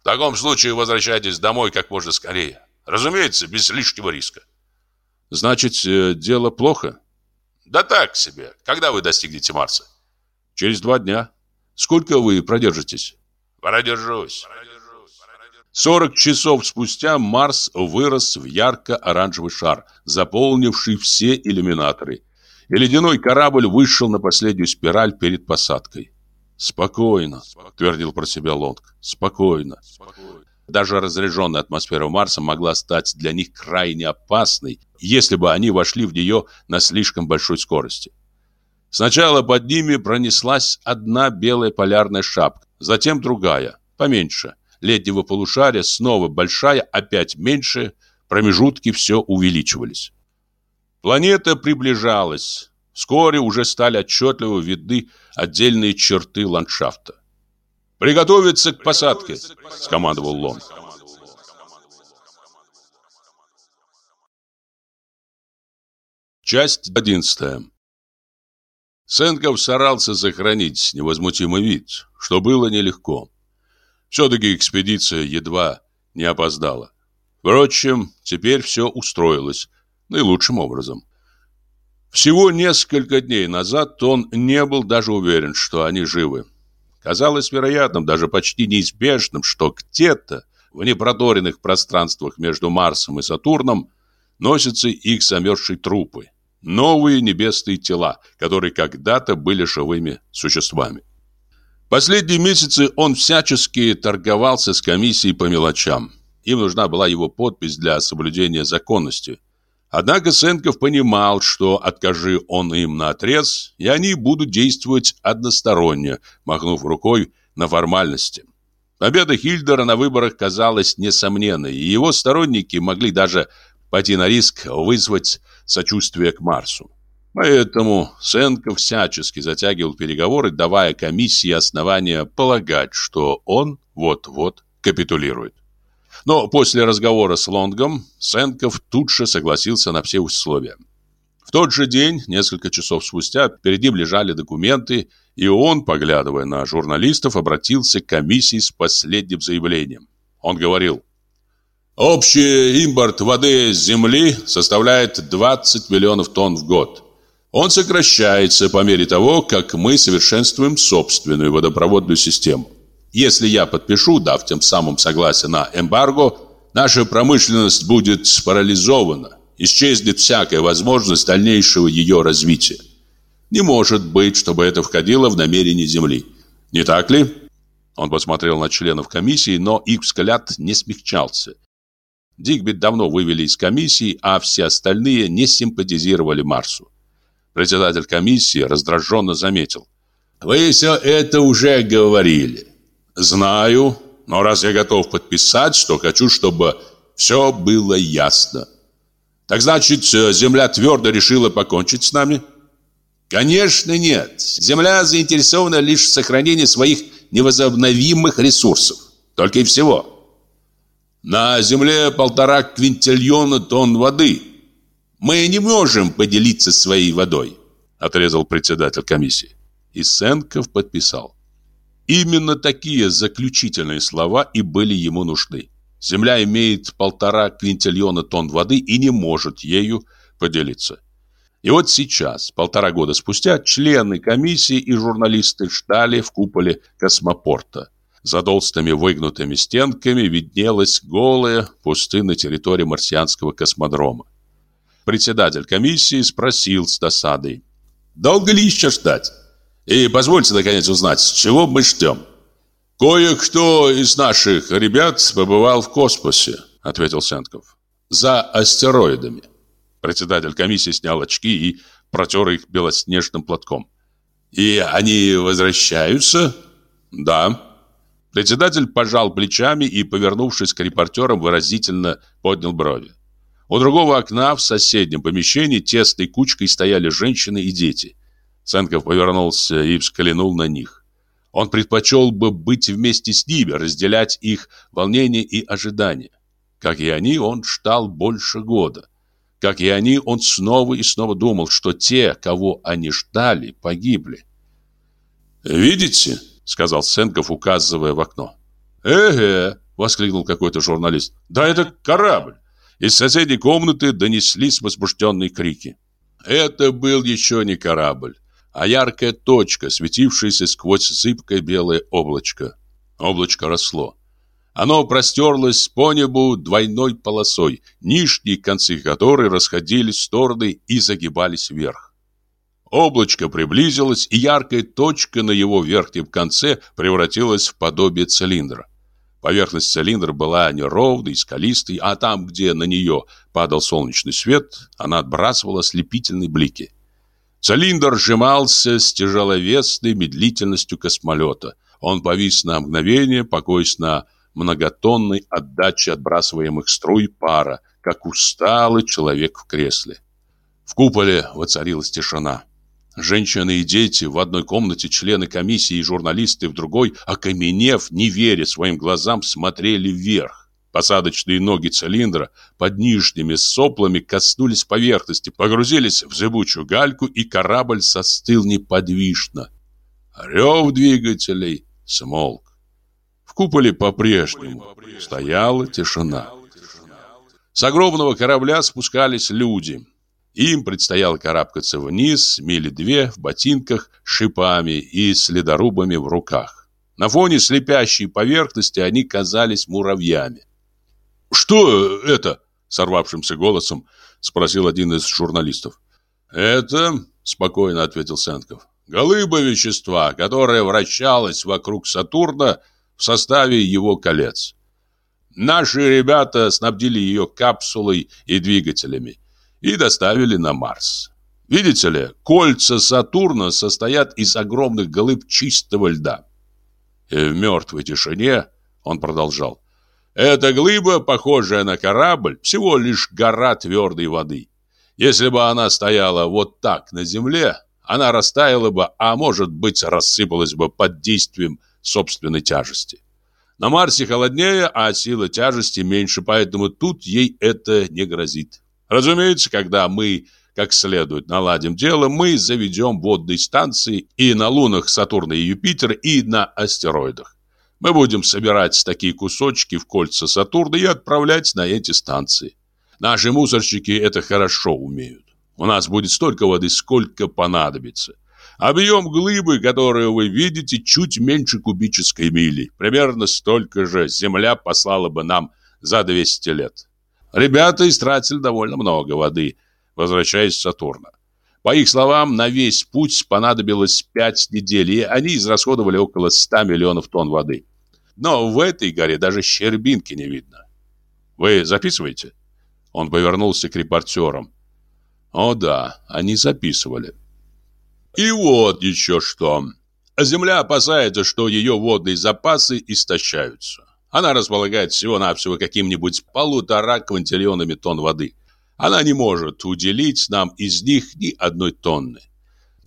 В таком случае возвращайтесь домой как можно скорее. Разумеется, без лишнего риска". Значит, э, дело плохо? Да так себе. Когда вы достигнете Марса? Через два дня. Сколько вы продержитесь? Продержусь. 40 часов спустя Марс вырос в ярко-оранжевый шар, заполнивший все иллюминаторы. И ледяной корабль вышел на последнюю спираль перед посадкой. «Спокойно», — твердил про себя Лонг, — «спокойно». Даже разряженная атмосфера Марса могла стать для них крайне опасной, если бы они вошли в нее на слишком большой скорости. Сначала под ними пронеслась одна белая полярная шапка, затем другая, поменьше — летнего полушария снова большая, опять меньше, промежутки все увеличивались. Планета приближалась. Вскоре уже стали отчетливо видны отдельные черты ландшафта. «Приготовиться к посадке!» – скомандовал Лонг. Часть одиннадцатая. Сенков старался сохранить невозмутимый вид, что было нелегко. Все-таки экспедиция едва не опоздала. Впрочем, теперь все устроилось наилучшим образом. Всего несколько дней назад он не был даже уверен, что они живы. Казалось вероятным, даже почти неизбежным, что где-то в непроторенных пространствах между Марсом и Сатурном носятся их замерзшие трупы, новые небесные тела, которые когда-то были живыми существами. Последние месяцы он всячески торговался с комиссией по мелочам. Им нужна была его подпись для соблюдения законности. Однако Сенков понимал, что откажи он им на отрез, и они будут действовать односторонне, махнув рукой на формальности. Победа Хильдера на выборах казалась несомненной, и его сторонники могли даже пойти на риск вызвать сочувствие к Марсу. Поэтому Сенков всячески затягивал переговоры, давая комиссии основания полагать, что он вот-вот капитулирует. Но после разговора с Лонгом Сенков тут же согласился на все условия. В тот же день, несколько часов спустя, перед ним лежали документы, и он, поглядывая на журналистов, обратился к комиссии с последним заявлением. Он говорил, Общий импорт воды с Земли составляет 20 миллионов тонн в год. Он сокращается по мере того, как мы совершенствуем собственную водопроводную систему. Если я подпишу, дав тем самым согласие на эмбарго, наша промышленность будет парализована, исчезнет всякая возможность дальнейшего ее развития. Не может быть, чтобы это входило в намерение Земли. Не так ли? Он посмотрел на членов комиссии, но их взгляд не смягчался. Дигби давно вывели из комиссии, а все остальные не симпатизировали Марсу. Председатель комиссии раздраженно заметил. «Вы все это уже говорили. Знаю, но раз я готов подписать, то хочу, чтобы все было ясно. Так значит, Земля твердо решила покончить с нами?» Конечно, нет. Земля заинтересована лишь в сохранении своих невозобновимых ресурсов. Только и всего. На Земле полтора квинтильона тонн воды. Мы не можем поделиться своей водой, отрезал председатель комиссии. И Сенков подписал. Именно такие заключительные слова и были ему нужны. Земля имеет полтора квинтильона тонн воды и не может ею поделиться. И вот сейчас, полтора года спустя, члены комиссии и журналисты ждали в куполе космопорта. За толстыми выгнутыми стенками виднелась голая пустынная территория марсианского космодрома. Председатель комиссии спросил с досадой. «Долго ли еще ждать? И позвольте, наконец, узнать, чего мы ждем?» «Кое-кто из наших ребят побывал в космосе», — ответил Сенков. «За астероидами». Председатель комиссии снял очки и протер их белоснежным платком. «И они возвращаются?» «Да». Председатель пожал плечами и, повернувшись к репортерам, выразительно поднял брови. У другого окна в соседнем помещении тесной кучкой стояли женщины и дети. Ценков повернулся и взглянул на них. Он предпочел бы быть вместе с ними, разделять их волнение и ожидания. Как и они, он ждал больше года. Как и они, он снова и снова думал, что те, кого они ждали, погибли. «Видите?» — сказал Сенков, указывая в окно. «Эге!» — воскликнул какой-то журналист. «Да это корабль!» Из соседней комнаты донеслись возбужденные крики. Это был еще не корабль, а яркая точка, светившаяся сквозь зыбкое белое облачко. Облачко росло. Оно простерлось по небу двойной полосой, нижние концы которой расходились в стороны и загибались вверх. Облачко приблизилось, и яркая точка на его верхнем конце превратилась в подобие цилиндра. Поверхность цилиндра была неровной, скалистой, а там, где на нее падал солнечный свет, она отбрасывала слепительные блики. Цилиндр сжимался с тяжеловесной медлительностью космолета. Он повис на мгновение, покоясь на многотонной отдачи отбрасываемых струй пара, как усталый человек в кресле. В куполе воцарилась тишина. Женщины и дети в одной комнате, члены комиссии и журналисты в другой, окаменев, не веря своим глазам, смотрели вверх. Посадочные ноги цилиндра под нижними соплами коснулись поверхности, погрузились в зыбучую гальку, и корабль застыл неподвижно. Рев двигателей смолк куполе по-прежнему стояла тишина. С огромного корабля спускались люди. Им предстояло карабкаться вниз, мили две, в ботинках, шипами и следорубами в руках. На фоне слепящей поверхности они казались муравьями. «Что это?» — сорвавшимся голосом спросил один из журналистов. «Это...» — спокойно ответил Сенков. «Голыба вещества, которое вращалось вокруг Сатурна в составе его колец. Наши ребята снабдили ее капсулой и двигателями и доставили на Марс. Видите ли, кольца Сатурна состоят из огромных глыб чистого льда. И в мертвой тишине он продолжал. Эта глыба, похожая на корабль, всего лишь гора твердой воды. Если бы она стояла вот так на земле, она растаяла бы, а может быть рассыпалась бы под действием собственной тяжести. На Марсе холоднее, а сила тяжести меньше, поэтому тут ей это не грозит. Разумеется, когда мы как следует наладим дело, мы заведем водные станции и на лунах Сатурна и Юпитера, и на астероидах. Мы будем собирать такие кусочки в кольца Сатурна и отправлять на эти станции. Наши мусорщики это хорошо умеют. У нас будет столько воды, сколько понадобится. Объем глыбы, которую вы видите, чуть меньше кубической мили. Примерно столько же Земля послала бы нам за 200 лет. Ребята истратили довольно много воды, возвращаясь с Сатурна. По их словам, на весь путь понадобилось 5 недель, и они израсходовали около 100 миллионов тонн воды. Но в этой горе даже щербинки не видно. Вы записываете? Он повернулся к репортерам. О да, они записывали. И вот еще что. Земля опасается, что ее водные запасы истощаются. Она располагает всего-навсего каким-нибудь полутора квинтиллионами тонн воды. Она не может уделить нам из них ни одной тонны.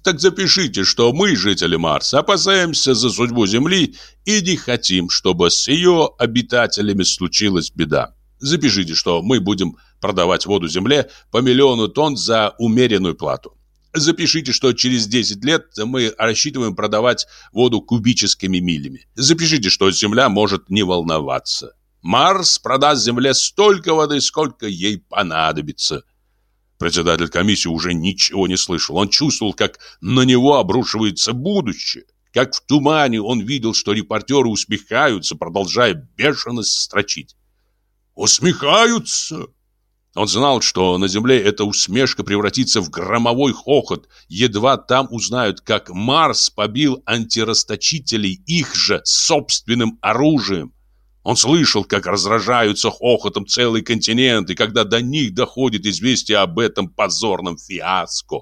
Так запишите, что мы, жители Марса, опасаемся за судьбу Земли и не хотим, чтобы с ее обитателями случилась беда. Запишите, что мы будем продавать воду Земле по миллиону тонн за умеренную плату. Запишите, что через 10 лет мы рассчитываем продавать воду кубическими милями. Запишите, что Земля может не волноваться. Марс продаст Земле столько воды, сколько ей понадобится. Председатель комиссии уже ничего не слышал. Он чувствовал, как на него обрушивается будущее. Как в тумане он видел, что репортеры усмехаются, продолжая бешено строчить. «Усмехаются!» Он знал, что на земле эта усмешка превратится в громовой хохот, едва там узнают, как Марс побил антирасточителей их же собственным оружием. Он слышал, как разражаются хохотом целый континент, и когда до них доходит известие об этом позорном фиаско.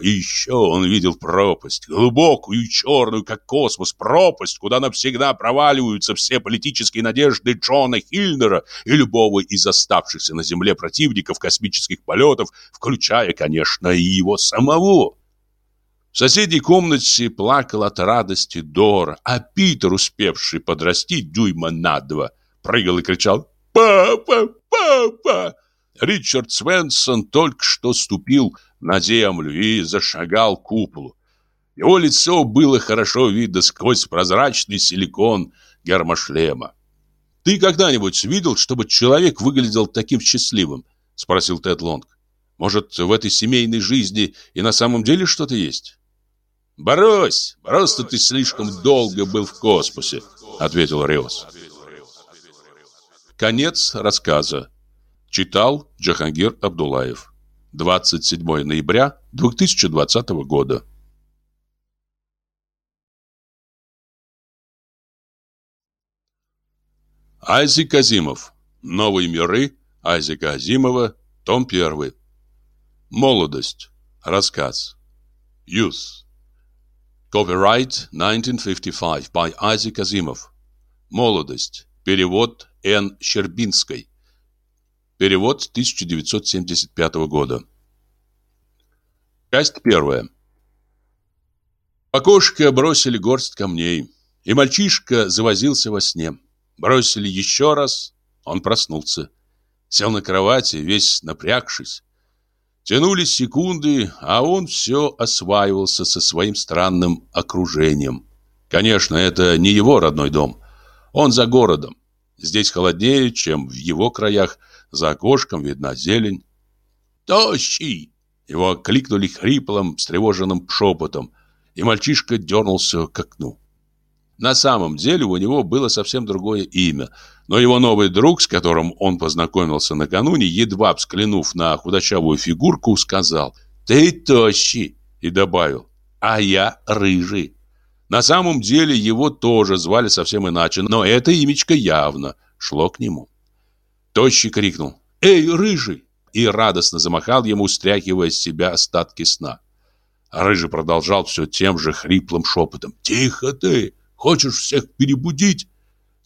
И еще он видел пропасть, глубокую и черную, как космос, пропасть, куда навсегда проваливаются все политические надежды Джона Хильнера и любого из оставшихся на Земле противников космических полетов, включая, конечно, и его самого. В соседней комнате плакал от радости Дора, а Питер, успевший подрасти дюйма на два, прыгал и кричал «Папа! Папа!» Ричард Свенсон только что ступил на землю и зашагал к куполу. Его лицо было хорошо видно сквозь прозрачный силикон гермошлема. «Ты когда-нибудь видел, чтобы человек выглядел таким счастливым?» — спросил Тед Лонг. «Может, в этой семейной жизни и на самом деле что-то есть?» «Брось! Просто ты слишком долго был в космосе», — ответил Риос. Конец рассказа. Читал Джахангир Абдулаев. 27 ноября 2020 года. Айзек Азимов. Новые миры Айзека Азимова. Том 1. Молодость. Рассказ. Youth. Copyright 1955 by Isaac Азимов. Молодость. Перевод Н. Щербинской. Перевод 1975 года. Часть первая. В окошко бросили горсть камней, и мальчишка завозился во сне. Бросили еще раз, он проснулся. Сел на кровати, весь напрягшись. Тянулись секунды, а он все осваивался со своим странным окружением. Конечно, это не его родной дом. Он за городом. Здесь холоднее, чем в его краях – за окошком видна зелень. «Тощий!» Его кликнули хриплым, встревоженным шепотом, и мальчишка дернулся к окну. На самом деле у него было совсем другое имя, но его новый друг, с которым он познакомился накануне, едва взглянув на худощавую фигурку, сказал «Ты тощий!» и добавил «А я рыжий». На самом деле его тоже звали совсем иначе, но это имечко явно шло к нему. Тощий крикнул «Эй, рыжий!» и радостно замахал ему, стряхивая с себя остатки сна. Рыжий продолжал все тем же хриплым шепотом «Тихо ты! Хочешь всех перебудить?»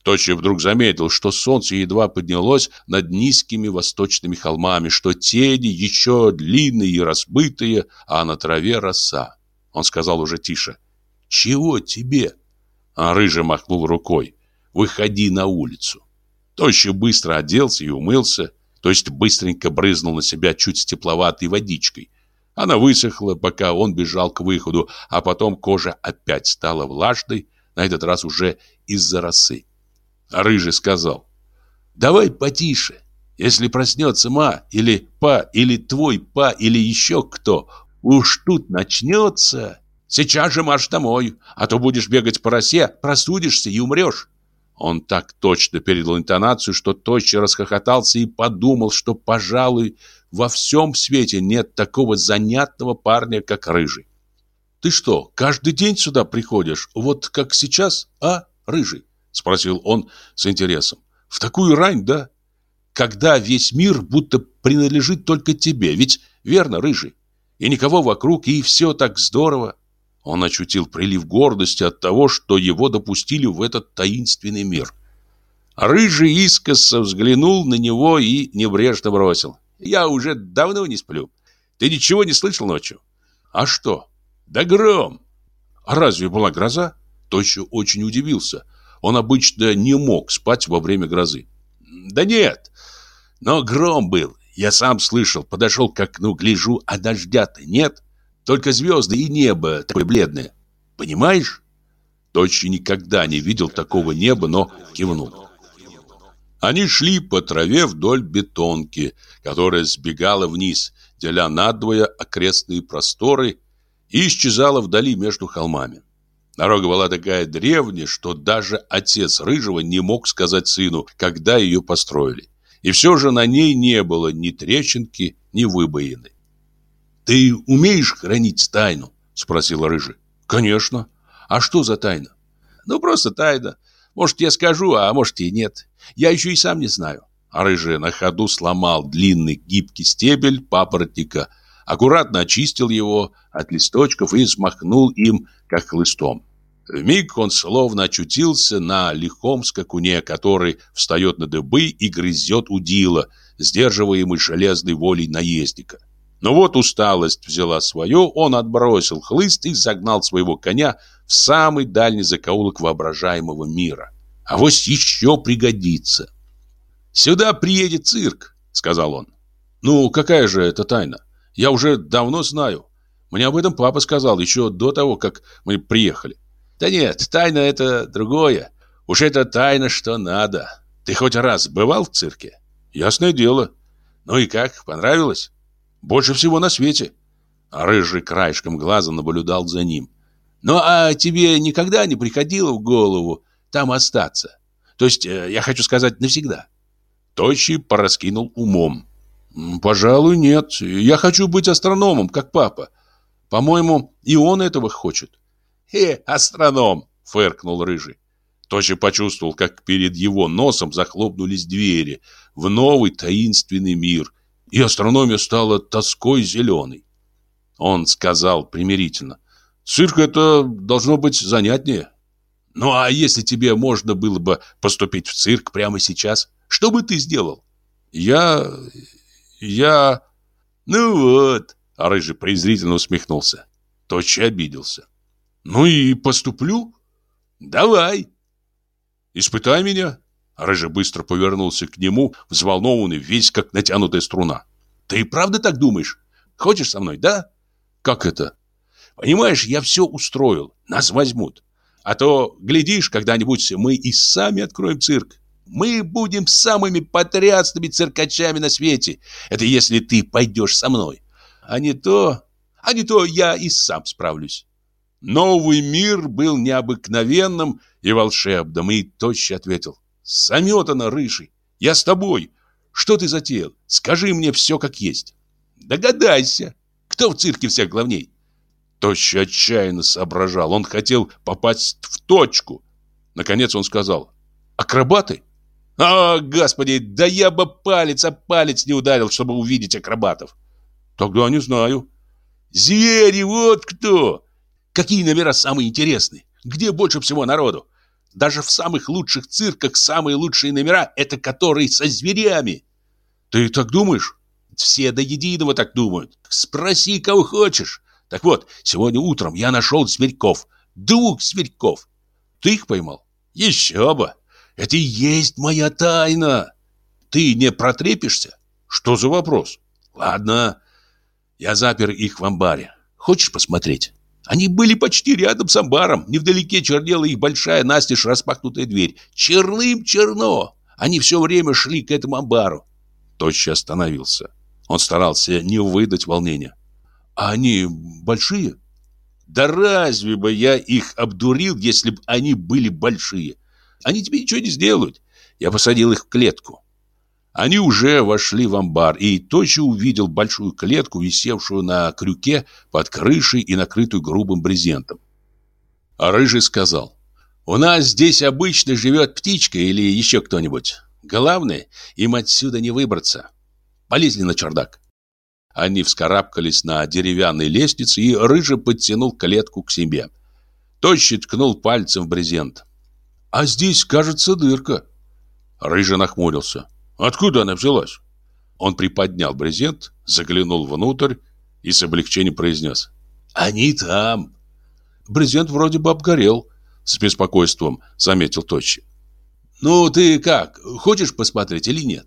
Тощий вдруг заметил, что солнце едва поднялось над низкими восточными холмами, что тени еще длинные и разбытые, а на траве роса. Он сказал уже тише «Чего тебе?» А рыжий махнул рукой «Выходи на улицу». Тощий быстро оделся и умылся, то есть быстренько брызнул на себя чуть тепловатой водичкой. Она высохла, пока он бежал к выходу, а потом кожа опять стала влажной, на этот раз уже из-за росы. Рыжий сказал, «Давай потише. Если проснется ма, или па, или твой па, или еще кто, уж тут начнется. Сейчас же марш домой, а то будешь бегать по росе, простудишься и умрешь». Он так точно передал интонацию, что тотчас расхохотался и подумал, что, пожалуй, во всем свете нет такого занятного парня, как Рыжий. «Ты что, каждый день сюда приходишь, вот как сейчас, а, Рыжий?» Спросил он с интересом. «В такую рань, да? Когда весь мир будто принадлежит только тебе, ведь верно, Рыжий? И никого вокруг, и все так здорово». Он ощутил прилив гордости от того, что его допустили в этот таинственный мир. Рыжий искоса взглянул на него и небрежно бросил. Я уже давно не сплю. Ты ничего не слышал ночью? А что? Да гром. А разве была гроза? Тощо очень удивился. Он обычно не мог спать во время грозы. Да нет, но гром был. Я сам слышал, подошел к окну, гляжу, а дождя-то нет. Только звезды и небо такое бледное. Понимаешь? Тощий никогда не видел такого неба, но кивнул. Они шли по траве вдоль бетонки, которая сбегала вниз, деля надвое окрестные просторы и исчезала вдали между холмами. Дорога была такая древняя, что даже отец Рыжего не мог сказать сыну, когда ее построили. И все же на ней не было ни трещинки, ни выбоины. «Ты умеешь хранить тайну?» – спросил Рыжий. «Конечно. А что за тайна?» «Ну, просто тайна. Может, я скажу, а может и нет. Я еще и сам не знаю. А рыжий на ходу сломал длинный гибкий стебель папоротника, аккуратно очистил его от листочков и смахнул им, как хлыстом. Вмиг он словно очутился на лихом скакуне, который встает на дыбы и грызет удила, сдерживаемый железной волей наездника. Но вот усталость взяла свое, он отбросил хлыст и загнал своего коня в самый дальний закоулок воображаемого мира. А вот еще пригодится. «Сюда приедет цирк», — сказал он. «Ну, какая же это тайна? Я уже давно знаю. Мне об этом папа сказал еще до того, как мы приехали». «Да нет, тайна — это другое. Уж это тайна, что надо. Ты хоть раз бывал в цирке?» «Ясное дело. Ну и как, понравилось?» «Больше всего на свете». А рыжий краешком глаза наблюдал за ним. Ну а тебе никогда не приходило в голову там остаться? То есть, э, я хочу сказать, навсегда. Тощий пораскинул умом. Пожалуй, нет. Я хочу быть астрономом, как папа. По-моему, и он этого хочет. Э, астроном, фыркнул рыжий. Тощий почувствовал, как перед его носом захлопнулись двери в новый таинственный мир, и астрономия стала тоской зеленой. Он сказал примирительно. Цирк это должно быть занятнее. Ну а если тебе можно было бы поступить в цирк прямо сейчас, что бы ты сделал? Я... я... Ну вот, а Рыжий презрительно усмехнулся. Точно обиделся. Ну и поступлю? Давай. Испытай меня. Рыжий быстро повернулся к нему, взволнованный, весь как натянутая струна. Ты правда так думаешь? Хочешь со мной, да? Как это? Понимаешь, я все устроил. Нас возьмут. А то, глядишь, когда-нибудь мы и сами откроем цирк. Мы будем самыми потрясными циркачами на свете. Это если ты пойдешь со мной. А не то... А не то я и сам справлюсь. Новый мир был необыкновенным и волшебным, и тощий ответил. Заметано, рыжий, я с тобой. Что ты затеял? Скажи мне все как есть. Догадайся, кто в цирке всех главней? Тощий отчаянно соображал. Он хотел попасть в точку. Наконец он сказал. «Акробаты?» «А, господи, да я бы палец о палец не ударил, чтобы увидеть акробатов!» «Тогда не знаю». «Звери, вот кто!» «Какие номера самые интересные? Где больше всего народу? Даже в самых лучших цирках самые лучшие номера – это которые со зверями!» «Ты так думаешь?» «Все до единого так думают. Спроси, кого хочешь. Так вот, сегодня утром я нашел зверьков. Двух зверьков. Ты их поймал? Еще бы. Это и есть моя тайна. Ты не протрепишься? Что за вопрос? Ладно. Я запер их в амбаре. Хочешь посмотреть? Они были почти рядом с амбаром. Невдалеке чернела их большая настежь распахнутая дверь. Черным черно. Они все время шли к этому амбару. Тощий остановился. Он старался не выдать волнения. «А они большие?» «Да разве бы я их обдурил, если бы они были большие? Они тебе ничего не сделают. Я посадил их в клетку». Они уже вошли в амбар, и Тощий увидел большую клетку, висевшую на крюке под крышей и накрытую грубым брезентом. А Рыжий сказал, «У нас здесь обычно живет птичка или еще кто-нибудь. Главное, им отсюда не выбраться. Полезли на чердак». Они вскарабкались на деревянной лестнице, и Рыжий подтянул клетку к себе. Тощий ткнул пальцем в брезент. «А здесь, кажется, дырка». Рыжий нахмурился. Откуда она взялась? Он приподнял брезент, заглянул внутрь и с облегчением произнес. Они там. Брезент вроде бы обгорел, с беспокойством заметил Тощий. Ну, ты как, хочешь посмотреть или нет?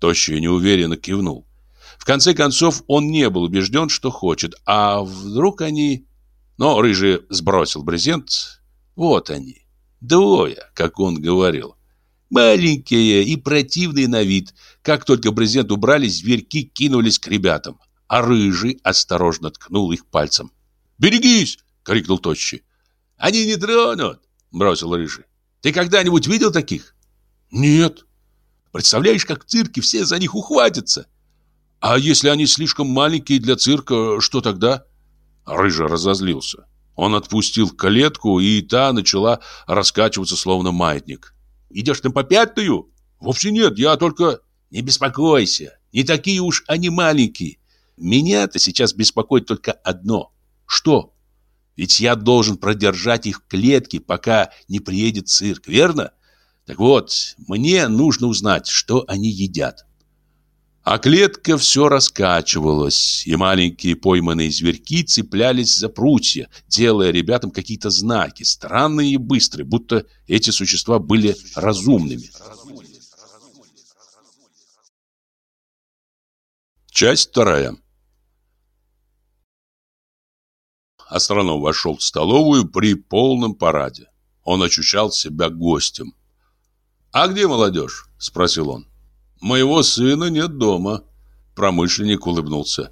Тощий неуверенно кивнул. В конце концов, он не был убежден, что хочет. А вдруг они... Но Рыжий сбросил брезент. Вот они. Двое, как он говорил. Маленькие и противные на вид. Как только брезент убрали, зверьки кинулись к ребятам. А рыжий осторожно ткнул их пальцем. «Берегись!» — крикнул Тощий. «Они не тронут!» — бросил рыжий. «Ты когда-нибудь видел таких?» «Нет». «Представляешь, как в цирке все за них ухватятся!» «А если они слишком маленькие для цирка, что тогда?» Рыжий разозлился. Он отпустил калетку, и та начала раскачиваться, словно маятник. Идешь на попятную? Вовсе нет, я только... Не беспокойся, не такие уж они маленькие. Меня-то сейчас беспокоит только одно. Что? Ведь я должен продержать их в клетке, пока не приедет цирк, верно? Так вот, мне нужно узнать, что они едят. А клетка все раскачивалась, и маленькие пойманные зверьки цеплялись за прутья, делая ребятам какие-то знаки, странные и быстрые, будто эти существа были разумными. Часть вторая. Астроном вошел в столовую при полном параде. Он ощущал себя гостем. «А где молодежь?» – спросил он. Моего сына нет дома. Промышленник улыбнулся.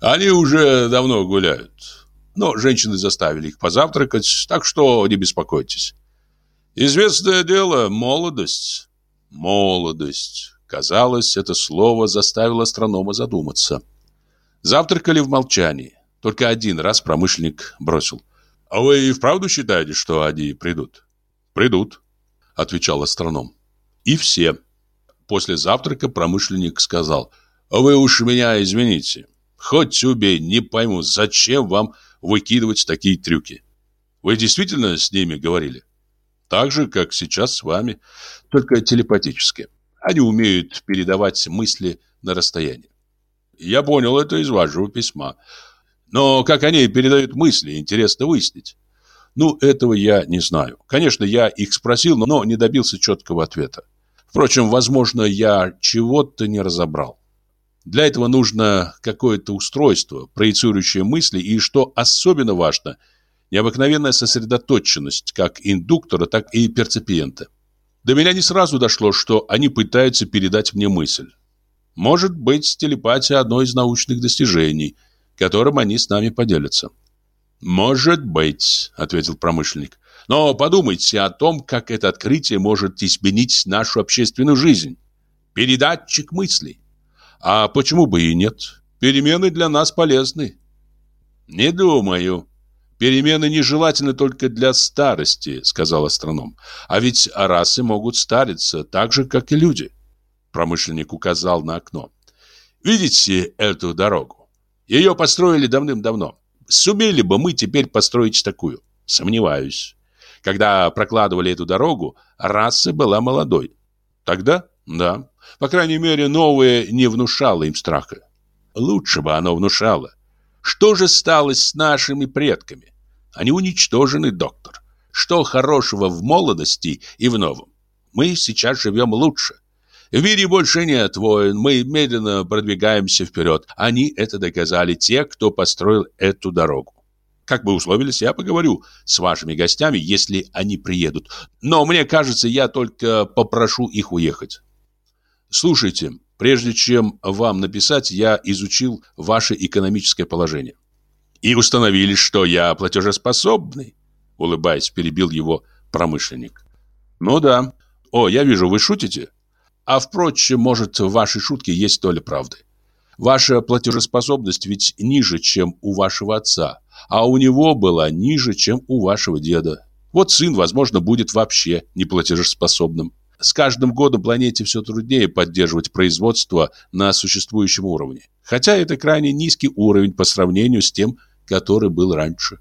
Они уже давно гуляют. Но женщины заставили их позавтракать, так что не беспокойтесь. Известное дело – молодость. Молодость. Казалось, это слово заставило астронома задуматься. Завтракали в молчании. Только один раз промышленник бросил. «А вы и вправду считаете, что они придут?» «Придут», — отвечал астроном. «И все». После завтрака промышленник сказал, «Вы уж меня извините. Хоть убей, не пойму, зачем вам выкидывать такие трюки? Вы действительно с ними говорили? Так же, как сейчас с вами, только телепатически. Они умеют передавать мысли на расстоянии. Я понял это из вашего письма. Но как они передают мысли, интересно выяснить. Ну, этого я не знаю. Конечно, я их спросил, но не добился четкого ответа. Впрочем, возможно, я чего-то не разобрал. Для этого нужно какое-то устройство, проецирующее мысли, и, что особенно важно, необыкновенная сосредоточенность как индуктора, так и перцепиента. До меня не сразу дошло, что они пытаются передать мне мысль. Может быть, телепатия – одно из научных достижений, которым они с нами поделятся. «Может быть», – ответил промышленник. Но подумайте о том, как это открытие может изменить нашу общественную жизнь. Передатчик мыслей. А почему бы и нет? Перемены для нас полезны. Не думаю. Перемены нежелательны только для старости, сказал астроном. А ведь расы могут стариться так же, как и люди. Промышленник указал на окно. Видите эту дорогу? Ее построили давным-давно. Сумели бы мы теперь построить такую? Сомневаюсь. Когда прокладывали эту дорогу, раса была молодой. Тогда, да, по крайней мере, новое не внушало им страха. Лучше бы оно внушало. Что же стало с нашими предками? Они уничтожены, доктор. Что хорошего в молодости и в новом? Мы сейчас живем лучше. В мире больше нет войн, мы медленно продвигаемся вперед. Они это доказали, те, кто построил эту дорогу. Как мы условились, я поговорю с вашими гостями, если они приедут. Но мне кажется, я только попрошу их уехать. Слушайте, прежде чем вам написать, я изучил ваше экономическое положение. И установили, что я платежеспособный, улыбаясь, перебил его промышленник. Ну да. О, я вижу, вы шутите? А впрочем, может, в вашей шутке есть доля правды. Ваша платежеспособность ведь ниже, чем у вашего отца, а у него была ниже, чем у вашего деда. Вот сын, возможно, будет вообще неплатежеспособным. С каждым годом планете все труднее поддерживать производство на существующем уровне. Хотя это крайне низкий уровень по сравнению с тем, который был раньше.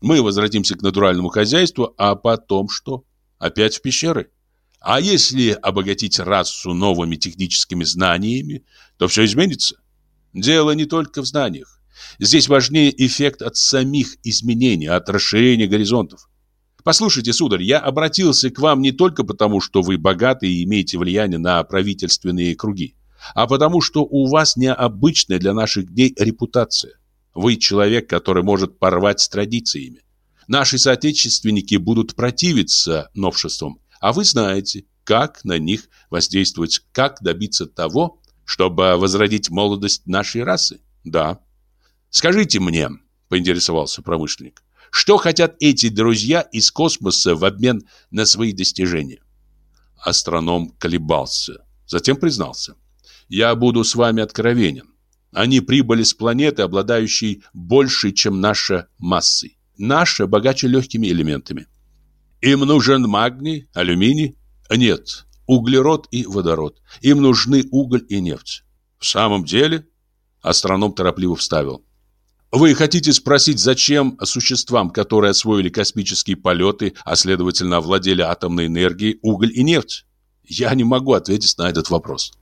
Мы возвратимся к натуральному хозяйству, а потом что? Опять в пещеры? А если обогатить расу новыми техническими знаниями, то все изменится. Дело не только в знаниях. Здесь важнее эффект от самих изменений, от расширения горизонтов. Послушайте, сударь, я обратился к вам не только потому, что вы богаты и имеете влияние на правительственные круги, а потому, что у вас необычная для наших дней репутация. Вы человек, который может порвать с традициями. Наши соотечественники будут противиться новшествам, а вы знаете, как на них воздействовать, как добиться того, чтобы возродить молодость нашей расы. Да. Скажите мне, поинтересовался промышленник, что хотят эти друзья из космоса в обмен на свои достижения? Астроном колебался, затем признался. Я буду с вами откровенен. Они прибыли с планеты, обладающей большей, чем наша массой. Наша богаче легкими элементами. Им нужен магний, алюминий? Нет, углерод и водород. Им нужны уголь и нефть. В самом деле, астроном торопливо вставил. Вы хотите спросить, зачем существам, которые освоили космические полеты, а следовательно овладели атомной энергией, уголь и нефть? Я не могу ответить на этот вопрос.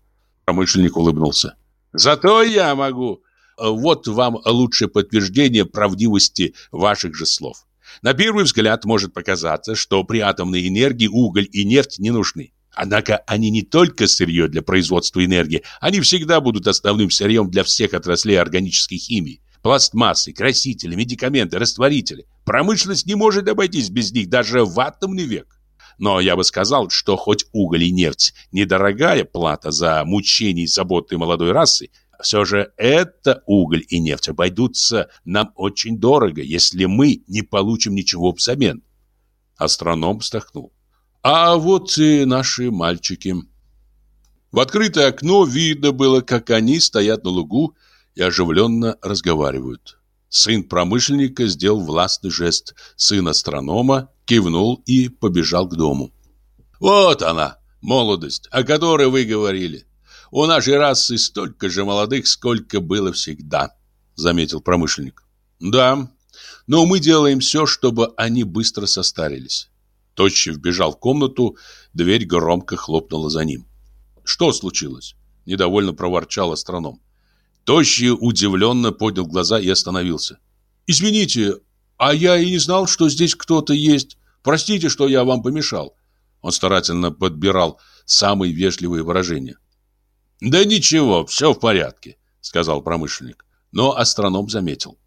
Промышленник улыбнулся. Зато я могу. Вот вам лучшее подтверждение правдивости ваших же слов. На первый взгляд может показаться, что при атомной энергии уголь и нефть не нужны. Однако они не только сырье для производства энергии, они всегда будут основным сырьем для всех отраслей органической химии. Пластмассы, красители, медикаменты, растворители. Промышленность не может обойтись без них даже в атомный век. Но я бы сказал, что хоть уголь и нефть – недорогая плата за мучения и заботы молодой расы, все же это уголь и нефть обойдутся нам очень дорого, если мы не получим ничего взамен. Астроном вздохнул. А вот и наши мальчики. В открытое окно видно было, как они стоят на лугу и оживленно разговаривают. Сын промышленника сделал властный жест. Сын астронома кивнул и побежал к дому. «Вот она, молодость, о которой вы говорили. У нашей расы столько же молодых, сколько было всегда», — заметил промышленник. «Да, но мы делаем все, чтобы они быстро состарились. Тощий вбежал в комнату, дверь громко хлопнула за ним. «Что случилось?» – недовольно проворчал астроном. Тощий удивленно поднял глаза и остановился. «Извините, а я и не знал, что здесь кто-то есть. Простите, что я вам помешал». Он старательно подбирал самые вежливые выражения. «Да ничего, все в порядке», — сказал промышленник. Но астроном заметил.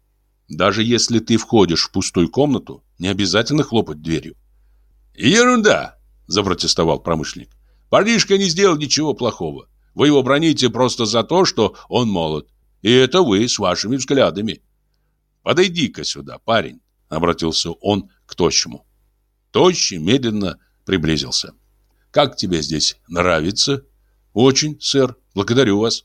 «Даже если ты входишь в пустую комнату, не обязательно хлопать дверью. «Ерунда!» – запротестовал промышленник. «Парнишка не сделал ничего плохого. Вы его броните просто за то, что он молод. И это вы с вашими взглядами». «Подойди-ка сюда, парень», – обратился он к тощему. Тощий медленно приблизился. «Как тебе здесь нравится?» «Очень, сэр. Благодарю вас».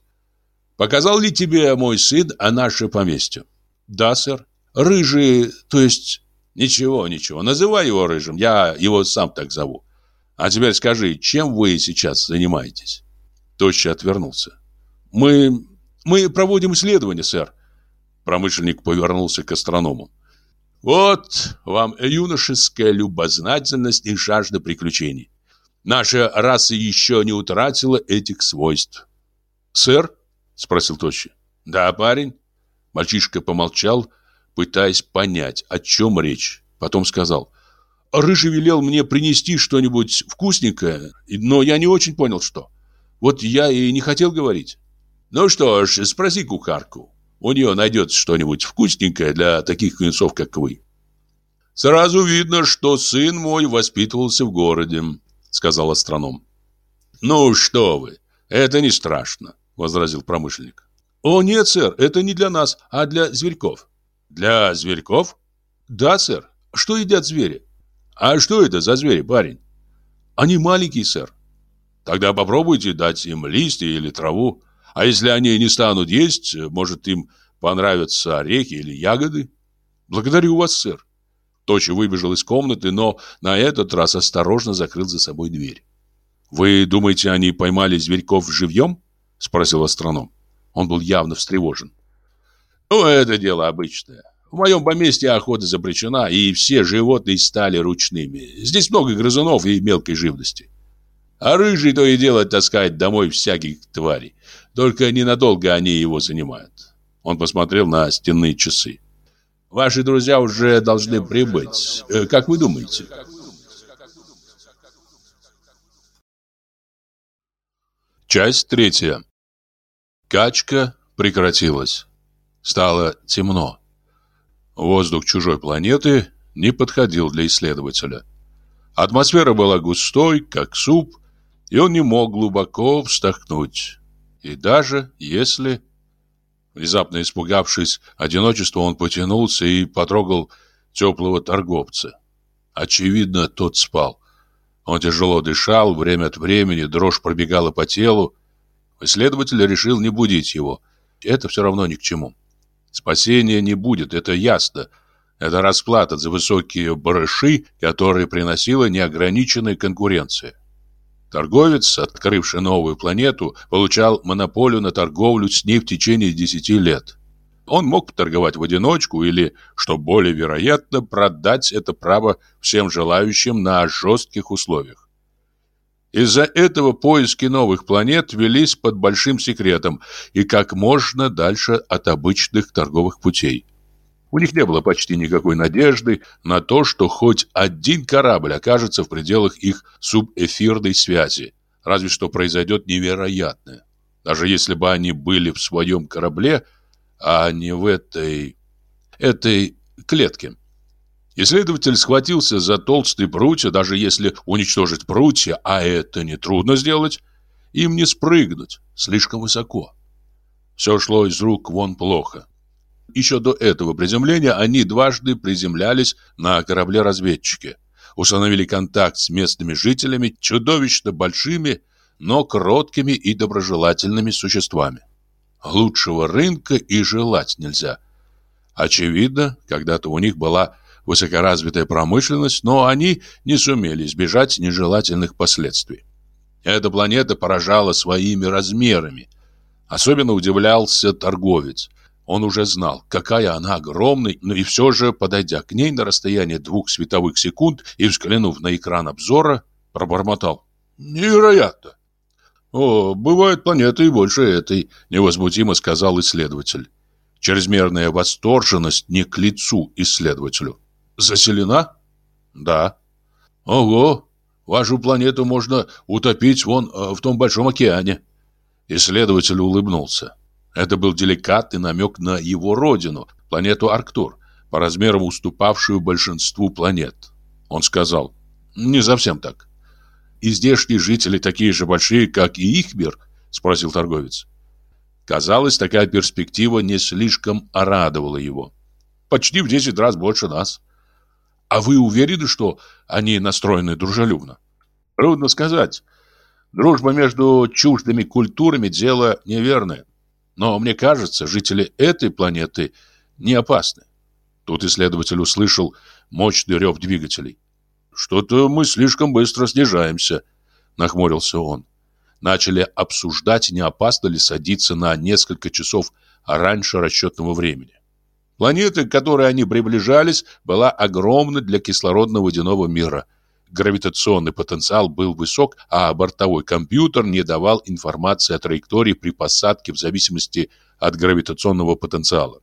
«Показал ли тебе мой сын о наше поместье?» «Да, сэр. Рыжий, то есть Ничего, ничего, называй его рыжим, я его сам так зову. А теперь скажи, чем вы сейчас занимаетесь? Тощий отвернулся. Мы... мы проводим исследования, сэр. Промышленник повернулся к астроному. Вот вам юношеская любознательность и жажда приключений. Наша раса еще не утратила этих свойств. «Сэр?» — спросил Тощий. «Да, парень». Мальчишка помолчал, пытаясь понять, о чем речь. Потом сказал, «Рыжий велел мне принести что-нибудь вкусненькое, но я не очень понял, что. Вот я и не хотел говорить». «Ну что ж, спроси кухарку». у нее найдется что-нибудь вкусненькое для таких юнцов, как вы. Сразу видно, что сын мой воспитывался в городе, сказал астроном. Ну что вы, это не страшно, возразил промышленник. О нет, сэр, это не для нас, а для зверьков. Для зверьков? Да, сэр. Что едят звери? А что это за звери, парень? Они маленькие, сэр. Тогда попробуйте дать им листья или траву. А если они не станут есть, может им понравятся орехи или ягоды? Благодарю вас, сэр. Точи выбежал из комнаты, но на этот раз осторожно закрыл за собой дверь. «Вы думаете, они поймали зверьков живьем?» – спросил астроном. Он был явно встревожен. «Ну, это дело обычное. В моем поместье охота запрещена, и все животные стали ручными. Здесь много грызунов и мелкой живности. А рыжий то и дело таскает домой всяких тварей. Только ненадолго они его занимают. Он посмотрел на стенные часы. Ваши друзья уже должны прибыть. Э, как вы думаете? Часть третья. Качка прекратилась. Стало темно. Воздух чужой планеты не подходил для исследователя. Атмосфера была густой, как суп, и он не мог глубоко вздохнуть. И даже если... Внезапно испугавшись одиночества, он потянулся и потрогал теплого торговца. Очевидно, тот спал. Он тяжело дышал, время от времени дрожь пробегала по телу. Исследователь решил не будить его. Это все равно ни к чему. Спасения не будет, это ясно. Это расплата за высокие барыши, которые приносила неограниченная конкуренция. Торговец, открывший новую планету, получал монополию на торговлю с ней в течение 10 лет. Он мог торговать в одиночку или, что более вероятно, продать это право всем желающим на жестких условиях. Из-за этого поиски новых планет велись под большим секретом и как можно дальше от обычных торговых путей. У них не было почти никакой надежды на то, что хоть один корабль окажется в пределах их субэфирной связи. Разве что произойдет невероятное. Даже если бы они были в своем корабле, а не в этой... этой клетке. Исследователь схватился за толстые прутья, даже если уничтожить прутья, а это нетрудно сделать, им не спрыгнуть, слишком высоко. Все шло из рук вон плохо. Еще до этого приземления они дважды приземлялись на корабле-разведчике. Установили контакт с местными жителями, чудовищно большими, но кроткими и доброжелательными существами. Лучшего рынка и желать нельзя. Очевидно, когда-то у них была высокоразвитая промышленность, но они не сумели избежать нежелательных последствий. Эта планета поражала своими размерами. Особенно удивлялся торговец. Он уже знал, какая она огромная, но и все же, подойдя к ней на расстояние двух световых секунд и взглянув на экран обзора, пробормотал. «Невероятно!» «О, бывают планеты и больше этой», — невозмутимо сказал исследователь. Чрезмерная восторженность не к лицу исследователю. Заселена? Да. Ого, вашу планету можно утопить вон э, в том большом океане. Исследователь улыбнулся. Это был деликатный намек на его родину, планету Арктур, по размерам уступавшую большинству планет. Он сказал, не совсем так. И здешние жители такие же большие, как и их мир? Спросил торговец. Казалось, такая перспектива не слишком орадовала его. Почти в 10 раз больше нас. А вы уверены, что они настроены дружелюбно? Трудно сказать. Дружба между чуждыми культурами – дело неверное. Но мне кажется, жители этой планеты не опасны. Тут исследователь услышал мощный рев двигателей. «Что-то мы слишком быстро снижаемся», – нахмурился он. Начали обсуждать, не опасно ли садиться на несколько часов раньше расчетного времени. Планета, к которой они приближались, была огромна для кислородно-водяного мира. Гравитационный потенциал был высок, а бортовой компьютер не давал информации о траектории при посадке в зависимости от гравитационного потенциала.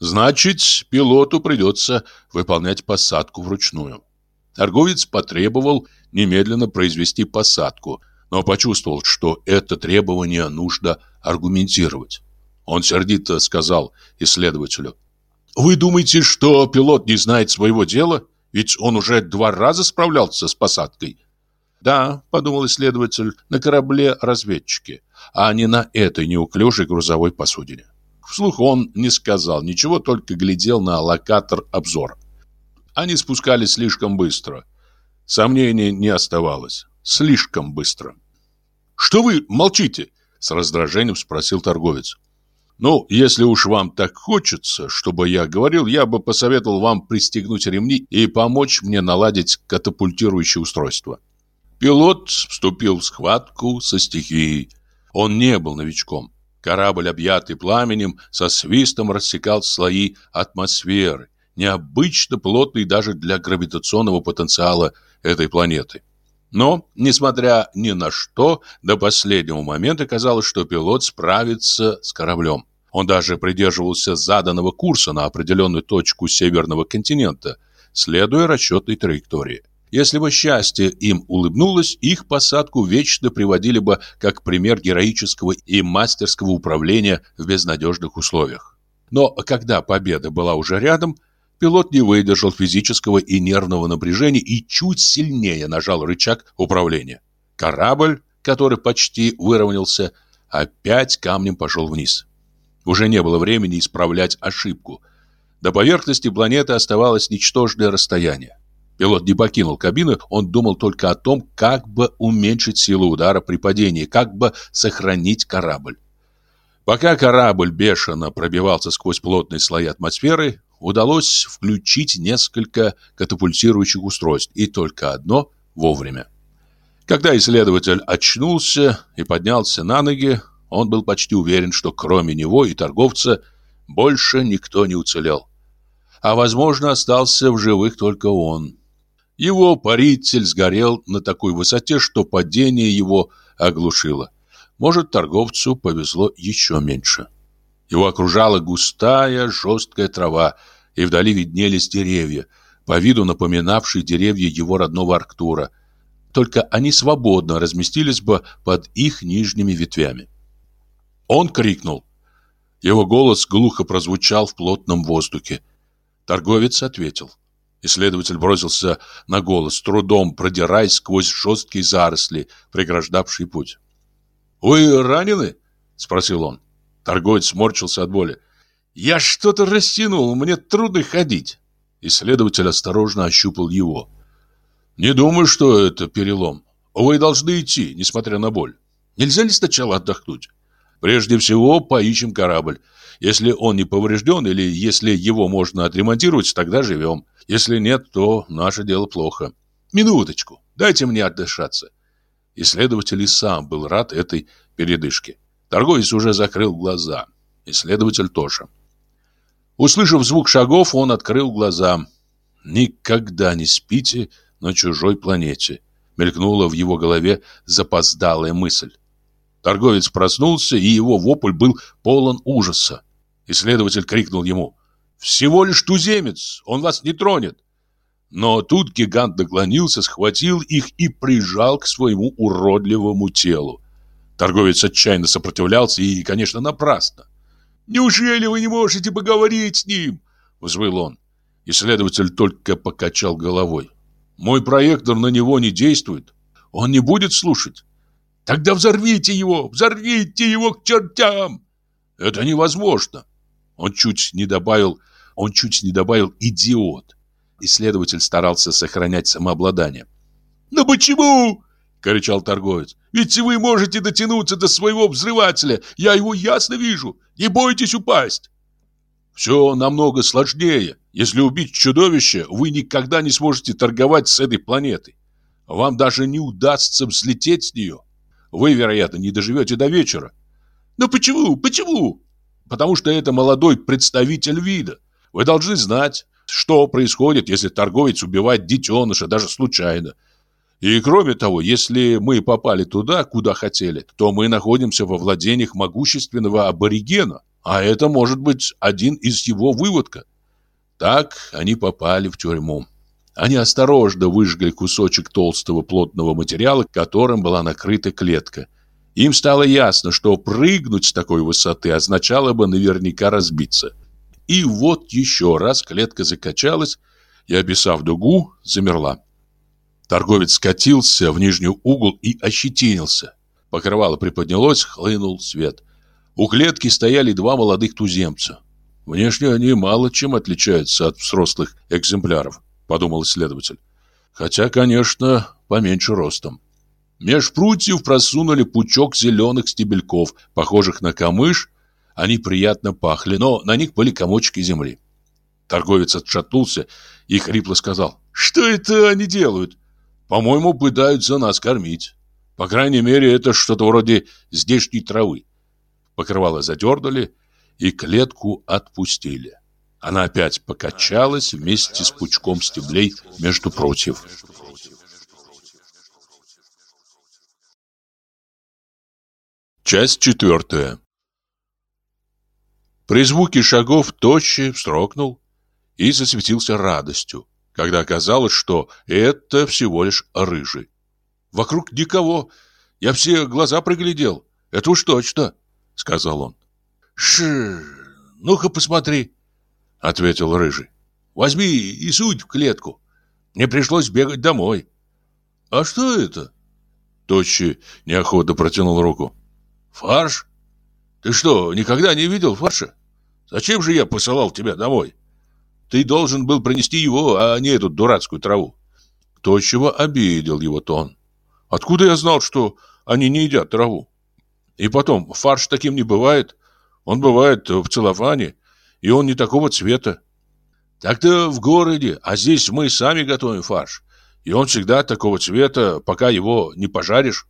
Значит, пилоту придется выполнять посадку вручную. Торговец потребовал немедленно произвести посадку, но почувствовал, что это требование нужно аргументировать. Он сердито сказал исследователю. «Вы думаете, что пилот не знает своего дела? Ведь он уже два раза справлялся с посадкой». «Да», — подумал исследователь, — «на корабле-разведчике, а не на этой неуклюжей грузовой посудине». Вслух он не сказал ничего, только глядел на локатор обзора. Они спускались слишком быстро. Сомнений не оставалось. Слишком быстро. «Что вы молчите?» — с раздражением спросил торговец. Ну, если уж вам так хочется, чтобы я говорил, я бы посоветовал вам пристегнуть ремни и помочь мне наладить катапультирующее устройство. Пилот вступил в схватку со стихией. Он не был новичком. Корабль, объятый пламенем, со свистом рассекал слои атмосферы, необычно плотный даже для гравитационного потенциала этой планеты. Но, несмотря ни на что, до последнего момента казалось, что пилот справится с кораблем. Он даже придерживался заданного курса на определенную точку северного континента, следуя расчетной траектории. Если бы счастье им улыбнулось, их посадку вечно приводили бы как пример героического и мастерского управления в безнадежных условиях. Но когда победа была уже рядом, пилот не выдержал физического и нервного напряжения и чуть сильнее нажал рычаг управления. Корабль, который почти выровнялся, опять камнем пошел вниз. Уже не было времени исправлять ошибку. До поверхности планеты оставалось ничтожное расстояние. Пилот не покинул кабину, он думал только о том, как бы уменьшить силу удара при падении, как бы сохранить корабль. Пока корабль бешено пробивался сквозь плотные слои атмосферы, удалось включить несколько катапультирующих устройств, и только одно вовремя. Когда исследователь очнулся и поднялся на ноги, он был почти уверен, что кроме него и торговца больше никто не уцелел. А, возможно, остался в живых только он. Его паритель сгорел на такой высоте, что падение его оглушило. Может, торговцу повезло еще меньше. Его окружала густая, жесткая трава, и вдали виднелись деревья, по виду напоминавшие деревья его родного Арктура. Только они свободно разместились бы под их нижними ветвями. Он крикнул. Его голос глухо прозвучал в плотном воздухе. Торговец ответил. Исследователь бросился на голос, трудом продираясь сквозь жесткие заросли, преграждавшие путь. «Вы ранены?» — спросил он. Торговец сморчился от боли. «Я что-то растянул, мне трудно ходить». Исследователь осторожно ощупал его. «Не думаю, что это перелом. Вы должны идти, несмотря на боль. Нельзя ли сначала отдохнуть?» Прежде всего, поищем корабль. Если он не поврежден или если его можно отремонтировать, тогда живем. Если нет, то наше дело плохо. Минуточку, дайте мне отдышаться. Исследователь и сам был рад этой передышке. Торговец уже закрыл глаза. Исследователь тоже. Услышав звук шагов, он открыл глаза. «Никогда не спите на чужой планете», мелькнула в его голове запоздалая мысль. Торговец проснулся, и его вопль был полон ужаса. Исследователь крикнул ему «Всего лишь туземец, он вас не тронет!» Но тут гигант наклонился, схватил их и прижал к своему уродливому телу. Торговец отчаянно сопротивлялся и, конечно, напрасно. «Неужели вы не можете поговорить с ним?» — взвыл он. Исследователь только покачал головой. «Мой проектор на него не действует. Он не будет слушать. Тогда взорвите его! Взорвите его к чертям! Это невозможно. Он чуть не добавил, он чуть не добавил идиот. Исследователь старался сохранять самообладание. «Но почему?» — кричал торговец. «Ведь вы можете дотянуться до своего взрывателя. Я его ясно вижу. Не бойтесь упасть». «Все намного сложнее. Если убить чудовище, вы никогда не сможете торговать с этой планетой. Вам даже не удастся взлететь с нее. Вы, вероятно, не доживете до вечера. Но почему? Почему? Потому что это молодой представитель вида. Вы должны знать, что происходит, если торговец убивает детеныша, даже случайно. И кроме того, если мы попали туда, куда хотели, то мы находимся во владениях могущественного аборигена, а это может быть один из его выводка. Так они попали в тюрьму. Они осторожно выжгли кусочек толстого плотного материала, которым была накрыта клетка, Им стало ясно, что прыгнуть с такой высоты означало бы наверняка разбиться. И вот еще раз клетка закачалась и, описав дугу, замерла. Торговец скатился в нижний угол и ощетинился. Покрывало приподнялось, хлынул свет. У клетки стояли два молодых туземца. Внешне они мало чем отличаются от взрослых экземпляров, подумал исследователь. Хотя, конечно, поменьше ростом. Меж прутьев просунули пучок зеленых стебельков, похожих на камыш. Они приятно пахли, но на них были комочки земли. Торговец отшатнулся и хрипло сказал, «Что это они делают? По-моему, пытаются нас кормить. По крайней мере, это что-то вроде здешней травы». Покрывало задернули и клетку отпустили. Она опять покачалась вместе с пучком стеблей между прутьев. Часть четвертая. При звуке шагов Тощий встрогнул и засветился радостью, когда оказалось, что это всего лишь рыжий. Вокруг никого. Я все глаза проглядел. Это уж точно, сказал он. Ш, ну-ка посмотри, ответил рыжий. Возьми и суть в клетку. Мне пришлось бегать домой. А что это? Тощий неохотно протянул руку. Фарш? Ты что, никогда не видел фарша? Зачем же я посылал тебя домой? Ты должен был принести его, а не эту дурацкую траву. Кто чего обидел его тон. Откуда я знал, что они не едят траву? И потом, фарш таким не бывает. Он бывает в целлофане, и он не такого цвета. Так-то в городе, а здесь мы сами готовим фарш. И он всегда такого цвета, пока его не пожаришь.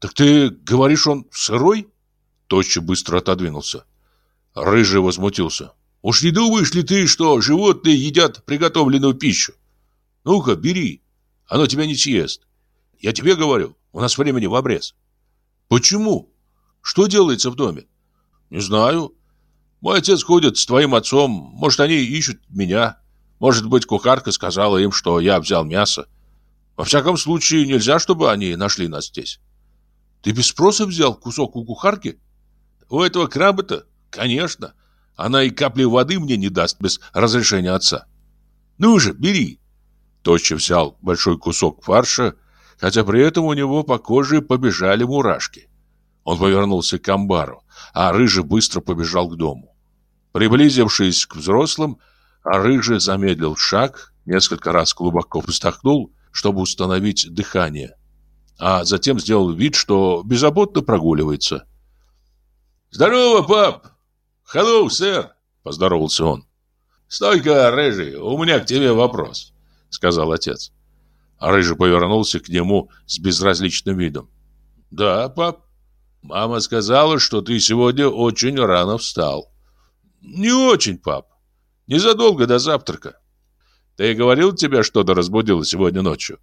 «Так ты говоришь, он сырой?» Тощий быстро отодвинулся. Рыжий возмутился. «Уж не думаешь ли ты, что животные едят приготовленную пищу? Ну-ка, бери, оно тебя не съест. Я тебе говорю, у нас времени в обрез». «Почему? Что делается в доме?» «Не знаю. Мой отец ходит с твоим отцом. Может, они ищут меня. Может быть, кухарка сказала им, что я взял мясо. Во всяком случае, нельзя, чтобы они нашли нас здесь». Ты без спроса взял кусок у кухарки? У этого краба-то? Конечно. Она и капли воды мне не даст без разрешения отца. Ну же, бери. Тощий взял большой кусок фарша, хотя при этом у него по коже побежали мурашки. Он повернулся к амбару, а Рыжий быстро побежал к дому. Приблизившись к взрослым, Рыжий замедлил шаг, несколько раз глубоко вздохнул, чтобы установить дыхание а затем сделал вид, что беззаботно прогуливается. «Здорово, пап! Hello, сэр!» — поздоровался он. «Стой-ка, Рыжий, у меня к тебе вопрос», — сказал отец. Рыжий повернулся к нему с безразличным видом. «Да, пап. Мама сказала, что ты сегодня очень рано встал». «Не очень, пап. Незадолго до завтрака. Ты говорил тебе, что-то разбудило сегодня ночью?»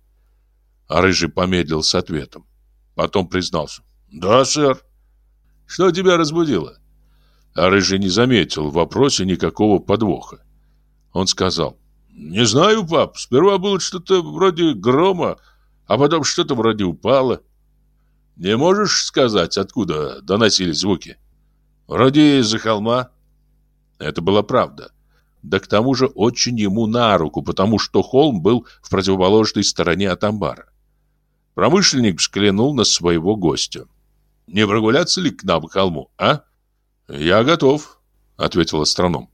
А Рыжий помедлил с ответом. Потом признался. «Да, сэр». «Что тебя разбудило?» А Рыжий не заметил в вопросе никакого подвоха. Он сказал. «Не знаю, пап. Сперва было что-то вроде грома, а потом что-то вроде упало. Не можешь сказать, откуда доносились звуки? Вроде из-за холма». Это была правда. Да к тому же очень ему на руку, потому что холм был в противоположной стороне от амбара. Промышленник взглянул на своего гостя. «Не прогуляться ли к нам к холму, а?» «Я готов», — ответил астроном.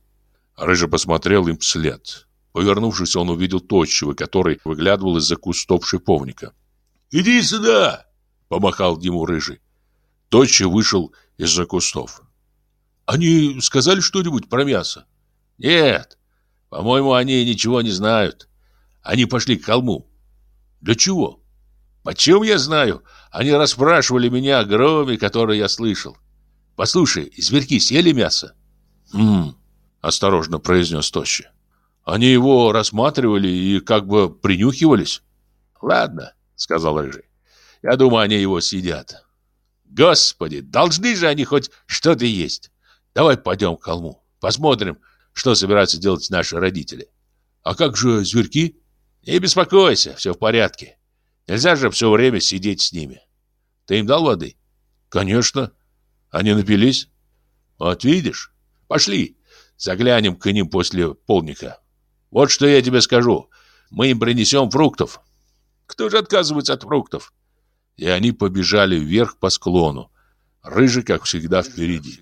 Рыжий посмотрел им вслед. Повернувшись, он увидел тощего, который выглядывал из-за кустов шиповника. «Иди сюда!» — помахал ему Рыжий. Тощий вышел из-за кустов. «Они сказали что-нибудь про мясо?» «Нет, по-моему, они ничего не знают. Они пошли к холму». «Для чего?» Почем я знаю? Они расспрашивали меня о громе, который я слышал. Послушай, зверьки съели мясо? Хм, осторожно произнес Тощий. Они его рассматривали и как бы принюхивались. Ладно, сказал Рыжий. Я думаю, они его съедят. Господи, должны же они хоть что-то есть. Давай пойдем к холму, посмотрим, что собираются делать наши родители. А как же зверьки? Не беспокойся, все в порядке. Нельзя же все время сидеть с ними. Ты им дал воды? Конечно. Они напились? Вот видишь? Пошли, заглянем к ним после полника. Вот что я тебе скажу. Мы им принесем фруктов. Кто же отказывается от фруктов? И они побежали вверх по склону. Рыжий, как всегда, впереди.